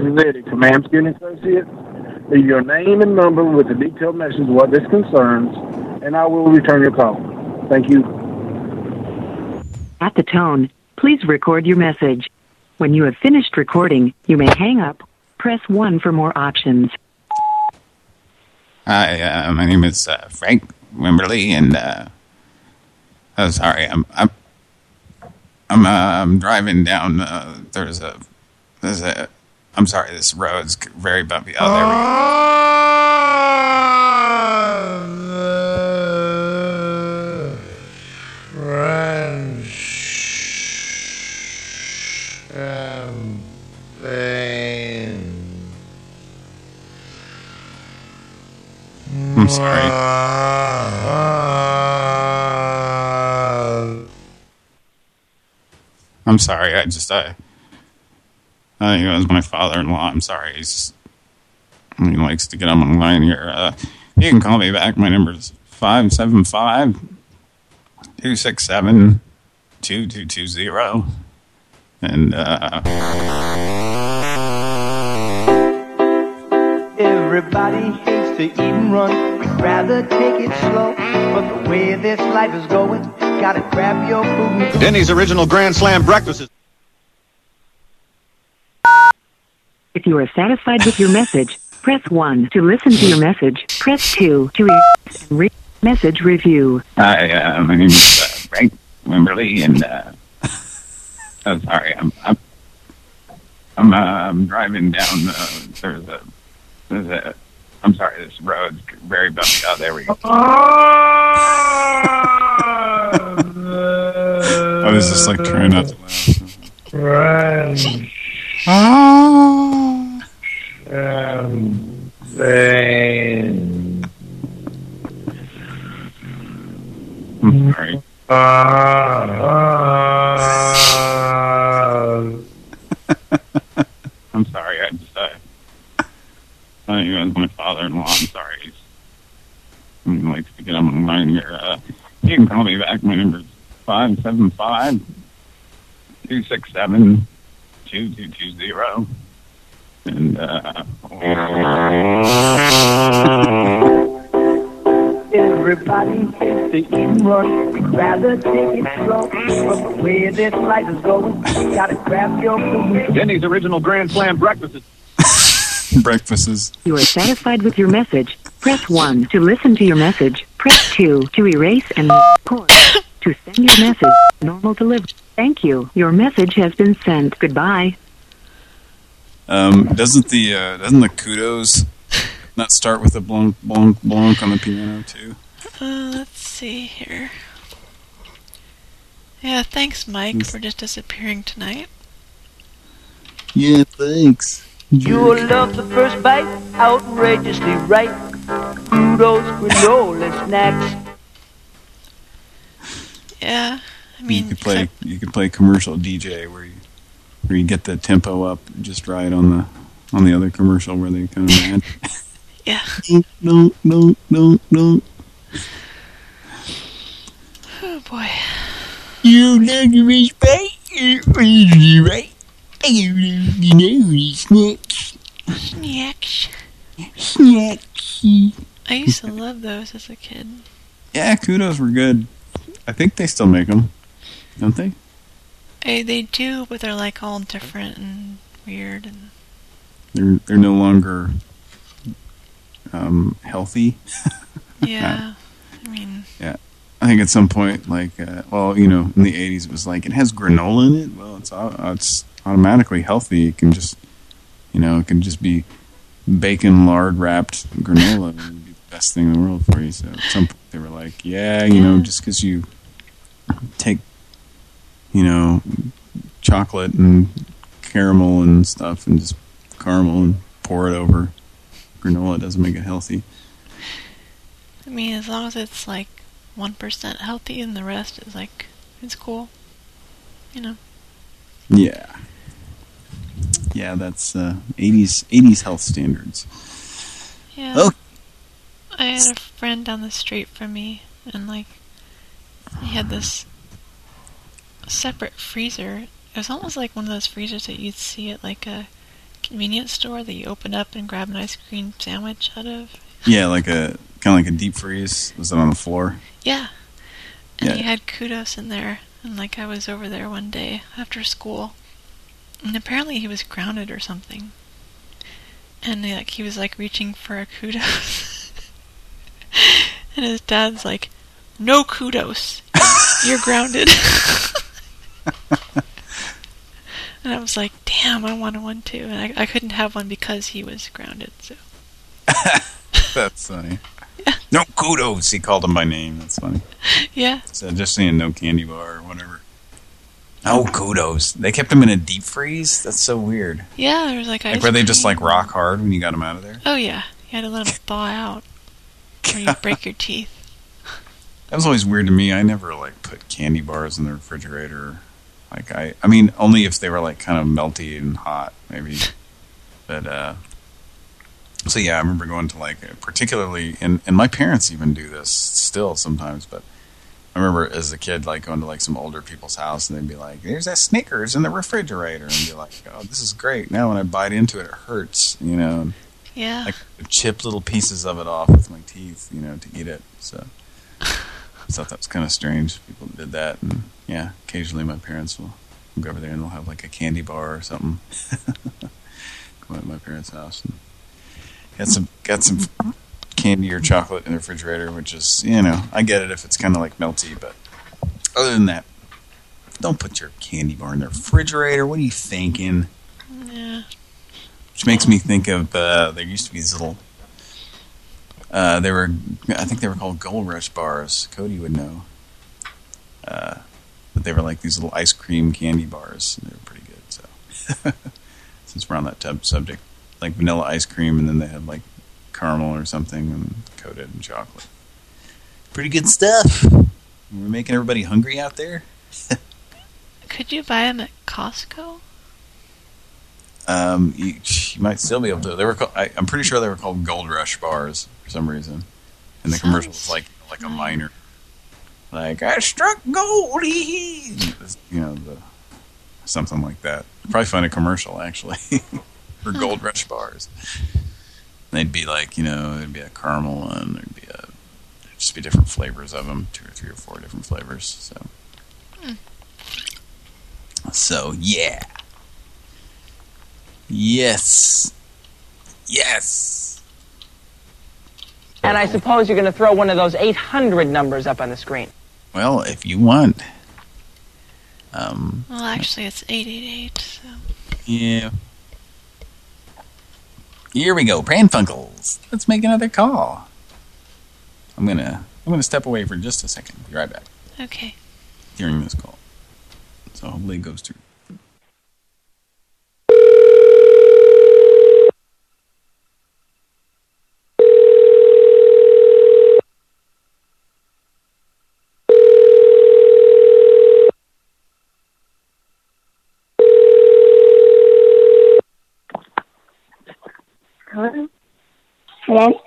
is Eddie from Amskin Associates. Leave your name and number with a detailed message of what this concerns, and I will return your call. Thank you. At the tone, please record your message. When you have finished recording, you may hang up Press 1 for more options. Hi, uh, my name is uh, Frank Wimberly, and uh, oh, sorry, I'm I'm I'm, uh, I'm driving down. Uh, there's a there's a. I'm sorry, this road's very bumpy. Oh, there we go. I'm sorry. I'm sorry. I just I. I think it was my father-in-law. I'm sorry. He's just, he likes to get on my line here. Uh, you can call me back. My number is five seven five two six seven two two two zero, and uh, Everybody hates to eat and run. We'd rather take it slow. But the way this life is going, gotta grab your food and. Denny's original Grand Slam breakfast is. If you are satisfied with your message, press 1 to listen to your message. Press 2 to re- re- message review. Hi, uh, my name is uh, Frank Wimberly, and uh, I'm sorry, I'm I'm I'm, uh, I'm driving down. Uh, there's a there's a. I'm sorry, this road's very bumpy. Oh, there we go. I was just like trying not to laugh. Friends. Ah. I'm sorry. I'm sorry. I just I. I was my father-in-law. I'm sorry. He's, he likes to get on my line here. Uh, you can call me back. My number is five seven five two six seven two two two zero. And uh, Everybody hates to eat and run. Rather take it slow. But the way this life is going, gotta grab your food. Denny's original Grand Slam breakfast is. Breakfasts. You are satisfied with your message. Press 1 to listen to your message. Press 2 to erase and record. to send your message, normal delivery. Thank you. Your message has been sent. Goodbye. Um, doesn't the uh, doesn't the kudos not start with a blonk blonk blonk on the piano too? Uh, let's see here. Yeah, thanks, Mike, for just disappearing tonight. Yeah, thanks. You will love the first bite, outrageously right. Kudos, granola snacks. Yeah, I mean, you mean, could play you could play commercial DJ where you where you get the tempo up just right on the on the other commercial where they kind of mad. yeah. No, no, no, no. Oh boy. You love to respect you right? You know snacks. Snacks. I used to love those as a kid. Yeah, kudos were good. I think they still make them, don't they? I, they do, but they're like all different and weird and They're they're no longer um, healthy. yeah. I mean, Yeah. I think at some point, like, uh, well, you know, in the 80s, it was like, it has granola in it. Well, it's uh, it's automatically healthy. It can just, you know, it can just be bacon lard wrapped granola. and it'd be the best thing in the world for you. So at some point, they were like, yeah, you know, just because you take, you know, chocolate and caramel and stuff and just caramel and pour it over granola doesn't make it healthy. I mean, as long as it's like one percent healthy and the rest is like it's cool. You know. Yeah. Yeah, that's uh, 80s 80s health standards. Yeah. Oh. I had a friend down the street from me, and like, he had this separate freezer. It was almost like one of those freezers that you'd see at like a convenience store that you open up and grab an ice cream sandwich out of. Yeah, like a kind of like a deep freeze. Was it on the floor? Yeah. And Yeah. he had kudos in there, and like I was over there one day after school, and apparently he was grounded or something. and like he was like reaching for a kudos, and his dad's like, "No kudos, you're grounded." and I was like, "Damn, I wanted one too," and I, I couldn't have one because he was grounded. So That's funny. Yeah. No kudos. He called him by name. That's funny. yeah, So just saying no candy bar or whatever. No kudos. They kept him in a deep freeze. That's so weird. yeah, there was like Like were they just like rock hard when you got them out of there? Oh yeah, you had to let them thaw out, or you break your teeth. That was always weird to me. I never like put candy bars in the refrigerator. Like I, I mean, only if they were like kind of melty and hot, maybe. But uh, so yeah, I remember going to like particularly, and and my parents even do this still sometimes. But I remember as a kid like going to like some older people's house and they'd be like, "There's that Snickers in the refrigerator," and be like, "Oh, this is great." Now when I bite into it, it hurts, you know. Yeah. like chip little pieces of it off with my teeth, you know, to eat it. So I thought that was kind of strange. People did that, and yeah, occasionally my parents will go over there and they'll have like a candy bar or something. go at my parents' house and got some got some candy or chocolate in the refrigerator, which is you know I get it if it's kind of like melty, but other than that, don't put your candy bar in the refrigerator. What are you thinking? Yeah. Which makes me think of uh, there used to be these little. Uh, they were, I think they were called Gold Rush bars. Cody would know. Uh, but they were like these little ice cream candy bars. They were pretty good. So, since we're on that tub subject, like vanilla ice cream, and then they had like caramel or something and coat it in chocolate. Pretty good stuff. We're making everybody hungry out there. Could you buy them at Costco? Um, you, you might still be able to. They were. Called, I, I'm pretty sure they were called Gold Rush bars for some reason, and the commercial was like like a miner, like I struck Goldie, you know, the something like that. Probably find a commercial actually for Gold Rush bars. They'd be like, you know, there'd be a caramel one, there'd be a there'd just be different flavors of them, two or three or four different flavors. So, so yeah. Yes. Yes. And I suppose you're going to throw one of those 800 numbers up on the screen. Well, if you want. Um, Well, actually, it's 888. So. yeah. Here we go, Pran Funkels. Let's make another call. I'm gonna I'm gonna step away for just a second. Be right back. Okay. During this call. So hopefully it goes through. Hello? Hello?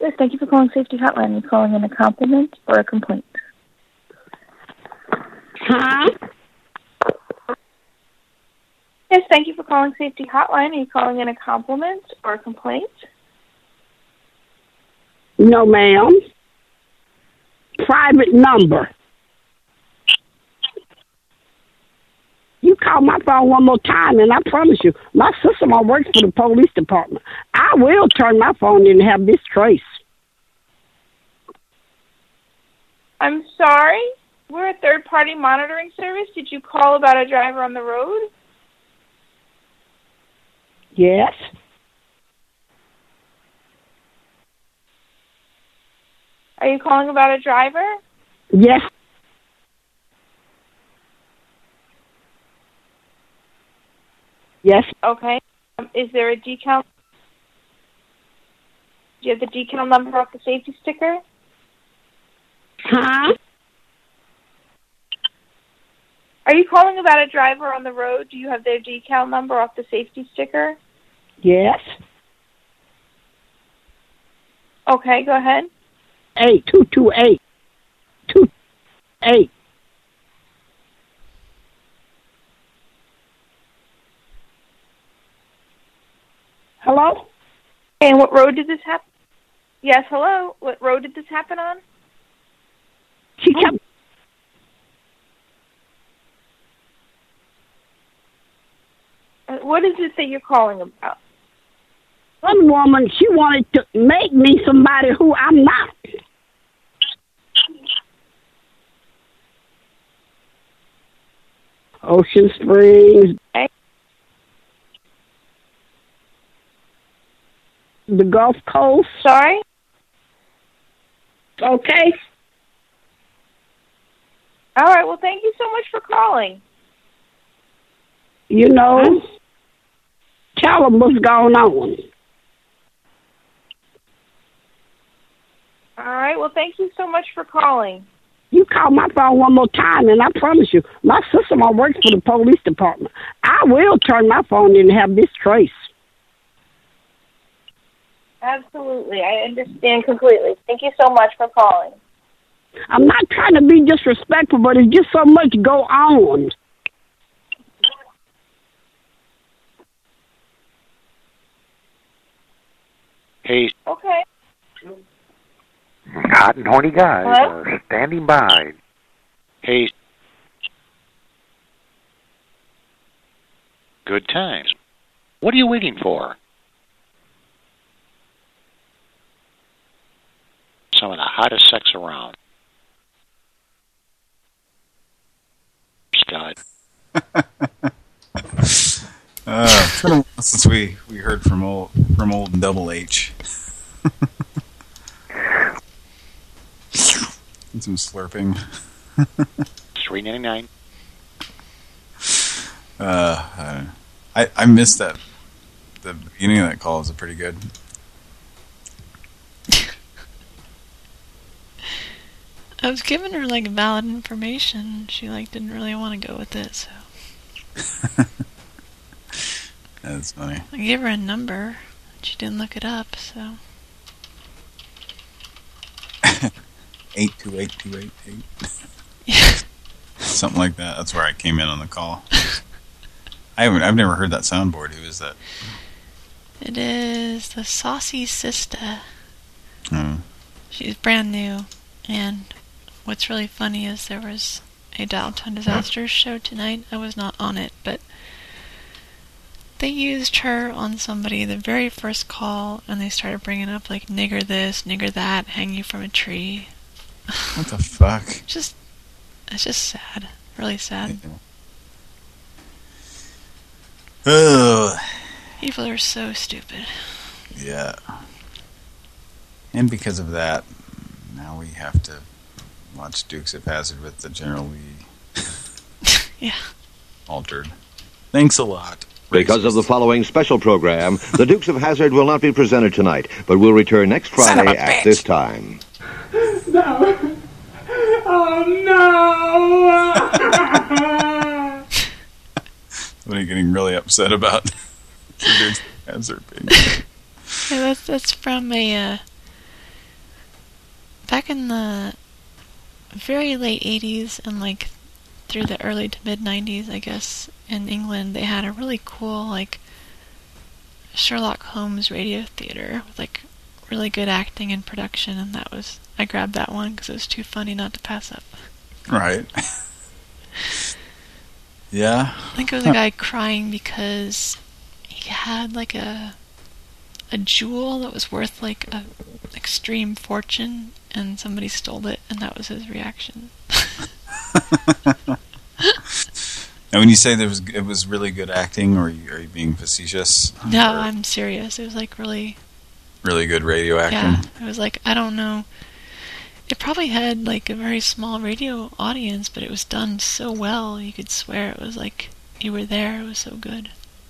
Yes, thank you for calling Safety Hotline. Are You're calling in a compliment or a complaint? Huh? Yes, thank you for calling Safety Hotline. Are you calling in a compliment or a complaint? No, ma'am. Private number. You call my phone one more time, and I promise you, my sister-in-law works for the police department. I will turn my phone in and have this trace. I'm sorry? We're a third party monitoring service. Did you call about a driver on the road? Yes. Are you calling about a driver? Yes. Yes. Okay. Um, is there a decal? Do you have the decal number off the safety sticker? Huh? Are you calling about a driver on the road? Do you have their decal number off the safety sticker? Yes. Okay, go ahead. Eight two two eight two eight. Hello? And what road did this happen? Yes, hello. What road did this happen on? She kept. Uh, what is it that you're calling about? One woman, she wanted to make me somebody who I'm not. Ocean Springs. The Gulf Coast. Sorry? Okay. All right. Well, thank you so much for calling. You know, tell them what's going on. All right. Well, thank you so much for calling. You call my phone one more time, and I promise you, my sister-in-law works for the police department. I will turn my phone in and have this trace. Absolutely. I understand completely. Thank you so much for calling. I'm not trying to be disrespectful, but it's just so much go on. Hey, Okay. hot and horny guys Hello? are standing by. Hey. Good times. What are you waiting for? Some of the hottest sex around. Scott. Uh, it's been a while since we we heard from old from old Double H. And some slurping. Three ninety nine. Uh, I. I I missed that. The beginning of that call was pretty good. I was giving her like valid information. She like didn't really want to go with it, so That's funny. I gave her a number. She didn't look it up, so Eight two eight two eight eight. Something like that. That's where I came in on the call. I haven't. I've never heard that soundboard. Who is that? it is the Saucy Sister. Hmm. She's brand new, and what's really funny is there was a Dialton Disasters show tonight. I was not on it, but they used her on somebody the very first call, and they started bringing up like nigger this, nigger that, hang you from a tree. What the fuck? Just, it's just sad, really sad. Ugh. People are so stupid. Yeah. And because of that, now we have to watch Dukes of Hazzard with the General Lee. yeah. Altered. Thanks a lot. Because of the following special program, the Dukes of Hazzard will not be presented tonight, but will return next Friday at bitch. this time. No. Oh no. What are you getting really upset about? Dukes of Hazzard being Yeah, that's that's from a uh, back in the very late '80s and like through the early to mid '90s, I guess. In England, they had a really cool like Sherlock Holmes radio theater with like really good acting and production, and that was I grabbed that one because it was too funny not to pass up. Right. yeah. I think it was a guy crying because he had like a a jewel that was worth like a extreme fortune and somebody stole it and that was his reaction. And when you say there was it was really good acting, or are you, are you being facetious? No, I'm serious. It was like really Really good radio acting. yeah. It was like I don't know. It probably had like a very small radio audience, but it was done so well you could swear it was like you were there. It was so good.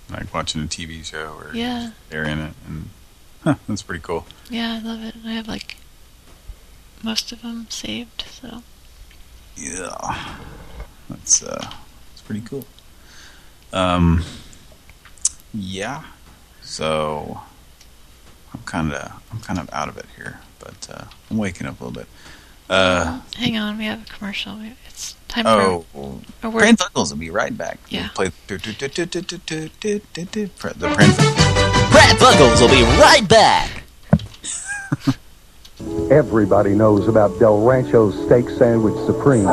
Like watching a TV show, or Yeah. they're in it, and huh, that's pretty cool. Yeah, I love it. I have like most of them saved, so Yeah, that's uh, that's pretty cool. Um, yeah. So I'm kind of I'm kind of out of it here, but uh, I'm waking up a little bit. Uh, hang on. We have a commercial. It's time oh, for a word. Pran Funkels will be right back. Yeah. We'll play the Pran Brad Buggles will be right back. Everybody knows about Del Rancho's Steak Sandwich Supreme.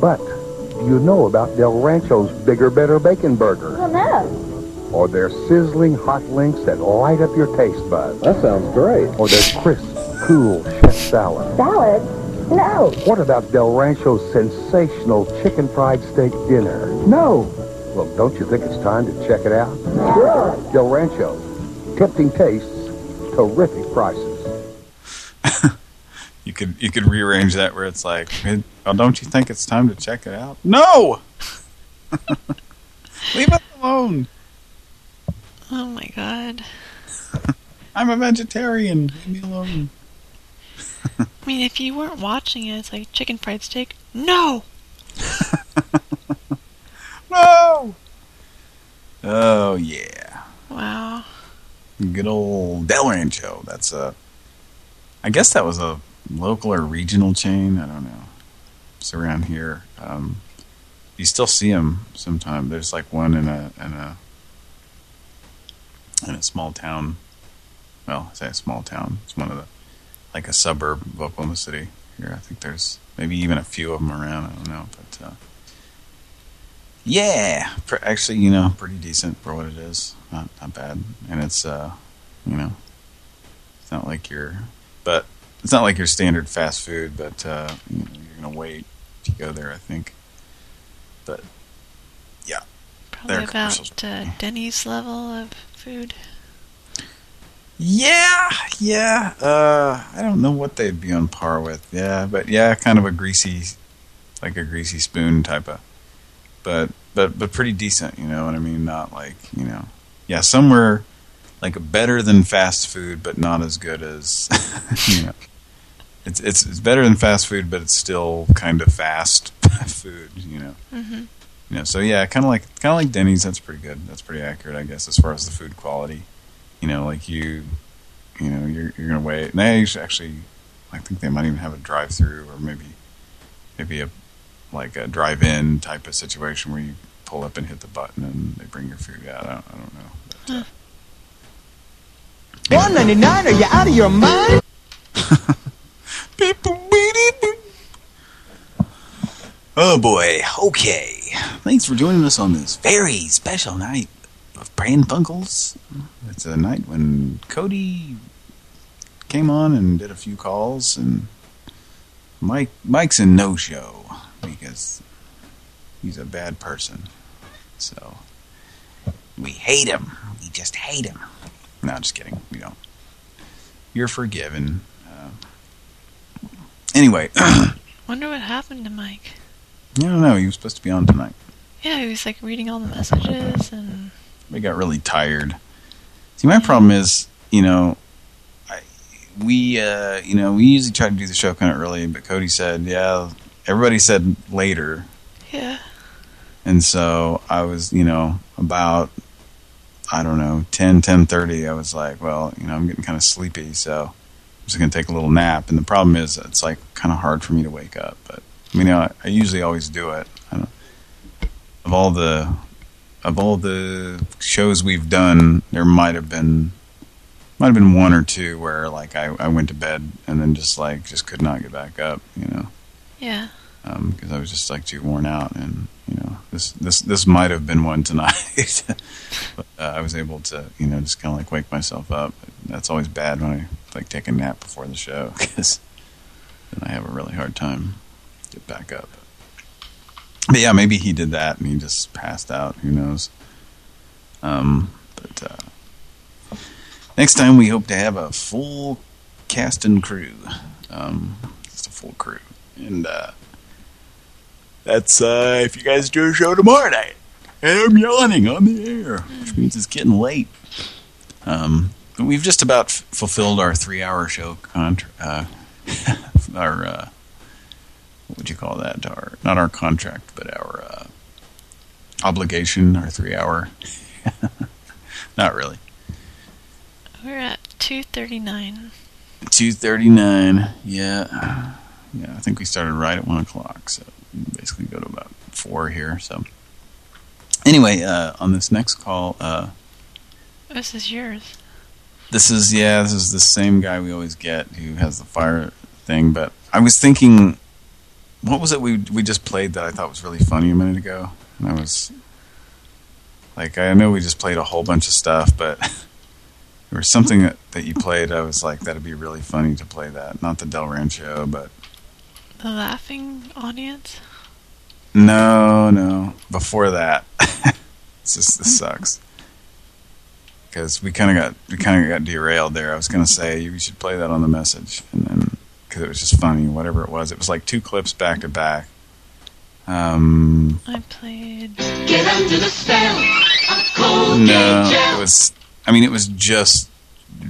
But do you know about Del Rancho's Bigger Better Bacon Burger? Oh, no. or their sizzling hot links that light up your taste buds. That sounds great. Or their crisp, cool chef salad. Salad? No. What about Del Rancho's sensational chicken fried steak dinner? No. Well, don't you think it's time to check it out? Sure. Del Rancho. Tempting tastes, terrific prices. You could you could rearrange that where it's like, "Hey, oh, don't you think it's time to check it out? No! Leave it alone. Oh my god. I'm a vegetarian. Leave me alone. I mean, if you weren't watching it, it's like chicken fried steak. No! No! Oh, yeah. Wow. Good old Del Rancho. That's a... I guess that was a local or regional chain. I don't know. It's around here. Um, you still see them sometimes. There's like one in a in a in a small town. Well, I say a small town. It's one of the like a suburb of Oklahoma City. Here, I think there's maybe even a few of them around. I don't know, but uh, yeah, actually, you know, pretty decent for what it is. Not not bad, and it's uh, you know, it's not like your, but it's not like your standard fast food. But uh, you know, you're gonna wait if you go there. I think, but yeah, Probably Their about uh, Denny's level of food. Yeah, yeah. Uh, I don't know what they'd be on par with. Yeah, but yeah, kind of a greasy, like a greasy spoon type of, but but but pretty decent. You know what I mean? Not like you know, yeah, somewhere like better than fast food, but not as good as you know. It's it's it's better than fast food, but it's still kind of fast food. You know. Mm-hmm. You know, so yeah, kind of like kind of like Denny's. That's pretty good. That's pretty accurate, I guess, as far as the food quality. You know, like you, you know, you're you're gonna wait. And they actually, I think they might even have a drive-through or maybe maybe a like a drive-in type of situation where you pull up and hit the button and they bring your food out. I don't, I don't know. But, uh, One ninety nine. Are you out of your mind? Oh boy, okay. Thanks for joining us on this very special night of Pran Funkels It's a night when Cody came on and did a few calls and Mike Mike's in no show because he's a bad person. So we hate him. We just hate him. No, just kidding. We don't. You're forgiven. Uh, anyway, Wonder what happened to Mike. I don't know. He was supposed to be on tonight. Yeah, he was like reading all the messages and We got really tired. See, my problem is, you know, I, we, uh, you know, we usually try to do the show kind of early, but Cody said, yeah, everybody said later. yeah. And so I was, you know, about, I don't know, 10, 10.30, I was like, well, you know, I'm getting kind of sleepy, so I'm just going to take a little nap. And the problem is it's like kind of hard for me to wake up. But, I mean, you know, I, I usually always do it. Of all the of all the shows we've done, there might have been might have been one or two where like I, I went to bed and then just like just could not get back up, you know, Yeah. Because I was just like too worn out. And you know, this this this might have been one tonight. but uh, I was able to you know just kind of like wake myself up. That's always bad when I like take a nap before the show because then I have a really hard time get back up. But yeah, maybe he did that and he just passed out. Who knows? Um, but uh, next time we hope to have a full cast and crew. Um, just a full crew. And uh, that's uh, if you guys do a show tomorrow night. And I'm yawning on the air, which means it's getting late. Um, but we've just about f fulfilled our three-hour show contract. Uh, our uh, what would you call that? Our not our contract, but our uh, obligation. Our three-hour. not really. We're at 239. Two thirty-nine. Yeah, yeah. I think we started right at one o'clock, so we basically go to about four here. So anyway, uh, on this next call, uh, This is yours. this is yeah, this is the same guy we always get who has the fire thing. But I was thinking, what was it we we just played that I thought was really funny a minute ago? And I was Like I know we just played a whole bunch of stuff, but there was something that, that you played. I was like, that'd be really funny to play that. Not the Del Rancho, but The laughing audience? no, no. Before that, it's just this sucks because we kind of got we kind of got derailed there. I was gonna say you should play that on the message, and then because it was just funny, whatever it was. It was like two clips back to back. Um, I played. Get under the spell of Colgate no, it was. I mean, it was just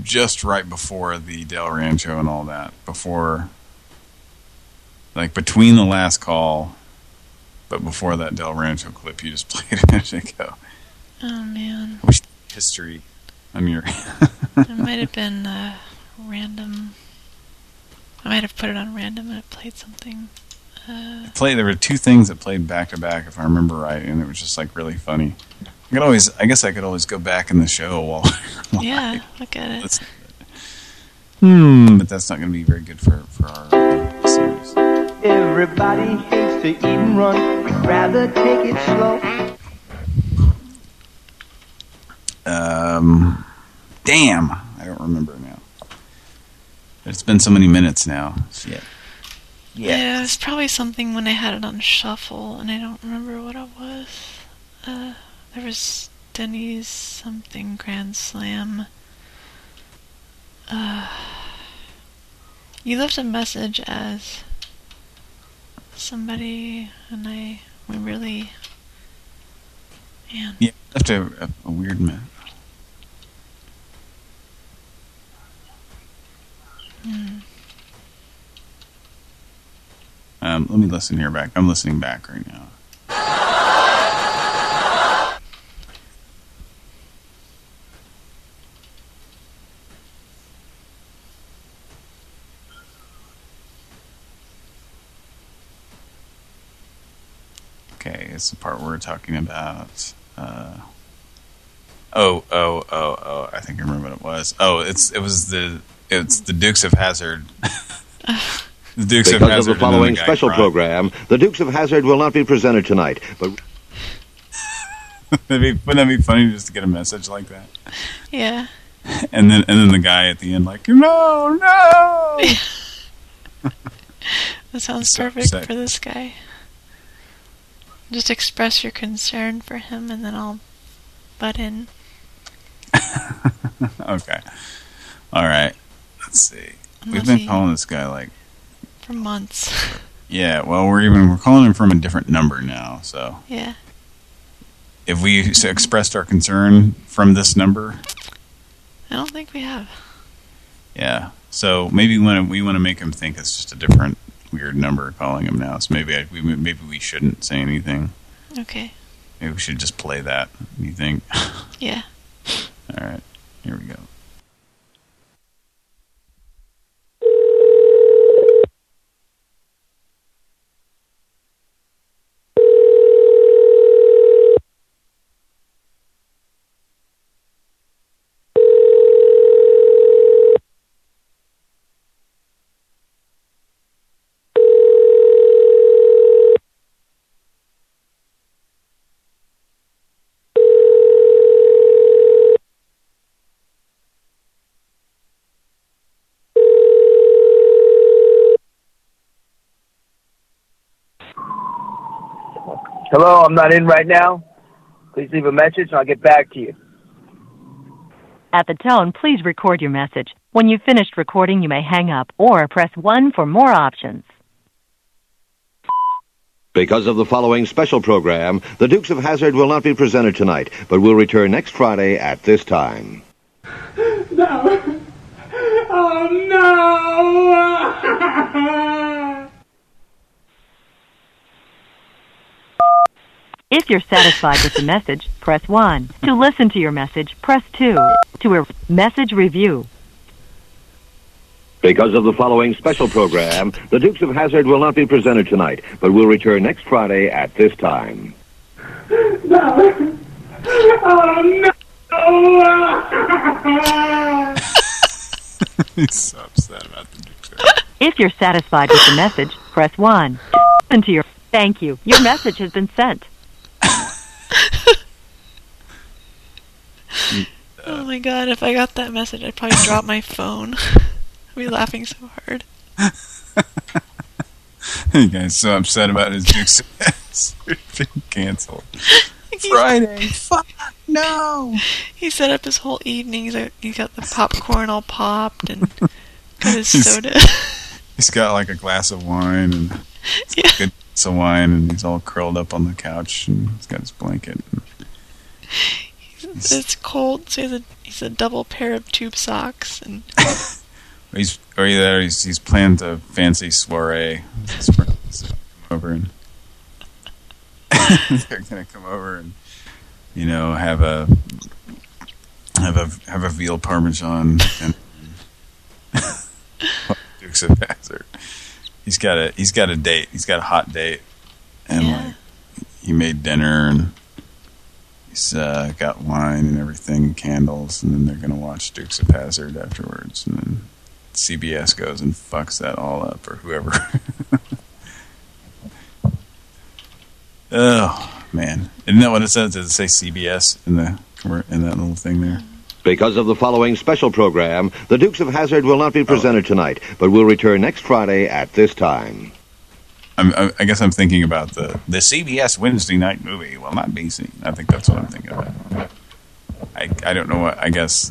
just right before the Del Rancho and all that. Before, like between the last call, but before that Del Rancho clip you just played a minute ago. Oh man. I wish history on your. it might have been uh, random. I might have put it on random and it played something. Uh, play. There were two things that played back to back, if I remember right, and it was just like really funny. I could always, I guess, I could always go back in the show while. while yeah, look at it. Hmm, but that's not going to be very good for for our uh, listeners. Everybody hates to eat and run. We'd rather take it slow. Um, damn, I don't remember now. It's been so many minutes now. Shit. Yeah. it was probably something when I had it on shuffle, and I don't remember what it was. Uh, there was Denny's something Grand Slam. Uh, you left a message as somebody, and I we really, man. Yeah, left a, a, a weird man. Hmm. Um, let me listen here back. I'm listening back right now. Okay, it's the part where we're talking about. Uh, oh, oh, oh, oh! I think I remember what it was. Oh, it's it was the it's the Dukes of Hazzard. the Dukes of Because of Hazard. the following guy special crying. program, the Dukes of Hazzard will not be presented tonight, but That'd be, wouldn't that be funny just to get a message like that? Yeah. And then and then the guy at the end like, no, no. That sounds So perfect for this guy. Just express your concern for him, and then I'll butt in. okay. All right. Let's see. We've been calling this guy like, For months. yeah. Well, we're even we're calling him from a different number now. So yeah. if we expressed our concern from this number, I don't think we have. yeah. So maybe we want to make him think it's just a different weird number calling him now. So maybe I, we maybe we shouldn't say anything. Okay. Maybe we should just play that. You think? Yeah. All right. Here we go. Hello, I'm not in right now. Please leave a message and I'll get back to you. At the tone, please record your message. When you've finished recording, you may hang up or press 1 for more options. because of the following special program, the Dukes of Hazzard will not be presented tonight, but will return next Friday at this time. No. Oh no! If you're satisfied with the message, press 1. To listen to your message, press 2. To a message review, Because of the following special program, the Dukes of Hazzard will not be presented tonight, but will return next Friday at this time. No. Oh no! He's so upset about the Dukes. if you're satisfied with the message, press 1. To listen to your Thank you. Your message has been sent. Oh my god, if I got that message, I'd probably drop my phone. I'd be laughing so hard. you guys so upset about his Dukes of being canceled. Friday. Fuck no. He set up his whole evening. He's like, uh, he got the popcorn all popped and got his He's- soda. He's got like a glass of wine and Yeah. Glass of wine, and he's all curled up on the couch, and he's got his blanket. it's cold, so he's a he's a double pair of tube socks and He's oh, or either he's he's planned a fancy soiree. Come over and they're gonna come over and you know have a have a have a veal parmesan and Dukes of Hazzard. He's got a he's got a date. He's got a hot date, and like he made dinner and he's uh, got wine and everything, candles, and then they're gonna watch Dukes of Hazzard afterwards, and then CBS goes and fucks that all up, or whoever. oh man, isn't that what it says? Does it say CBS in the in that little thing there? Because of the following special program, the Dukes of Hazzard will not be presented oh. tonight, but will return next Friday at this time. I'm, I I guess I'm thinking about the the CBS Wednesday night movie will not be seen. I think that's what I'm thinking about. I I don't know what I guess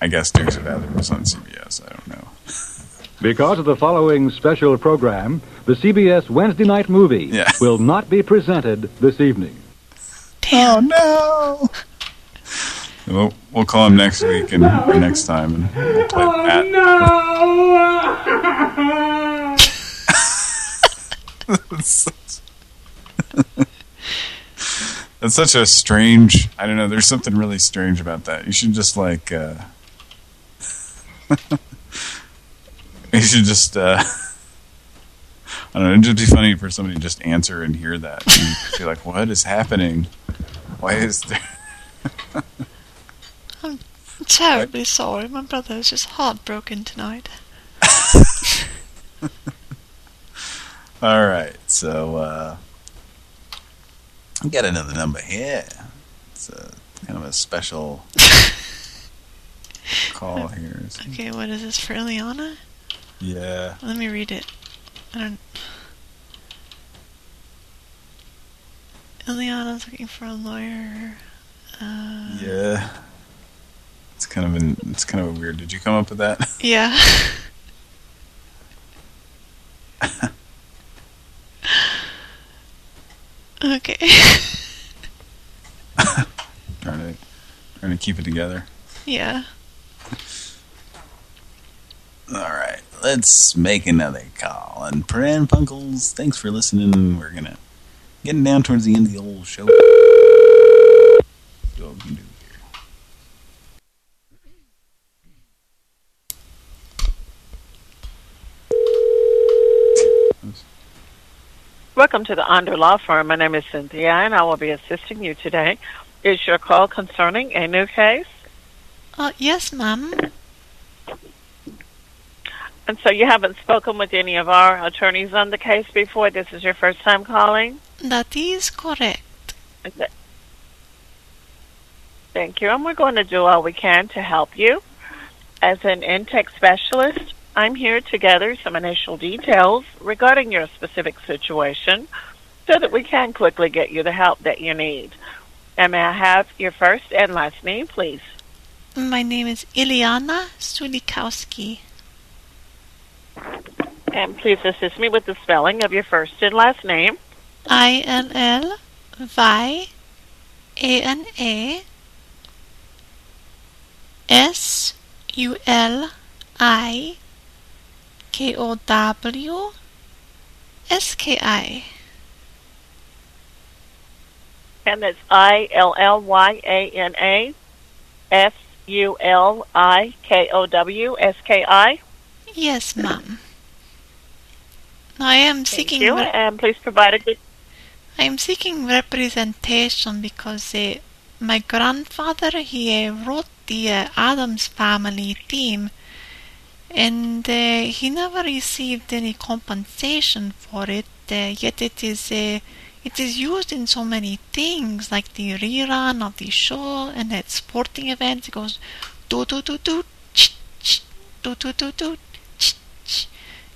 I guess Dukes of Hazzard was on CBS. I don't know. Because of the following special program, the CBS Wednesday night movie will not be presented this evening. Oh no! We'll we'll call him next week and or next time and we'll play that. That's such- That's such a strange. I don't know. There's something really strange about that. You should just like. uh You should just. uh I don't know. It'd just be funny for somebody to just answer and hear that and be like, "What is happening? Why is there?" I'm terribly sorry. My brother is just heartbroken tonight. All right, so uh we got another number here. It's a kind of a special call here. Okay, what is this for Illyana? Yeah. Let me read it. I don't. Illyana's looking for a lawyer. Uh, Yeah. It's kind of an it's kind of a weird. Did you come up with that? yeah. okay. trying to trying to keep it together. yeah. All right, let's make another call. And Pran Funkels, thanks for listening. We're gonna getting down towards the end of the old show. See what we can do here. Welcome to the Onder Law Firm. My name is Cynthia, and I will be assisting you today. Is your call concerning a new case? Uh, yes, ma'am. And so you haven't spoken with any of our attorneys on the case before? This is your first time calling? That is correct. Okay. Thank you. And we're going to do all we can to help you. As an intake specialist, I'm here to gather some initial details regarding your specific situation so that we can quickly get you the help that you need. And may I have your first and last name, please? My name is Illyana Sulikowski. And please assist me with the spelling of your first and last name. I L L Y A N A S U L I K O W S K I. And that's I L L Y A N A S U L I K O W S K I. Yes, ma'am. I am seeking. Thank you, and please provide a good. I am seeking representation because uh, my grandfather he uh, wrote the uh, Addams Family theme, and uh, he never received any compensation for it. Uh, yet it is uh, it is used in so many things, like the rerun of the show and at sporting events. It goes do do do do ch ch do do do do ch ch.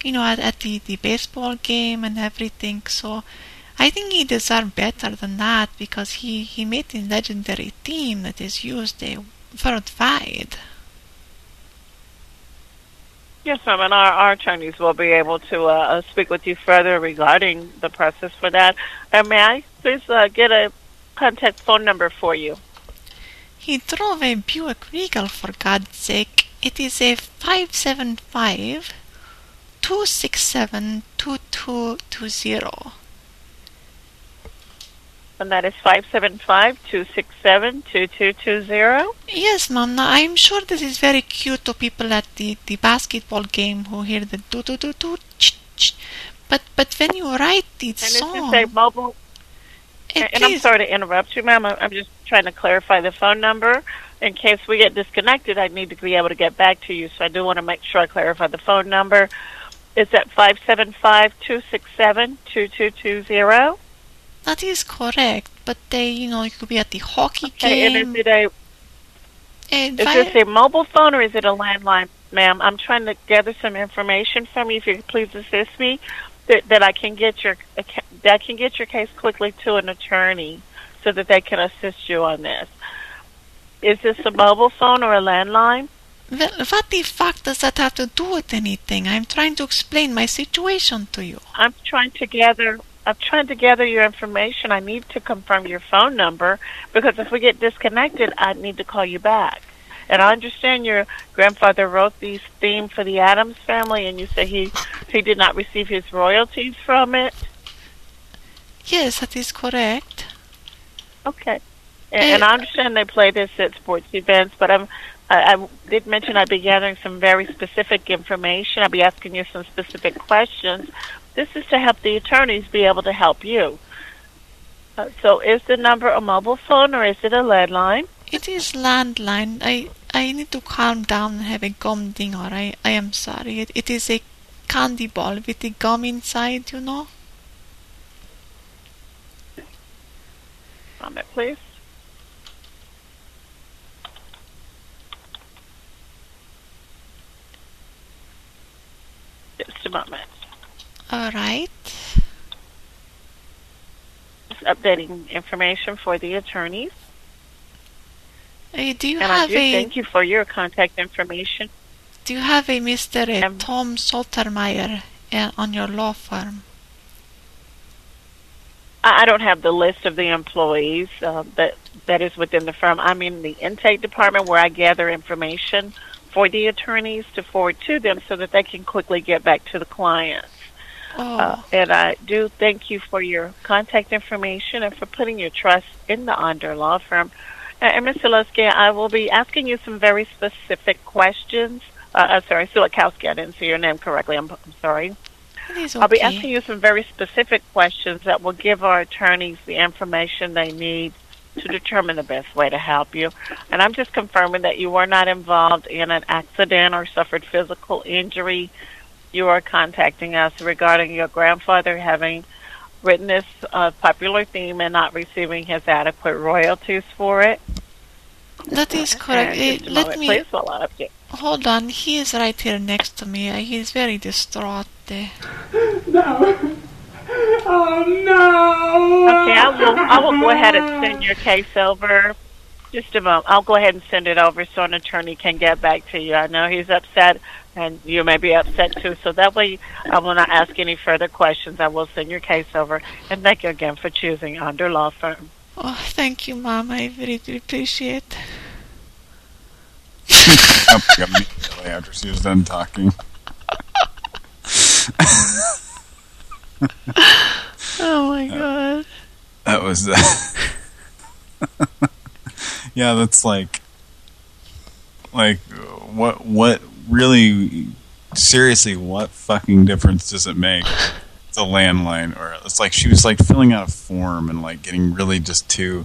You know, at, at the the baseball game and everything. So. I think he deserved better than that because he, he made a legendary theme that is used uh, worldwide. Yes, ma'am, and our, our attorneys will be able to uh, uh, speak with you further regarding the process for that. And may I please uh, get a contact phone number for you? He drove a Buick Regal, for God's sake. It is a 575 267 2220. And that is 575-267-2220? Yes, ma'am. Now, I'm sure this is very cute to people at the, the basketball game who hear the do do do do. But but when you write the And song, is this a mobile? And I'm sorry to interrupt you, ma'am. I'm just trying to clarify the phone number. In case we get disconnected, I need to be able to get back to you. So I do want to make sure I clarify the phone number. It's that 575-267-2220? That is correct. But they, you know, you could be at the hockey Okay, and game. is it a and Is vi- this a mobile phone or is it a landline, ma'am? I'm trying to gather some information from you. If you could please assist me, that, that I can get your that I can get your case quickly to an attorney, so that they can assist you on this. Is this a mobile phone or a landline? Well, what the fuck does that have to do with anything? I'm trying to explain my situation to you. I'm trying to gather. I'm trying to gather your information. I need to confirm your phone number because if we get disconnected, I need to call you back. And I understand your grandfather wrote these theme for the Addams family, and you say he he did not receive his royalties from it. Yes, that is correct. Okay. And, and I understand they play this at sports events, but I'm, I, I did mention I'd be gathering some very specific information. I'll be asking you some specific questions. This is to help the attorneys be able to help you. Uh, so is the number a mobile phone or is it a landline? It is landline. I I need to calm down and have a gum dinger. I, I am sorry. It, it is a candy ball with the gum inside, you know? Comment, please. Just a moment. All right. Just updating information for the attorneys. Uh, do you and I have do a thank you for your contact information. do you have a Mr. uh, Tom Sotermeyer uh, on your law firm? I I don't have the list of the employees uh, that that is within the firm. I'm in the intake department where I gather information for the attorneys to forward to them so that they can quickly get back to the clients. Oh, Uh, and I do thank you for your contact information and for putting your trust in the Onder Law Firm. Uh, and Mr. Lusky, I will be asking you some very specific questions. Uh, uh, sorry, Sulikowski, I didn't say your name correctly. I'm, I'm sorry. is I'll be asking you some very specific questions that will give our attorneys the information they need to determine the best way to help you. And I'm just confirming that you were not involved in an accident or suffered physical injury. You are contacting us regarding your grandfather having written this uh, popular theme and not receiving his adequate royalties for it. That is correct. And Uh, let moment, me please, while I update. hold on. He is right here next to me. Uh, he is very distraught. Uh, Oh no! Okay, I will. I will go ahead and send your case over. Just a moment. I'll go ahead and send it over so an attorney can get back to you. I know he's upset, and you may be upset too. So that way, I will not ask any further questions. I will send your case over, and thank you again for choosing Onder Law Firm. oh, thank you, Mom. I very do appreciate. up immediately after she was done talking. Oh my god. That was, uh, yeah, that's like, like, what, what really, seriously, what fucking difference does it make? It's a landline, or it's like she was like filling out a form and like getting really just too,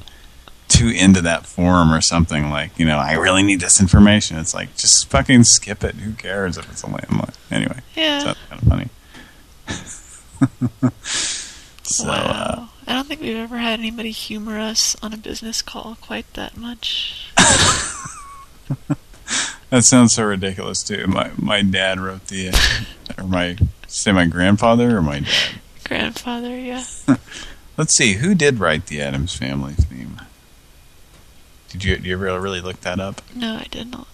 too into that form or something. Like, you know, I really need this information. It's like just fucking skip it. Who cares if it's a landline? Anyway, Yeah. so kind of funny. so, uh, wow. I don't think we've ever had anybody humor us on a business call quite that much. That sounds so ridiculous too. My my dad wrote the, uh, or my say my grandfather or my dad. Grandfather, yeah. Let's see who did write the Addams Family theme. Did you, did you ever really look that up? No, I did not.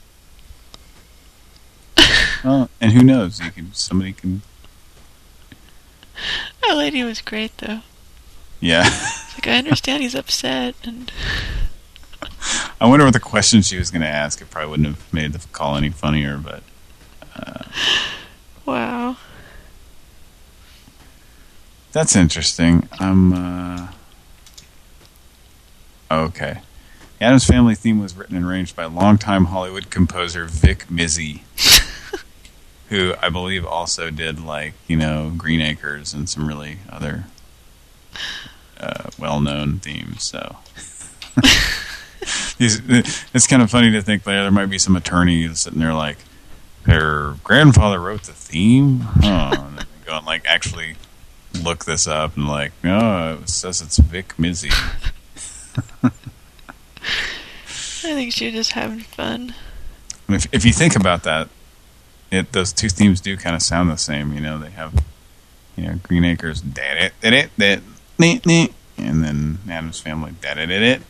Well, and who knows? You can somebody can. That lady was great, though. Yeah. It's like I understand he's upset, and I wonder what the question she was going to ask. It probably wouldn't have made the call any funnier, but. Uh, wow. That's interesting. I'm, uh... Okay. The Addams Family theme was written and arranged by longtime Hollywood composer Vic Mizzy, who I believe also did, like, you know, Green Acres and some really other uh, well-known themes, so... It's kind of funny to think there, there might be some attorney sitting there like, their grandfather wrote the theme? Huh. and then go and, like, actually look this up and like, no, it says it's Vic Mizzy. I think she was just having fun. If, if you think about that, it those two themes do kind of sound the same. You know, they have, you know, Green Acres, did it, did it, it, and then Addams Family, did it, it,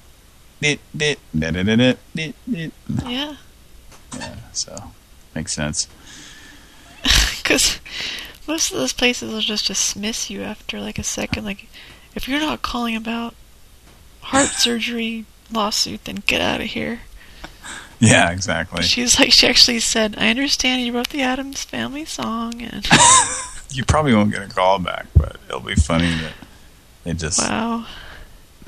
did it, did it, did it, did it. Yeah. Yeah, so makes sense. Because most of those places will just dismiss you after like a second. Like, if you're not calling about heart surgery lawsuit, then get out of here. Yeah, exactly. She's like, she actually said, I understand you wrote the Addams Family song, and You probably won't get a call back, but it'll be funny that they just wow,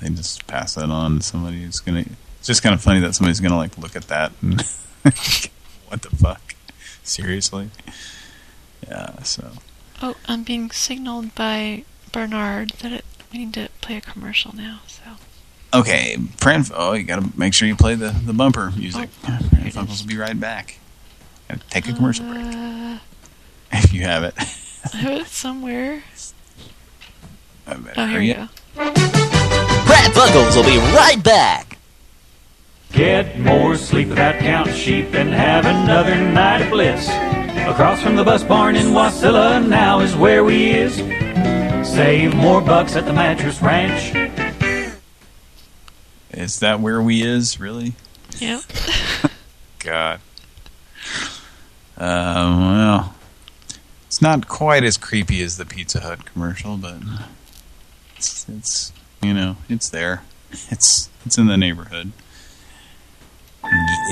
they just pass that on to somebody who's gonna. It's just kind of funny that somebody's gonna like look at that and what the fuck, seriously. Yeah, so oh, I'm being signaled by Bernard that it, we need to play a commercial now. So okay, Pran. Oh, you gotta make sure you play the the bumper music. Oh, will be right back. Gotta take a commercial break uh, if you have it. I have it somewhere. I better Oh, here up. go. Pran Funkels will be right back. Get more sleep without counting sheep and have another night of bliss. Across from the bus barn in Wasilla now is where we is. Save more bucks at the Mattress Ranch. Is that where we is really? Yeah. God. Uh, well, it's not quite as creepy as the Pizza Hut commercial, but it's, it's you know, it's there. It's it's in the neighborhood.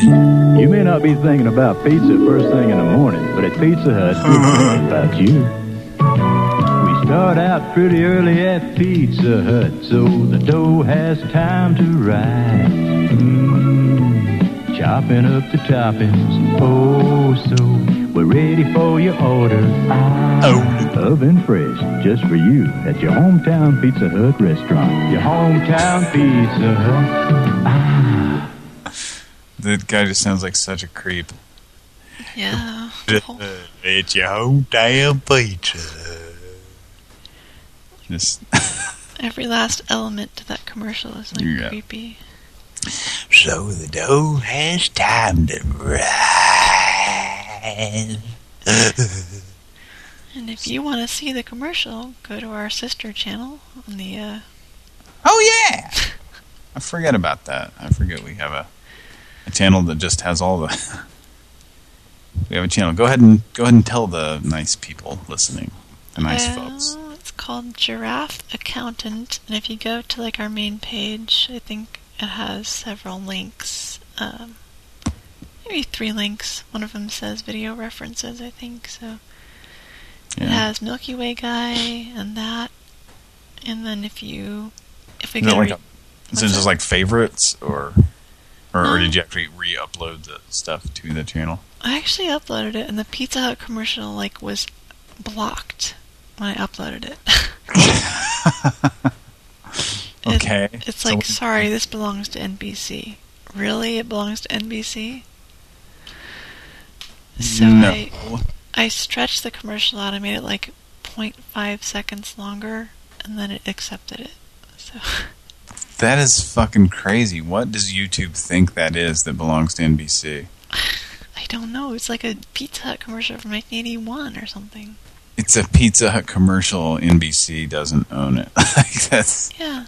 You may not be thinking about pizza first thing in the morning, but at Pizza Hut, we're thinking about you. We start out pretty early at Pizza Hut, so the dough has time to rise. Mm, chopping up the toppings, oh so we're ready for your order. Ah, oven fresh, just for you at your hometown Pizza Hut restaurant. Your hometown Pizza Hut. Ah. The guy just sounds like such a creep. Yeah. It's your hometown pizza. Just Every last element to that commercial is like Yeah. creepy. So the dough has time to rise. And if you want to see the commercial, go to our sister channel on the. Uh, oh yeah, I forget about that. I forget we have a a channel that just has all the. we have a channel. Go ahead and go ahead and tell the nice people listening, the nice well, folks. It's called Giraffe Accountant, and if you go to like our main page, I think it has several links. Um, maybe three links. One of them says video references, I think. So it has Milky Way guy and that, and then if you if we Is it like a, is it just like favorites or or, or did um, you actually re-upload the stuff to the channel? I actually uploaded it, and the Pizza Hut commercial like was blocked when I uploaded it. Okay. it's So like, what- sorry, this belongs to NBC. Really, it belongs to NBC? So No. I, I stretched the commercial out. I made it like 0.5 seconds longer, and then it accepted it. So That is fucking crazy. What does YouTube think that is that belongs to NBC? I don't know. It's like a Pizza Hut commercial from 1981 or something. It's a Pizza Hut commercial. NBC doesn't own it. like that's Yeah.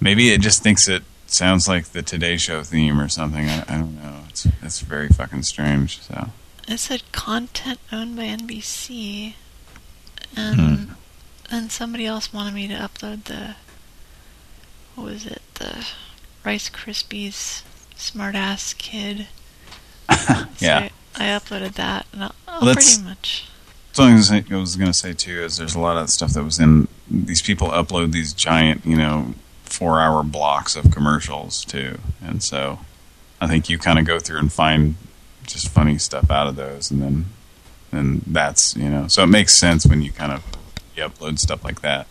maybe it just thinks it sounds like the Today Show theme or something. I, I don't know. It's very fucking strange. So It said content owned by NBC, and hmm. then somebody else wanted me to upload the what was it? The Rice Krispies Smartass Kid. yeah. So I uploaded that, and I'll, I'll pretty much. Something I was- I was going to say too is there's a lot of stuff that was in these people upload these giant, you know, four hour blocks of commercials too, and so I think you kind of go through and find just funny stuff out of those, and then and that's you know, so it makes sense when you kind of you upload stuff like that.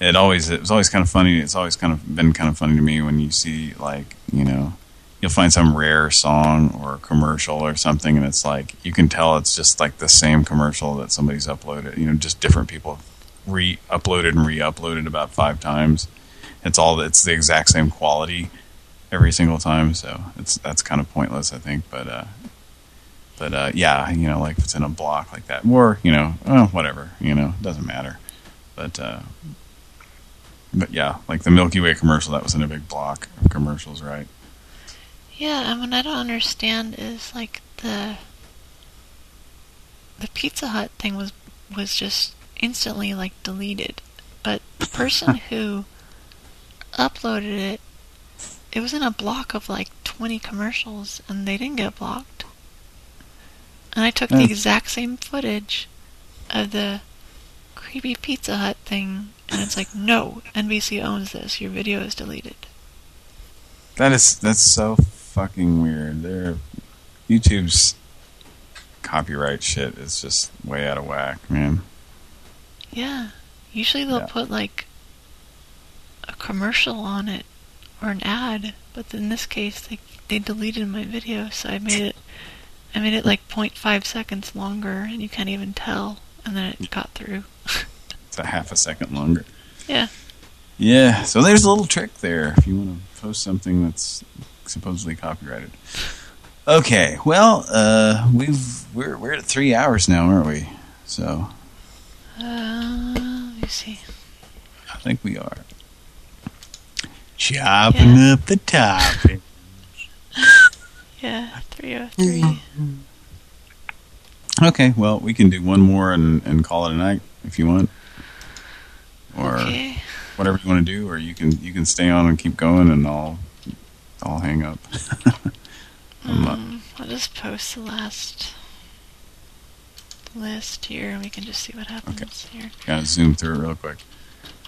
It always it was always kind of funny. It's always kind of been kind of funny to me when you see like you know you'll find some rare song or commercial or something and it's like you can tell it's just like the same commercial that somebody's uploaded you know just different people re-uploaded and re-uploaded about five times it's all it's the exact same quality every single time so it's that's kind of pointless I think but uh but uh yeah you know like if it's in a block like that or you know oh, whatever you know doesn't matter but uh but yeah like the Milky Way commercial that was in a big block of commercials right? Yeah, and what I don't understand is like the the Pizza Hut thing was was just instantly like deleted, but the person who uploaded it, it was in a block of like 20 commercials, and they didn't get blocked. And I took the Mm. exact same footage of the creepy Pizza Hut thing, and it's like, no, NBC owns this. Your video is deleted. That is that's so fucking weird. Their YouTube's copyright shit is just way out of whack, man. Yeah. Usually they'll Yeah. put like a commercial on it or an ad, but in this case they they deleted my video, so I made it I made it like 0.5 seconds longer and you can't even tell and then it got through. It's a half a second longer. Yeah. Yeah, so there's a little trick there if you want to post something that's supposedly copyrighted. Okay, well, uh, we've we're we're at three hours now, aren't we? So Uh, let me see. I think we are. Chopping up the topic. Yeah, 303. Okay, well, we can do one more and, and call it a night if you want. Or Okay. whatever you want to do, or you can you can stay on and keep going and I'll I'll hang up. I'm not- Um, I'll just post the last list here and we can just see what happens here. Gotta zoom through it real quick.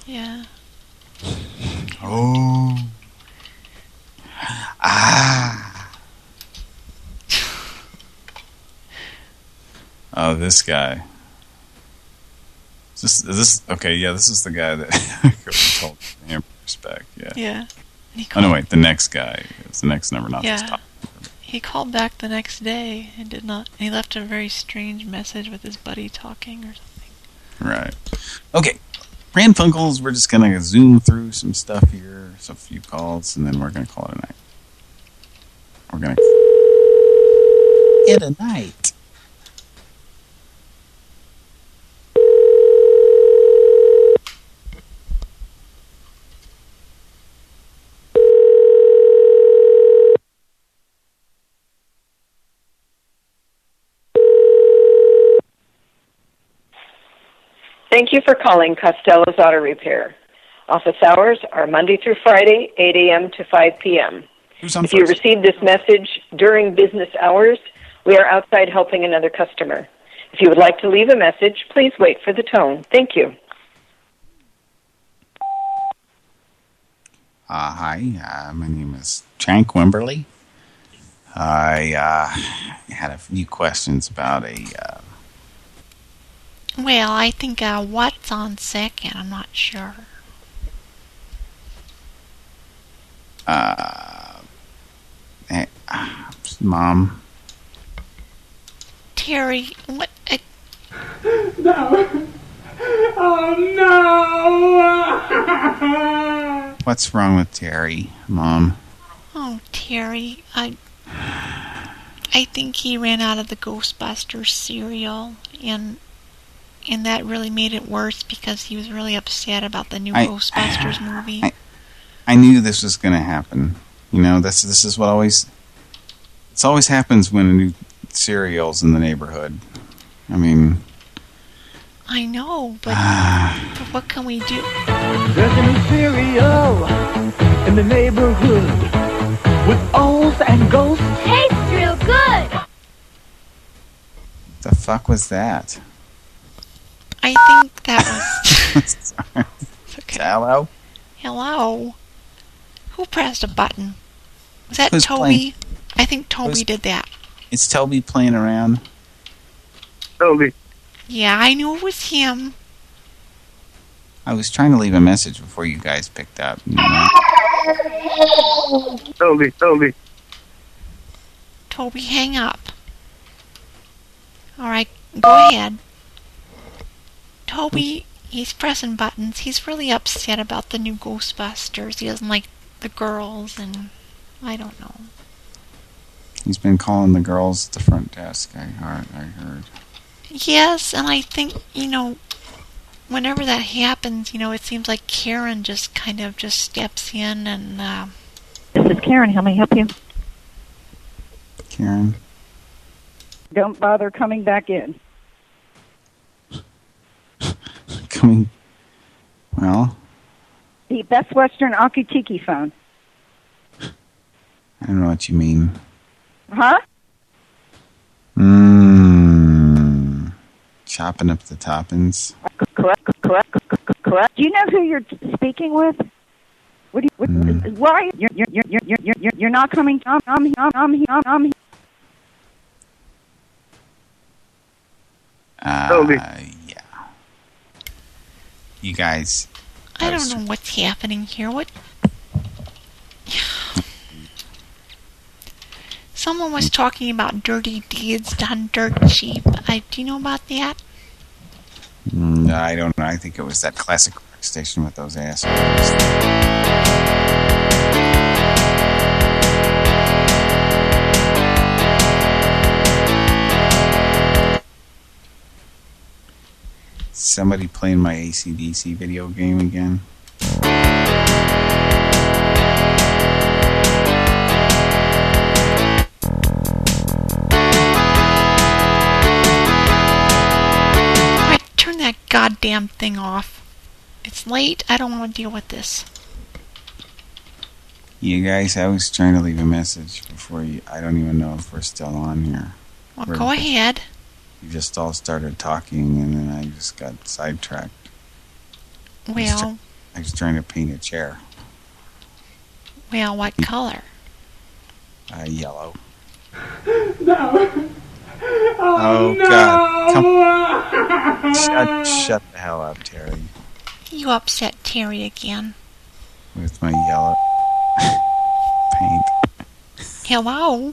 Yeah. Oh. Ah. Oh, this guy. Is this, is this okay? Yeah, this is the guy that told him respect. Yeah. Yeah. He Oh no, wait. The next guy. It's the next number, not this top. He called back the next day and did not. He left a very strange message with his buddy talking or something. Right. Okay. Pran Funkels, we're just gonna zoom through some stuff here, some few calls, and then we're gonna call it a night. We're gonna it a night. Thank you for calling Costello's Auto Repair. Office hours are Monday through Friday, 8 a.m. to 5 p.m. Who's on If you first? received this message during business hours, we are outside helping another customer. If you would like to leave a message, please wait for the tone. Thank you. Uh, hi, uh, my name is Chank Wimberly. I uh, had a few questions about a uh, Well, I think uh, what's on second. I'm not sure. uh, eh, uh, mom. Terry, what? I, No. Oh no! What's wrong with Terry, Mom? Oh, Terry, I I think he ran out of the Ghostbusters cereal and and that really made it worse because he was really upset about the new I- Ghostbusters movie. I, I knew this was going to happen. You know, this this is what always it's always happens when a new cereal's in the neighborhood. I mean, I know, but, but what can we do? There's a new cereal in the neighborhood with owls and ghosts. Tastes real good. the fuck was that? I think that was Hello? Hello. Who pressed a button? Was that Who's Toby? playing? I think Toby Who's- did that. Is Toby playing around? Toby. Yeah, I knew it was him. I was trying to leave a message before you guys picked up. You know? Toby, Toby. Toby, hang up. All right, go ahead. Toby, he's pressing buttons. He's really upset about the new Ghostbusters. He doesn't like the girls, and I don't know. He's been calling the girls at the front desk. I heard. I heard. Yes, and I think, you know, whenever that happens, you know, it seems like Karen just kind of just steps in and, uh, This is Karen. How may I help you? Karen. Don't bother coming back in. Coming. Well, The Best Western Akutiki phone. I don't know what you mean. Huh? Mmm. Chopping up the toppings. Correct, correct, correct, correct. Do you know who you're speaking with? What do you, what, Mm. why are you, you're, you're, you're, you're, you're, you're, you're not coming? I'm, I'm, I'm, I'm, I'm, I'm, Uh, yeah. You guys. I don't know what's happening here. What? Someone was talking about dirty deeds done dirt cheap. I, do you know about that? Mm, I don't know. I think it was that classic rock station with those assholes. Somebody playing my ACDC video game again. Right, turn that goddamn thing off. It's late. I don't want to deal with this. You guys, I was trying to leave a message before you. I don't even know if we're still on here. Well, We're- go ahead. You just all started talking, and then I just got sidetracked. I was tr- Well, I was trying to paint a chair. well, what color? Uh, yellow. No. Oh, God. Come. Shut, shut the hell up, Terry. You upset Terry again. With my yellow paint. Hello?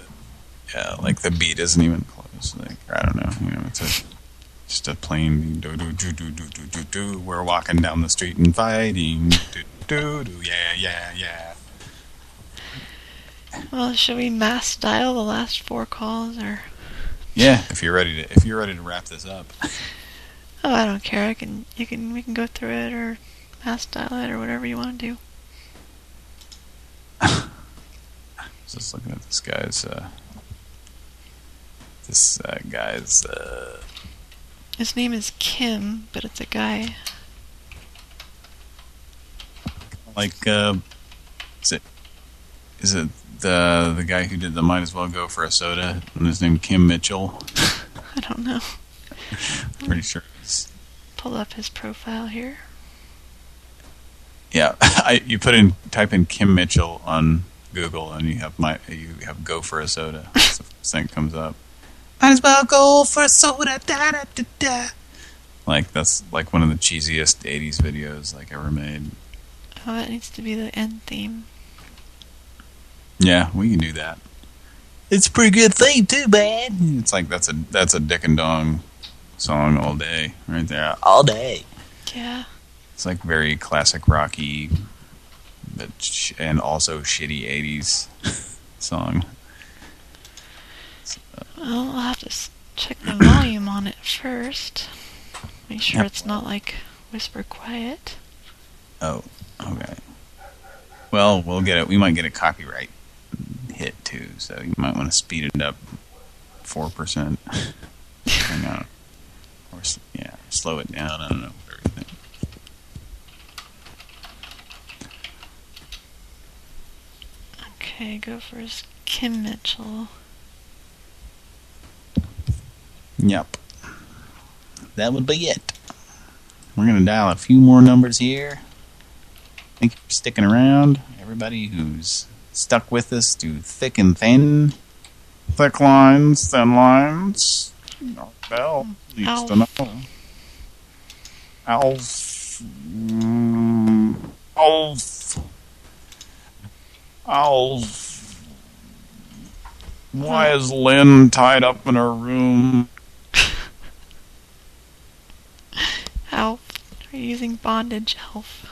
yeah, like the beat isn't even close. Like I don't know, you know, it's a just a plain do do do do do do do do. We're walking down the street and fighting. Do do do. Yeah, yeah, yeah. Well, should we mass dial the last four calls or? Yeah, if you're ready to if you're ready to wrap this up. Oh, I don't care. I can. You can. We can go through it or mass dial it or whatever you want to do. Just looking at this guy's uh this uh, guy's uh His name is Kim, but it's a guy. like uh is it is it the the guy who did the might as well go for a soda and his name Kim Mitchell? I don't know. Pretty sure. It's, Pull up his profile here. yeah, I, you put in type in Kim Mitchell on Google, and you have my you have go for a soda. That's the first thing that comes up. Might as well go for a soda. Da, da, da, da. Like that's like one of the cheesiest '80s videos like ever made. Oh, that needs to be the end theme. Yeah, we can do that. It's a pretty good thing too, man. It's like that's a that's a Dick and Dong song all day, right there, all day. Yeah. It's like very classic rocky, but sh and also shitty '80s song. Well, I'll have to check the volume on it first. Make sure Yep. it's not like whisper quiet. Oh, okay. Well, we'll get it. We might get a copyright hit too, so you might want to speed it up four percent. Hang on, or yeah, slow it down. I don't know. Okay, go for Kim Mitchell. Yep, that would be it. We're gonna dial a few more numbers here. Thank you for sticking around, everybody who's stuck with us through thick and thin. Thick lines, thin lines. Bell needs to know. Alf. Mm, Alf. Alf. Why is Lynn tied up in her room? Are you using bondage, elf.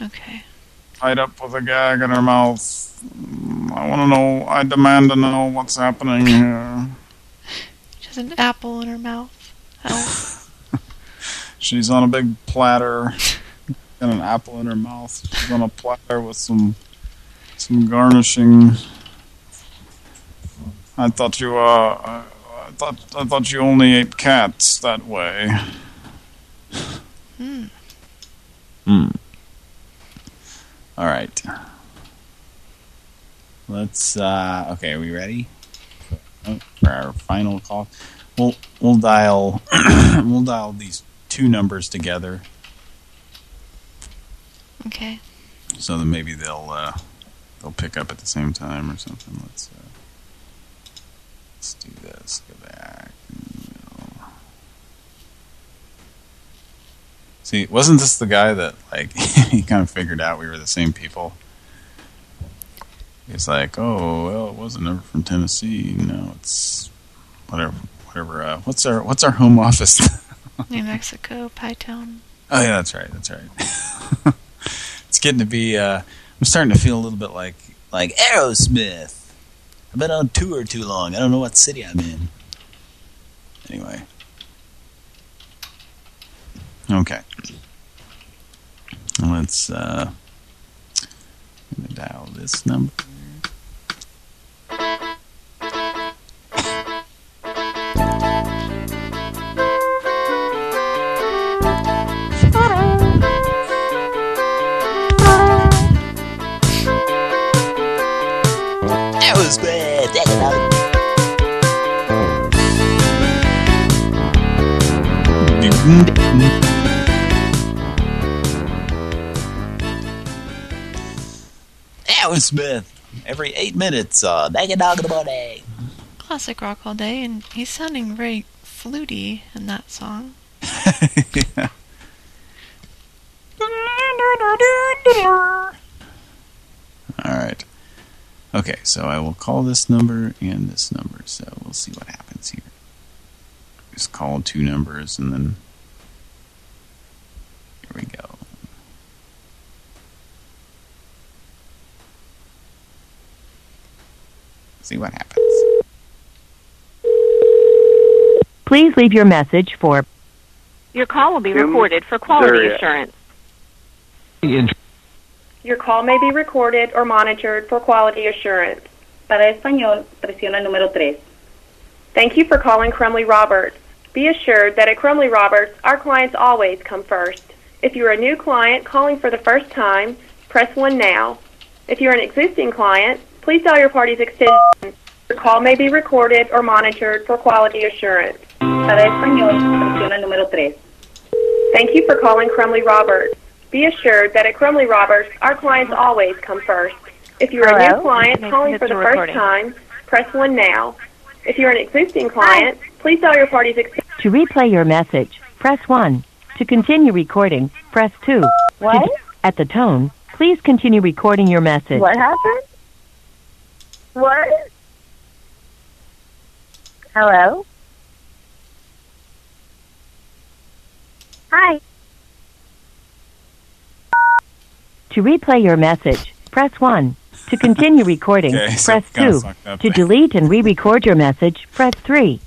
Okay. Tied up with a gag in her mouth. I want to know, I demand to know what's happening here. She has an apple in her mouth. Alf. She's on a big platter. Got an apple in her mouth. She's on a platter with some some garnishing. I thought you uh I, thought I thought you only ate cats that way. Hmm. Hmm. All right. Let's uh okay, are we ready? Oh, For our final call. We'll we'll dial we'll dial these two numbers together Okay. so that maybe they'll uh they'll pick up at the same time or something. Let's uh let's do this. Go back. See, wasn't this the guy that like he kind of figured out we were the same people? He's like, oh well, it wasn't ever from Tennessee. No, it's whatever, whatever. Uh, what's our what's our home office? New Mexico, Pie Town. oh yeah, that's right, that's right. it's getting to be. Uh, I'm starting to feel a little bit like like Aerosmith. I've been on tour too long. I don't know what city I'm in. Anyway. Okay. Let's uh dial this number. Aerosmith. Every eight minutes, uh, Naked Dog in the morning. Classic rock all day, and he's sounding very fluty in that song. yeah. All right. Okay, so I will call this number and this number, so we'll see what happens here. Just call two numbers and then here we go. See what happens. Please leave your message for Your call will be recorded for quality assurance. Your call may be recorded or monitored for quality assurance. Para español, presiona el número tres. Thank you for calling Crumley Roberts. Be assured that at Crumley Roberts, our clients always come first. If you're a new client calling for the first time, press 1 now. If you're an existing client, please dial your party's extension. Your call may be recorded or monitored for quality assurance. Para español, presiona el número tres. Thank you for calling Crumley Roberts. Be assured that at Crumley Roberts, our clients always come first. If you're a new client calling for the a first time, press 1 now. If you're an existing client, please tell your party's extension. To replay your message, press 1. To continue recording, press 2. What? To- at the tone, please continue recording your message. What happened? What? Hello? Hi. To replay your message, press 1. To continue recording, Okay, press kinda 2. fucked To delete and re-record your message, press 3.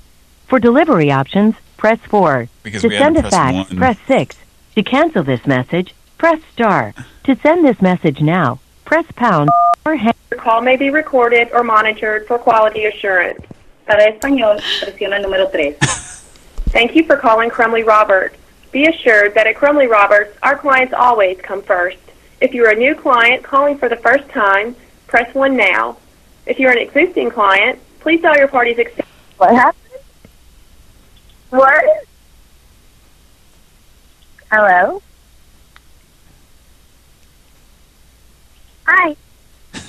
For delivery options, press 4. Because to we had send to a press fax, one. press 6. To cancel this message, press star. To send this message now, press pound or hang. Your call may be recorded or monitored for quality assurance. Para español, presiona el número tres. Thank you for calling Crumley Roberts. Be assured that at Crumley Roberts, our clients always come first. If you're a new client calling for the first time, press 1 now. If you're an existing client, please tell your party's extension. What happened? What? Hello? Hi. Should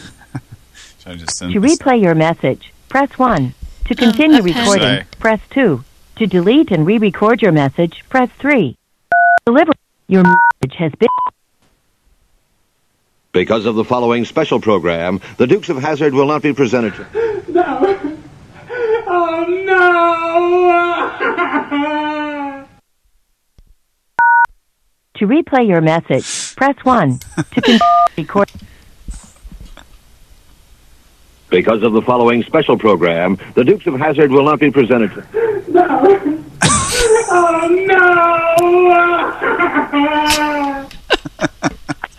I just send To this? replay your message, press 1. To oh, continue okay. recording, Say. press 2. To delete and re-record your message, press 3. Deliver. Your message has been... Because of the following special program, the Dukes of Hazzard will not be presented. to- No. Oh no. To replay your message, press 1. To continue record... Because of the following special program, the Dukes of Hazzard will not be presented. to- No. Oh no.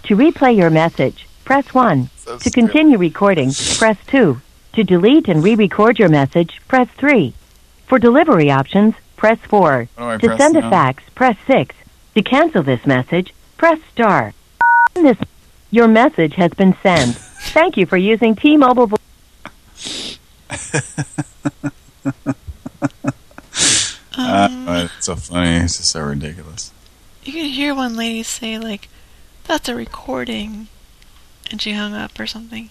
To replay your message, press 1. So To continue recording, press 2. To delete and re-record your message, press 3. For delivery options, press 4. What To press send a fax, press 6. To cancel this message, press star. This, your message has been sent. Thank you for using T-Mobile. Vo- Uh, it's so funny. It's just so ridiculous. You can hear one lady say, like, that's a recording. And she hung up or something.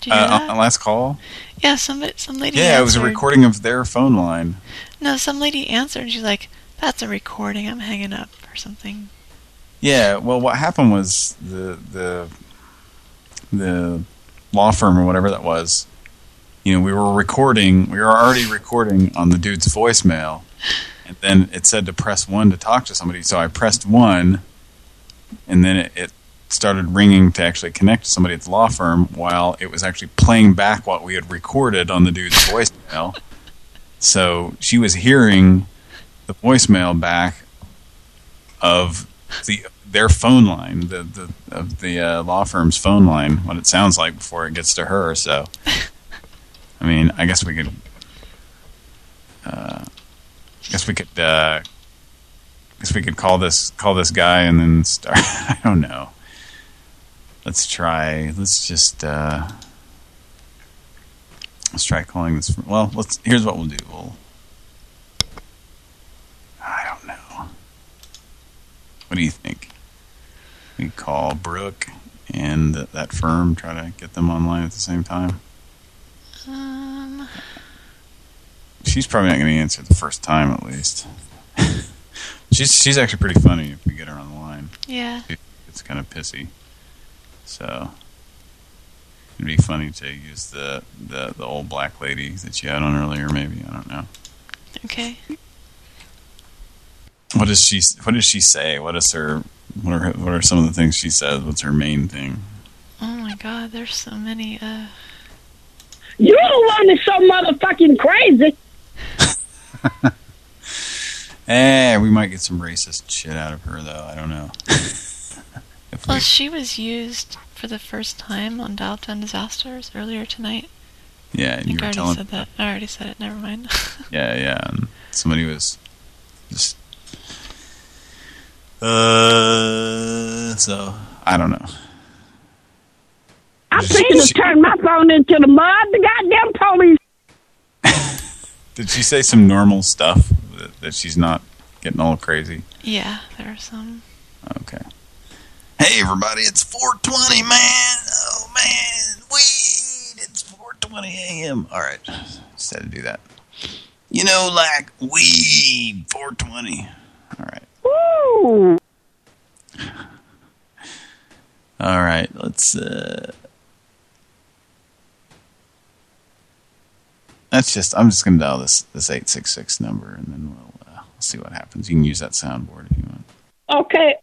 Did you Uh, last call? yeah, some, some lady Yeah, it was a recording of their phone line. No, some lady answered and she's like, that's a recording. I'm hanging up or something. Yeah, well, what happened was the the the law firm or whatever that was. You know, we were recording. We were already recording on the dude's voicemail, and then it said to press one to talk to somebody. So I pressed one, and then it, it started ringing to actually connect to somebody at the law firm while it was actually playing back what we had recorded on the dude's voicemail. So she was hearing the voicemail back of the their phone line, the the of the uh, law firm's phone line, what it sounds like before it gets to her. So, I mean, I guess we could, uh, I guess we could, uh, I guess we could call this call this guy and then start. I don't know. Let's try. Let's just. Uh, let's try calling this. Well, let's. Here's what we'll do. We'll. I don't know. What do you think? We call Brooke and th that firm, try to get them online at the same time. Um, She's probably not going to answer the first time, at least. she's she's actually pretty funny if we get her on the line. yeah. It's kind of pissy. So it'd be funny to use the the the old black lady that you had on earlier. Maybe I don't know. Okay. What does she What does she say? What is her What are What are some of the things she says? What's her main thing? Oh my god, there's so many, uh... You the one that's so motherfucking crazy. Eh, we might get some racist shit out of her, though. I don't know. if Well, we, she was used for the first time on Dial Tone Disasters earlier tonight. yeah, I and you think I were already telling. said that. I already said it, never mind. Yeah, yeah. And somebody was just. Uh, so I don't know. I I'm fixing to turn my phone into the mud. The goddamn police. Did she say some normal stuff that, that she's not getting all crazy? Yeah, there are some. Okay. Hey everybody, it's 4:20, man. Oh man, weed. It's 4:20 a.m. All right, just had to do that. You know, like weed. 4:20. All right. Woo! All right, let's. uh That's just. I'm just gonna dial this this 866 number, and then we'll uh, see what happens. You can use that soundboard if you want. Okay.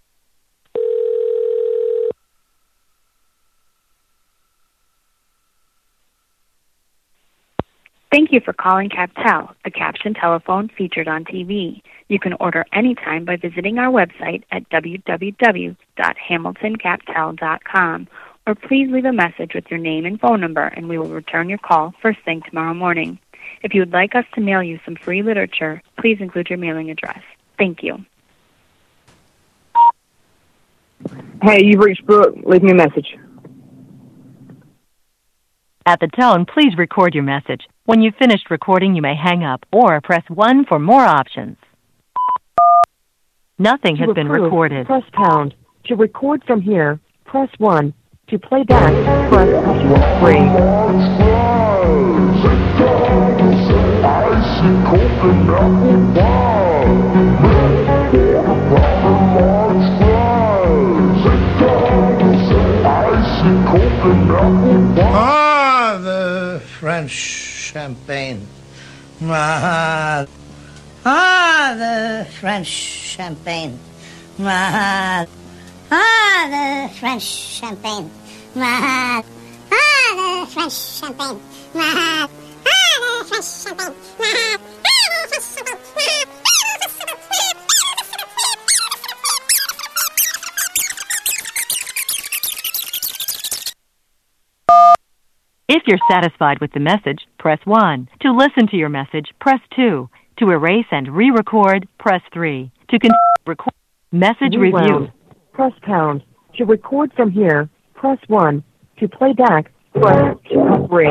Thank you for calling CapTel, a caption telephone featured on TV. You can order anytime by visiting our website at www.hamiltoncaptel.com or please leave a message with your name and phone number and we will return your call first thing tomorrow morning. If you would like us to mail you some free literature, please include your mailing address. Thank you. Hey, you've reached Brooke. Leave me a message. At the tone, please record your message. When you've finished recording, you may hang up or press 1 for more options. Nothing To has been approve, recorded. Press pound. To record from here, press 1. To play back, press Ah, the French champagne. Ah, ah the French champagne. Ah, Ah, the French champagne. Ah, ah, the French champagne. Ah, ah, the French champagne. Ah, ah, the French champagne. If you're satisfied with the message, press 1. To listen to your message, press 2. To erase and re-record, press 3. To con- record message New review. round. Press pound. To record from here, press 1. To play back, press two, 3.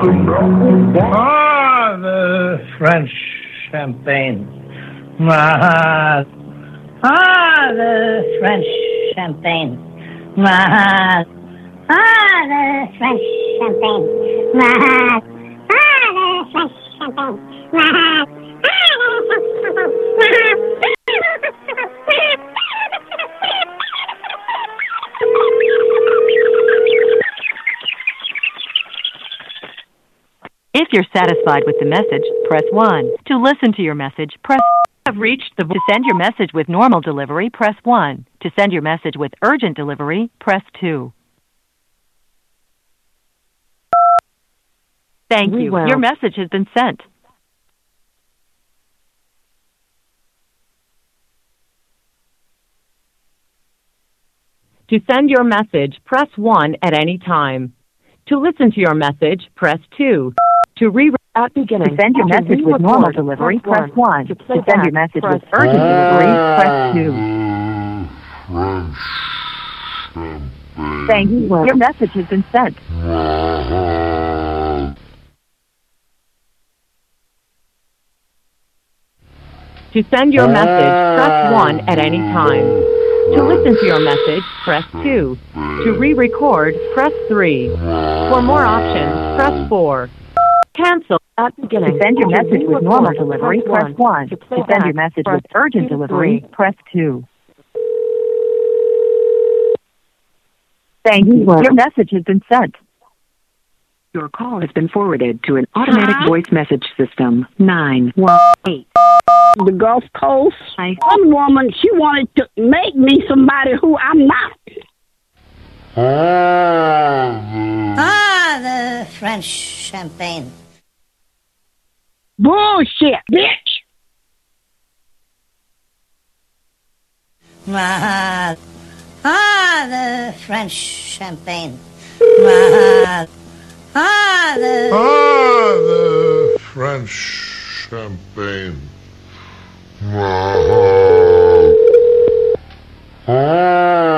Ah, the French champagne. Ah, ah, the French champagne. Ah, Ah, the French champagne. Ah, ah, the French champagne. Ah, ah, the French If you're satisfied with the message, press 1. To listen to your message, press have reached the to send your message with normal delivery, press 1. To send your message with urgent delivery, press 2. Thank you. Your message has been sent. To send your message, press 1 at any time. To listen to your message, press 2. To re At beginning. to send your To message with re-record, normal delivery, press 1. To To play send your back, message press with urgent delivery, press ah. 2. Thank you. Your message has been sent. To send your message, press ah. 1 at any time. To listen to your message, press 2. To re-record, press 3. For more options, press 4. Cancel. At beginning. To send your message with normal delivery, press 1. To To send your message with urgent delivery, press 2. Thank you. Your message has been sent. Your call has been forwarded to an automatic Huh? voice message system. 918. The Gulf Coast. One woman, she wanted to make me somebody who I'm not. ah, the French champagne. Bullshit, bitch. Ah, ah, the French champagne. Ah, ah, Ah, the Ah, the French champagne. Ah, ah,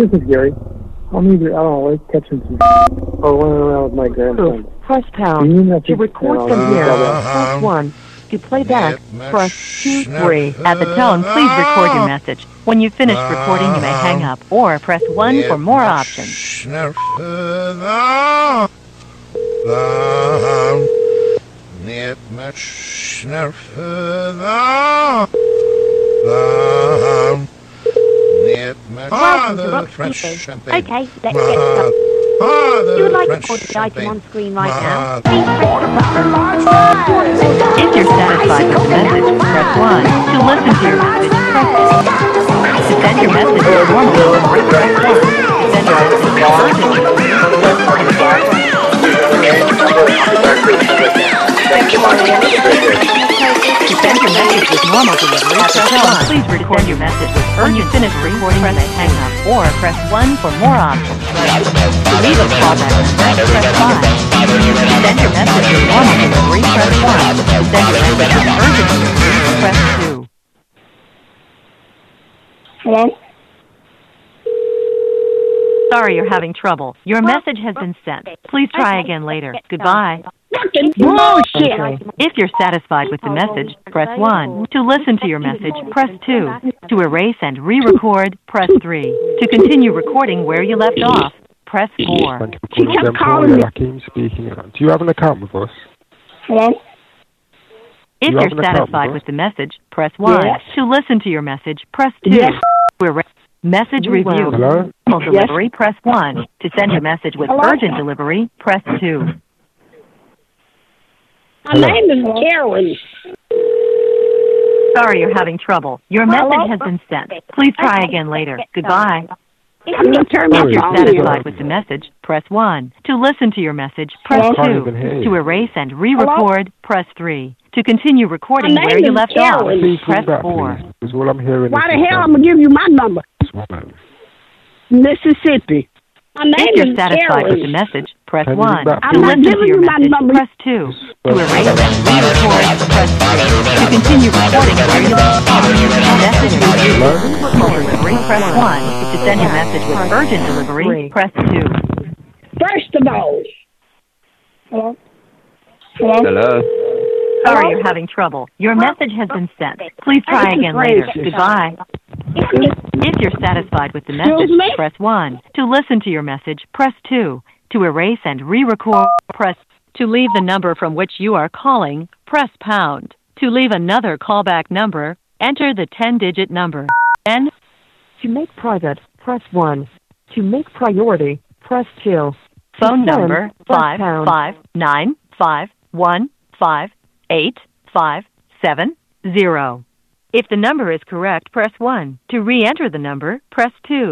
This is Gary. I'm either out on a lake catching some or running around with my grandson. Press pound. To record from here, press 1. To play back, press 2, 3. At the tone, please record your message. When you've finished recording, you may hang up or press 1 for more options. Snurf, uh, the, net much snurf, uh, the, net much, ah, the French champagne. Okay, let's get Ah, started. ah, You would like to French put the item on screen right Ah, now. If you're satisfied with the message, press 1. To listen to your message, press 2. To send your message with normal delivery, press 1. To send your message with urgent To send your message with normal delivery, press 1. Please record your message with urgent you finish recording, press hang up or press 1 for more options. To leave a callback message, press 5. To send your message with normal delivery, press 1. To send your message with urgent delivery, press 2. Hello? Sorry you're having trouble. Your message has been sent. Please try again later. Goodbye. Bullshit. Oh, if you're satisfied with the message, press 1. To listen to your message, press 2. To erase and re-record, press 3. To continue recording where you left off, press 4. She kept calling me. Rakim speaking. Do you have an account with us? Hello? If You you're have an account satisfied with with the message, press 1. Yes. To listen to your message, press 2. Yes. To erase message You review. will. Hello? Normal Yes. delivery, press 1. To send your message with Hello? urgent delivery, press 2. My name is Karen. Sorry you're having trouble. Your Hello? message has been sent. Please try again later. Goodbye. I'm going to turn my If you're satisfied with the message, press 1. To listen to your message, press Hello? 2. even hear you. To erase and re-record, press 3. To continue recording where you left Karen. off, press back, 4. please. Because all I'm hearing Why the hell I'm going to give you my number? woman. Mississippi. My name If you're is satisfied with the message, press Can 1. I'm To not listen to giving your you my message, number. press 2. To erase and re-record, press 3. To continue recording where you left off, message review. Normal delivery, press 1. To send your message with urgent delivery, press 2. First of all. Hello? Hello? Hello? Sorry you're having trouble. Your message has been sent. Please try again later. Goodbye. If you're satisfied with the message, press 1. To listen to your message, press 2. To erase and re-record, press To leave the number from which you are calling, press pound. To leave another callback number, enter the 10-digit number. N To make private, press 1. To make priority, press 2. Phone number five five nine five one five eight five seven zero. If the number is correct, press 1. To re-enter the number, press 2.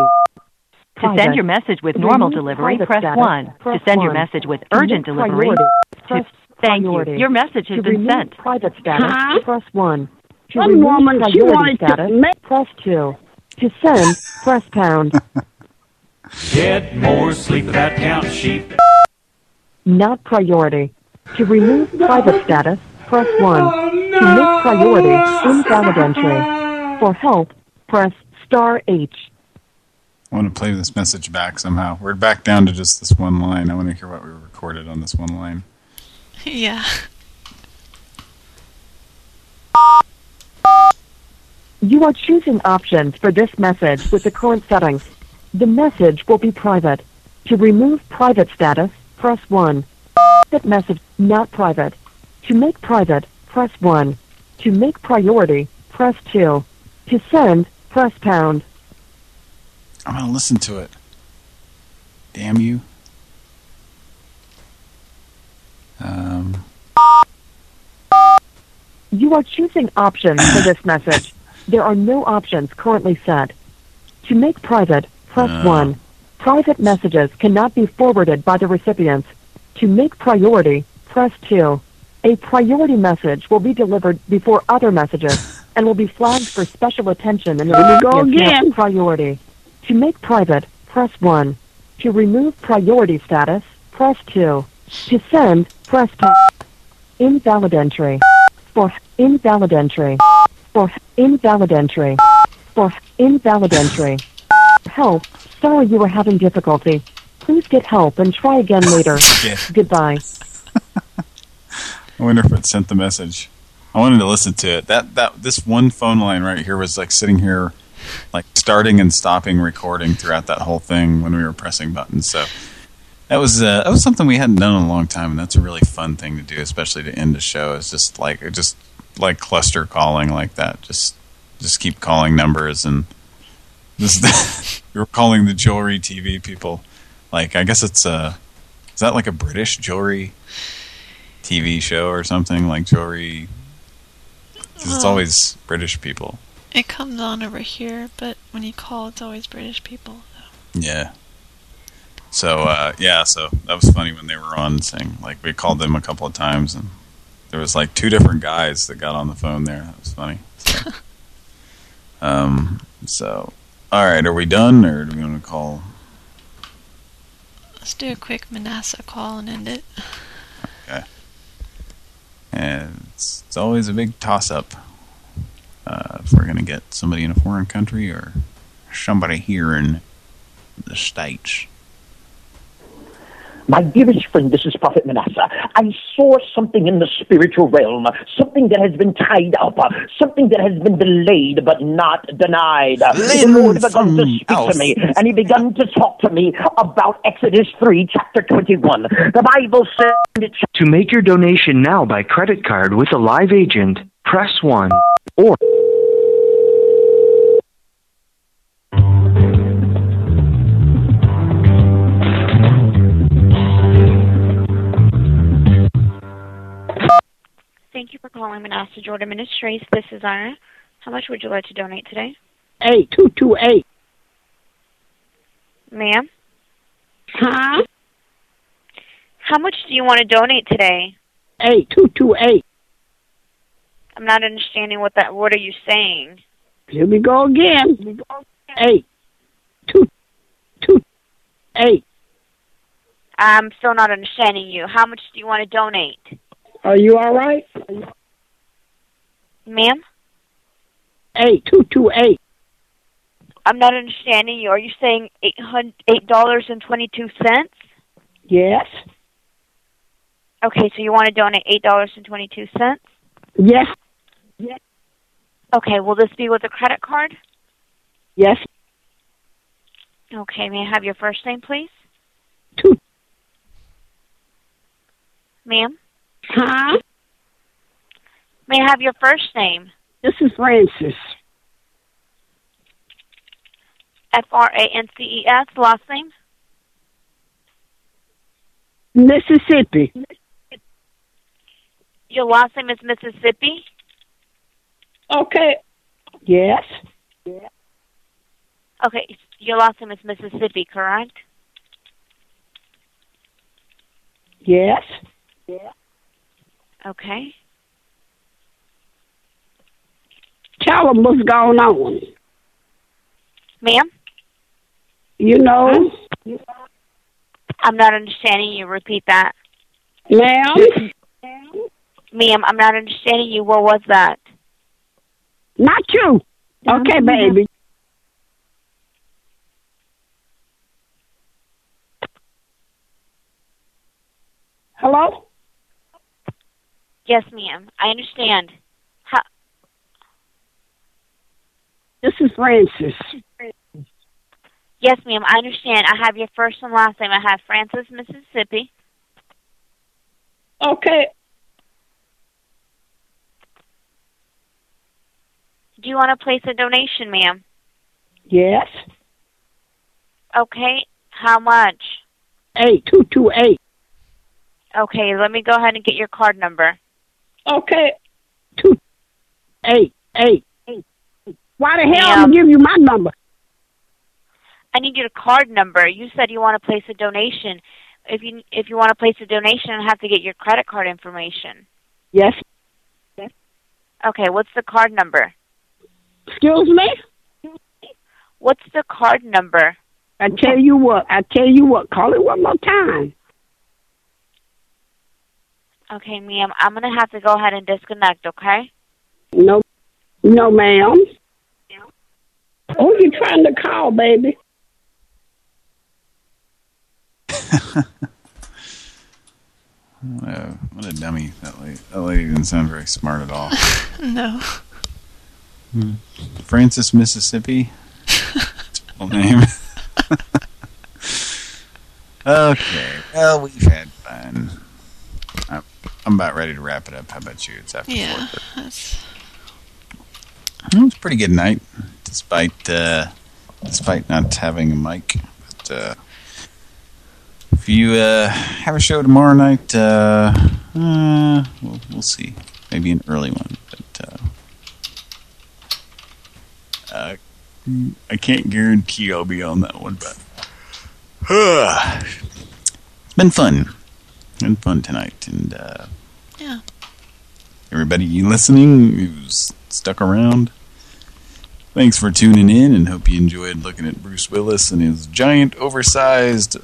To Private. send your message with normal delivery, press 1. press to send your message with urgent make delivery, priority, to press thank you. Your message has to been remove sent. private status, Huh? press 1. To Some remove woman, she wanted status, make- press 2. To send, press pound. Get more sleep without counting sheep. Not priority. To remove private status, press 1. To make priority, invalid entry. For help, press star H. I want to play this message back somehow. We're back down to just this one line. I want to hear what we recorded on this one line. Yeah. You are choosing options for this message with the current settings. The message will be private. To remove private status, press 1. That message not private. To make private, press 1. To make priority, press 2. To send, press pound. I'm going to listen to it. Damn you. Um, You are choosing options for this message. There are no options currently set. To make private, press Uh. 1. Private messages cannot be forwarded by the recipients. To make priority, press 2. A priority message will be delivered before other messages and will be flagged for special attention in the Here recipient's priority. To make private, press 1. To remove priority status, press 2. To send, press 2. Invalid entry. For invalid entry. For invalid entry. For invalid entry. Help. Sorry you were having difficulty. Please get help and try again later. Yeah. Goodbye. I wonder if it sent the message. I wanted to listen to it. That that this one phone line right here was like sitting here, like starting and stopping recording throughout that whole thing when we were pressing buttons. So that was uh, that was something we hadn't done in a long time, and that's a really fun thing to do, especially to end a show. It's just like just like cluster calling like that. Just just keep calling numbers and we were calling the jewelry TV people. Like I guess it's uh is that like a British jewelry TV show or something like jewelry? 'cause it's always British people. It comes on over here, but when you call, it's always British people. Yeah. So uh, yeah, so that was funny when they were on saying like we called them a couple of times and there was like two different guys that got on the phone there. That was funny. So, um. So all right, are we done or do we want to call? Let's do a quick Manasseh call and end it. Okay. And it's, it's always a big toss-up uh, if we're going to get somebody in a foreign country or somebody here in the States. My dearest friend, this is Prophet Manasseh. I saw something in the spiritual realm, something that has been tied up, something that has been delayed but not denied. Uh, the Lord began to speak to me, and He began to talk to me about Exodus 3, chapter 21. The Bible says, To make your donation now by credit card with a live agent, press 1. Or Thank you for calling Manasseh Jordan Ministries. This is Ira. How much would you like to donate today? Eight two two eight. Ma'am? Huh? How much do you want to donate today? Eight two two eight. I'm not understanding what that. What are you saying? Here we go again. Eight two two eight. I'm still not understanding you. How much do you want to donate, Are you all right? ma'am? Eight two two eight. I'm not understanding you. Are you saying eight hundred eight dollars and twenty two cents? Yes. Okay, so you want to donate eight dollars and twenty two cents? Yes. Yes. Okay, will this be with a credit card? Yes. Okay, may I have your first name, please? Two. Ma'am? Huh? May I have your first name? This is Francis. F R A N C E S, last name? Mississippi. Your last name is Mississippi? Okay. Yes. Yeah. Okay, your last name is Mississippi, correct? Yes. Yeah. Okay. Tell them what's going on. Ma'am? You know, I'm not understanding you. Repeat that. ma'am. Ma'am, I'm not understanding you. What was that? Not you. Okay, baby. Hello? Yes, ma'am. I understand. How, This is Francis. yes, ma'am. I understand. I have your first and last name. I have Francis, Mississippi. Okay. Do you want to place a donation, ma'am? Yes. Okay. How much? Eight two two eight. Okay, let me go ahead and get your card number. Okay. Two Hey, hey, hey. Why the hell Ma'am. I'm give you my number? I need your card number. You said you want to place a donation. If you if you want to place a donation, I have to get your credit card information. Yes. Yes. Okay, what's the card number? Excuse me? What's the card number? I tell you what, I tell you what, call it one more time. Okay, ma'am, I'm gonna have to go ahead and disconnect. Okay? No, no, ma'am. Who are you trying to call, baby? What a, what a dummy. That lady, that lady didn't sound very smart at all. No. Hmm. Francis, Mississippi. Full name. okay. Well, we've had fun. I'm, I'm about ready to wrap it up. How about you? It's after Yeah, four. that's It was a pretty good night, despite uh, despite not having a mic. But uh, if you uh, have a show tomorrow night, uh, uh, we'll, we'll see. Maybe an early one, but uh, I can't guarantee I'll be on that one. But it's been fun, been fun tonight, and uh, Yeah. everybody listening who's stuck around. Thanks for tuning in and hope you enjoyed looking at Bruce Willis and his giant oversized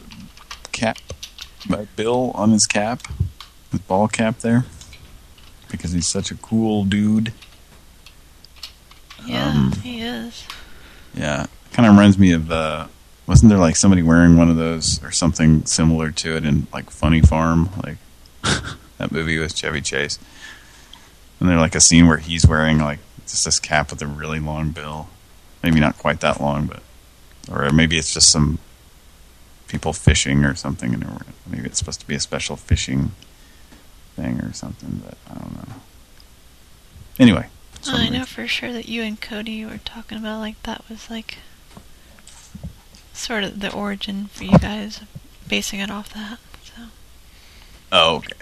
cap, bill on his cap, his ball cap there, because he's such a cool dude. Yeah, Um, he is. Yeah, kind of reminds me of, uh, wasn't there like somebody wearing one of those or something similar to it in like Funny Farm, like that movie with Chevy Chase? And there's like a scene where he's wearing like just this cap with a really long bill. Maybe not quite that long, but, or maybe it's just some people fishing or something. And maybe it's supposed to be a special fishing thing or something, but I don't know. Anyway. Oh, I know for sure that you and Cody were talking about like that was like sort of the origin for you guys, basing it off that. So Oh, okay.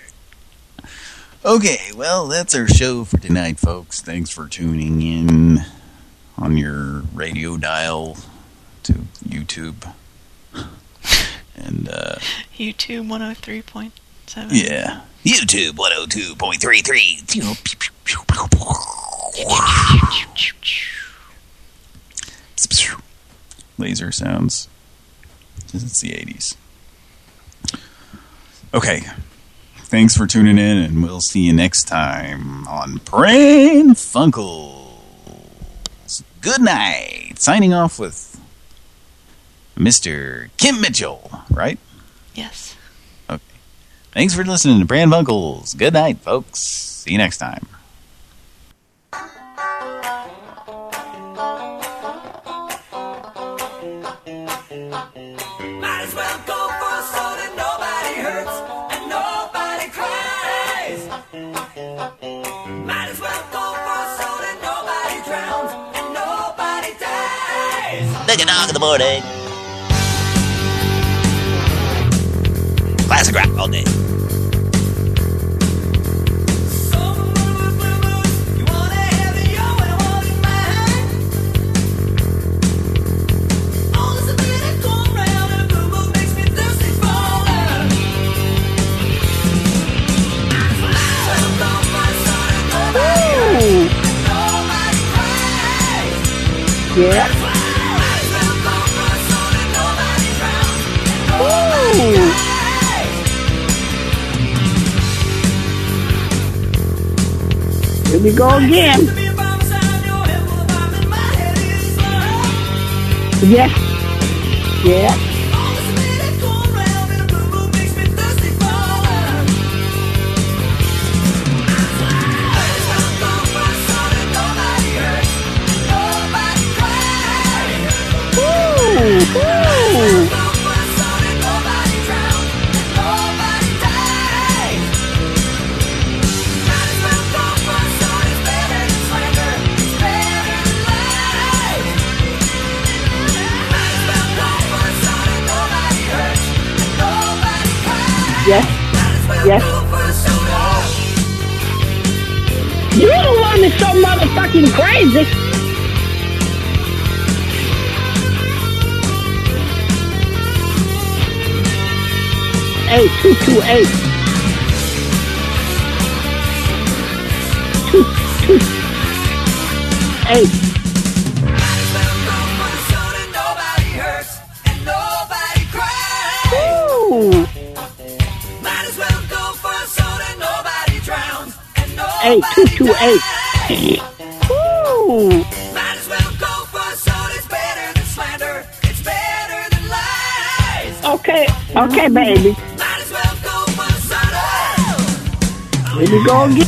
Okay, well, that's our show for tonight, folks. Thanks for tuning in on your radio dial to YouTube. And, uh, YouTube 103.7. yeah. YouTube 102.33. Laser sounds. It's the 80s. Okay. Thanks for tuning in, and we'll see you next time on Pran Funkels. Good night. Signing off with Mr. Kim Mitchell, right? Yes. Okay. Thanks for listening to Pran Funkels. Good night, folks. See you next time. Might as well go for so that nobody hurts and nobody cries. Might as well go for so that nobody drowns and nobody dies. Take a dog in the morning. Classic rock all day. Yeah. Ooh. Here we go again. Yeah. Ooh. Yes. Yes. You're the one me so motherfucking crazy. Eight two two eight. Two two eight. Ooh. Eight two two eight. Ooh. Okay, okay, baby. Here we go again.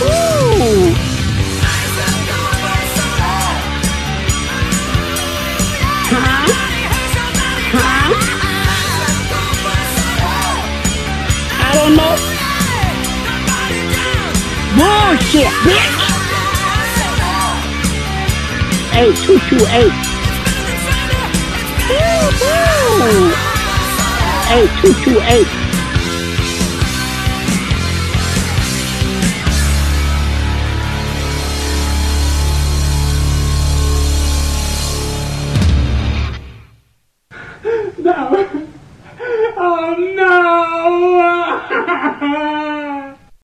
Ooh. Huh? Huh? I don't know. Bullshit, bitch. Eight two two eight.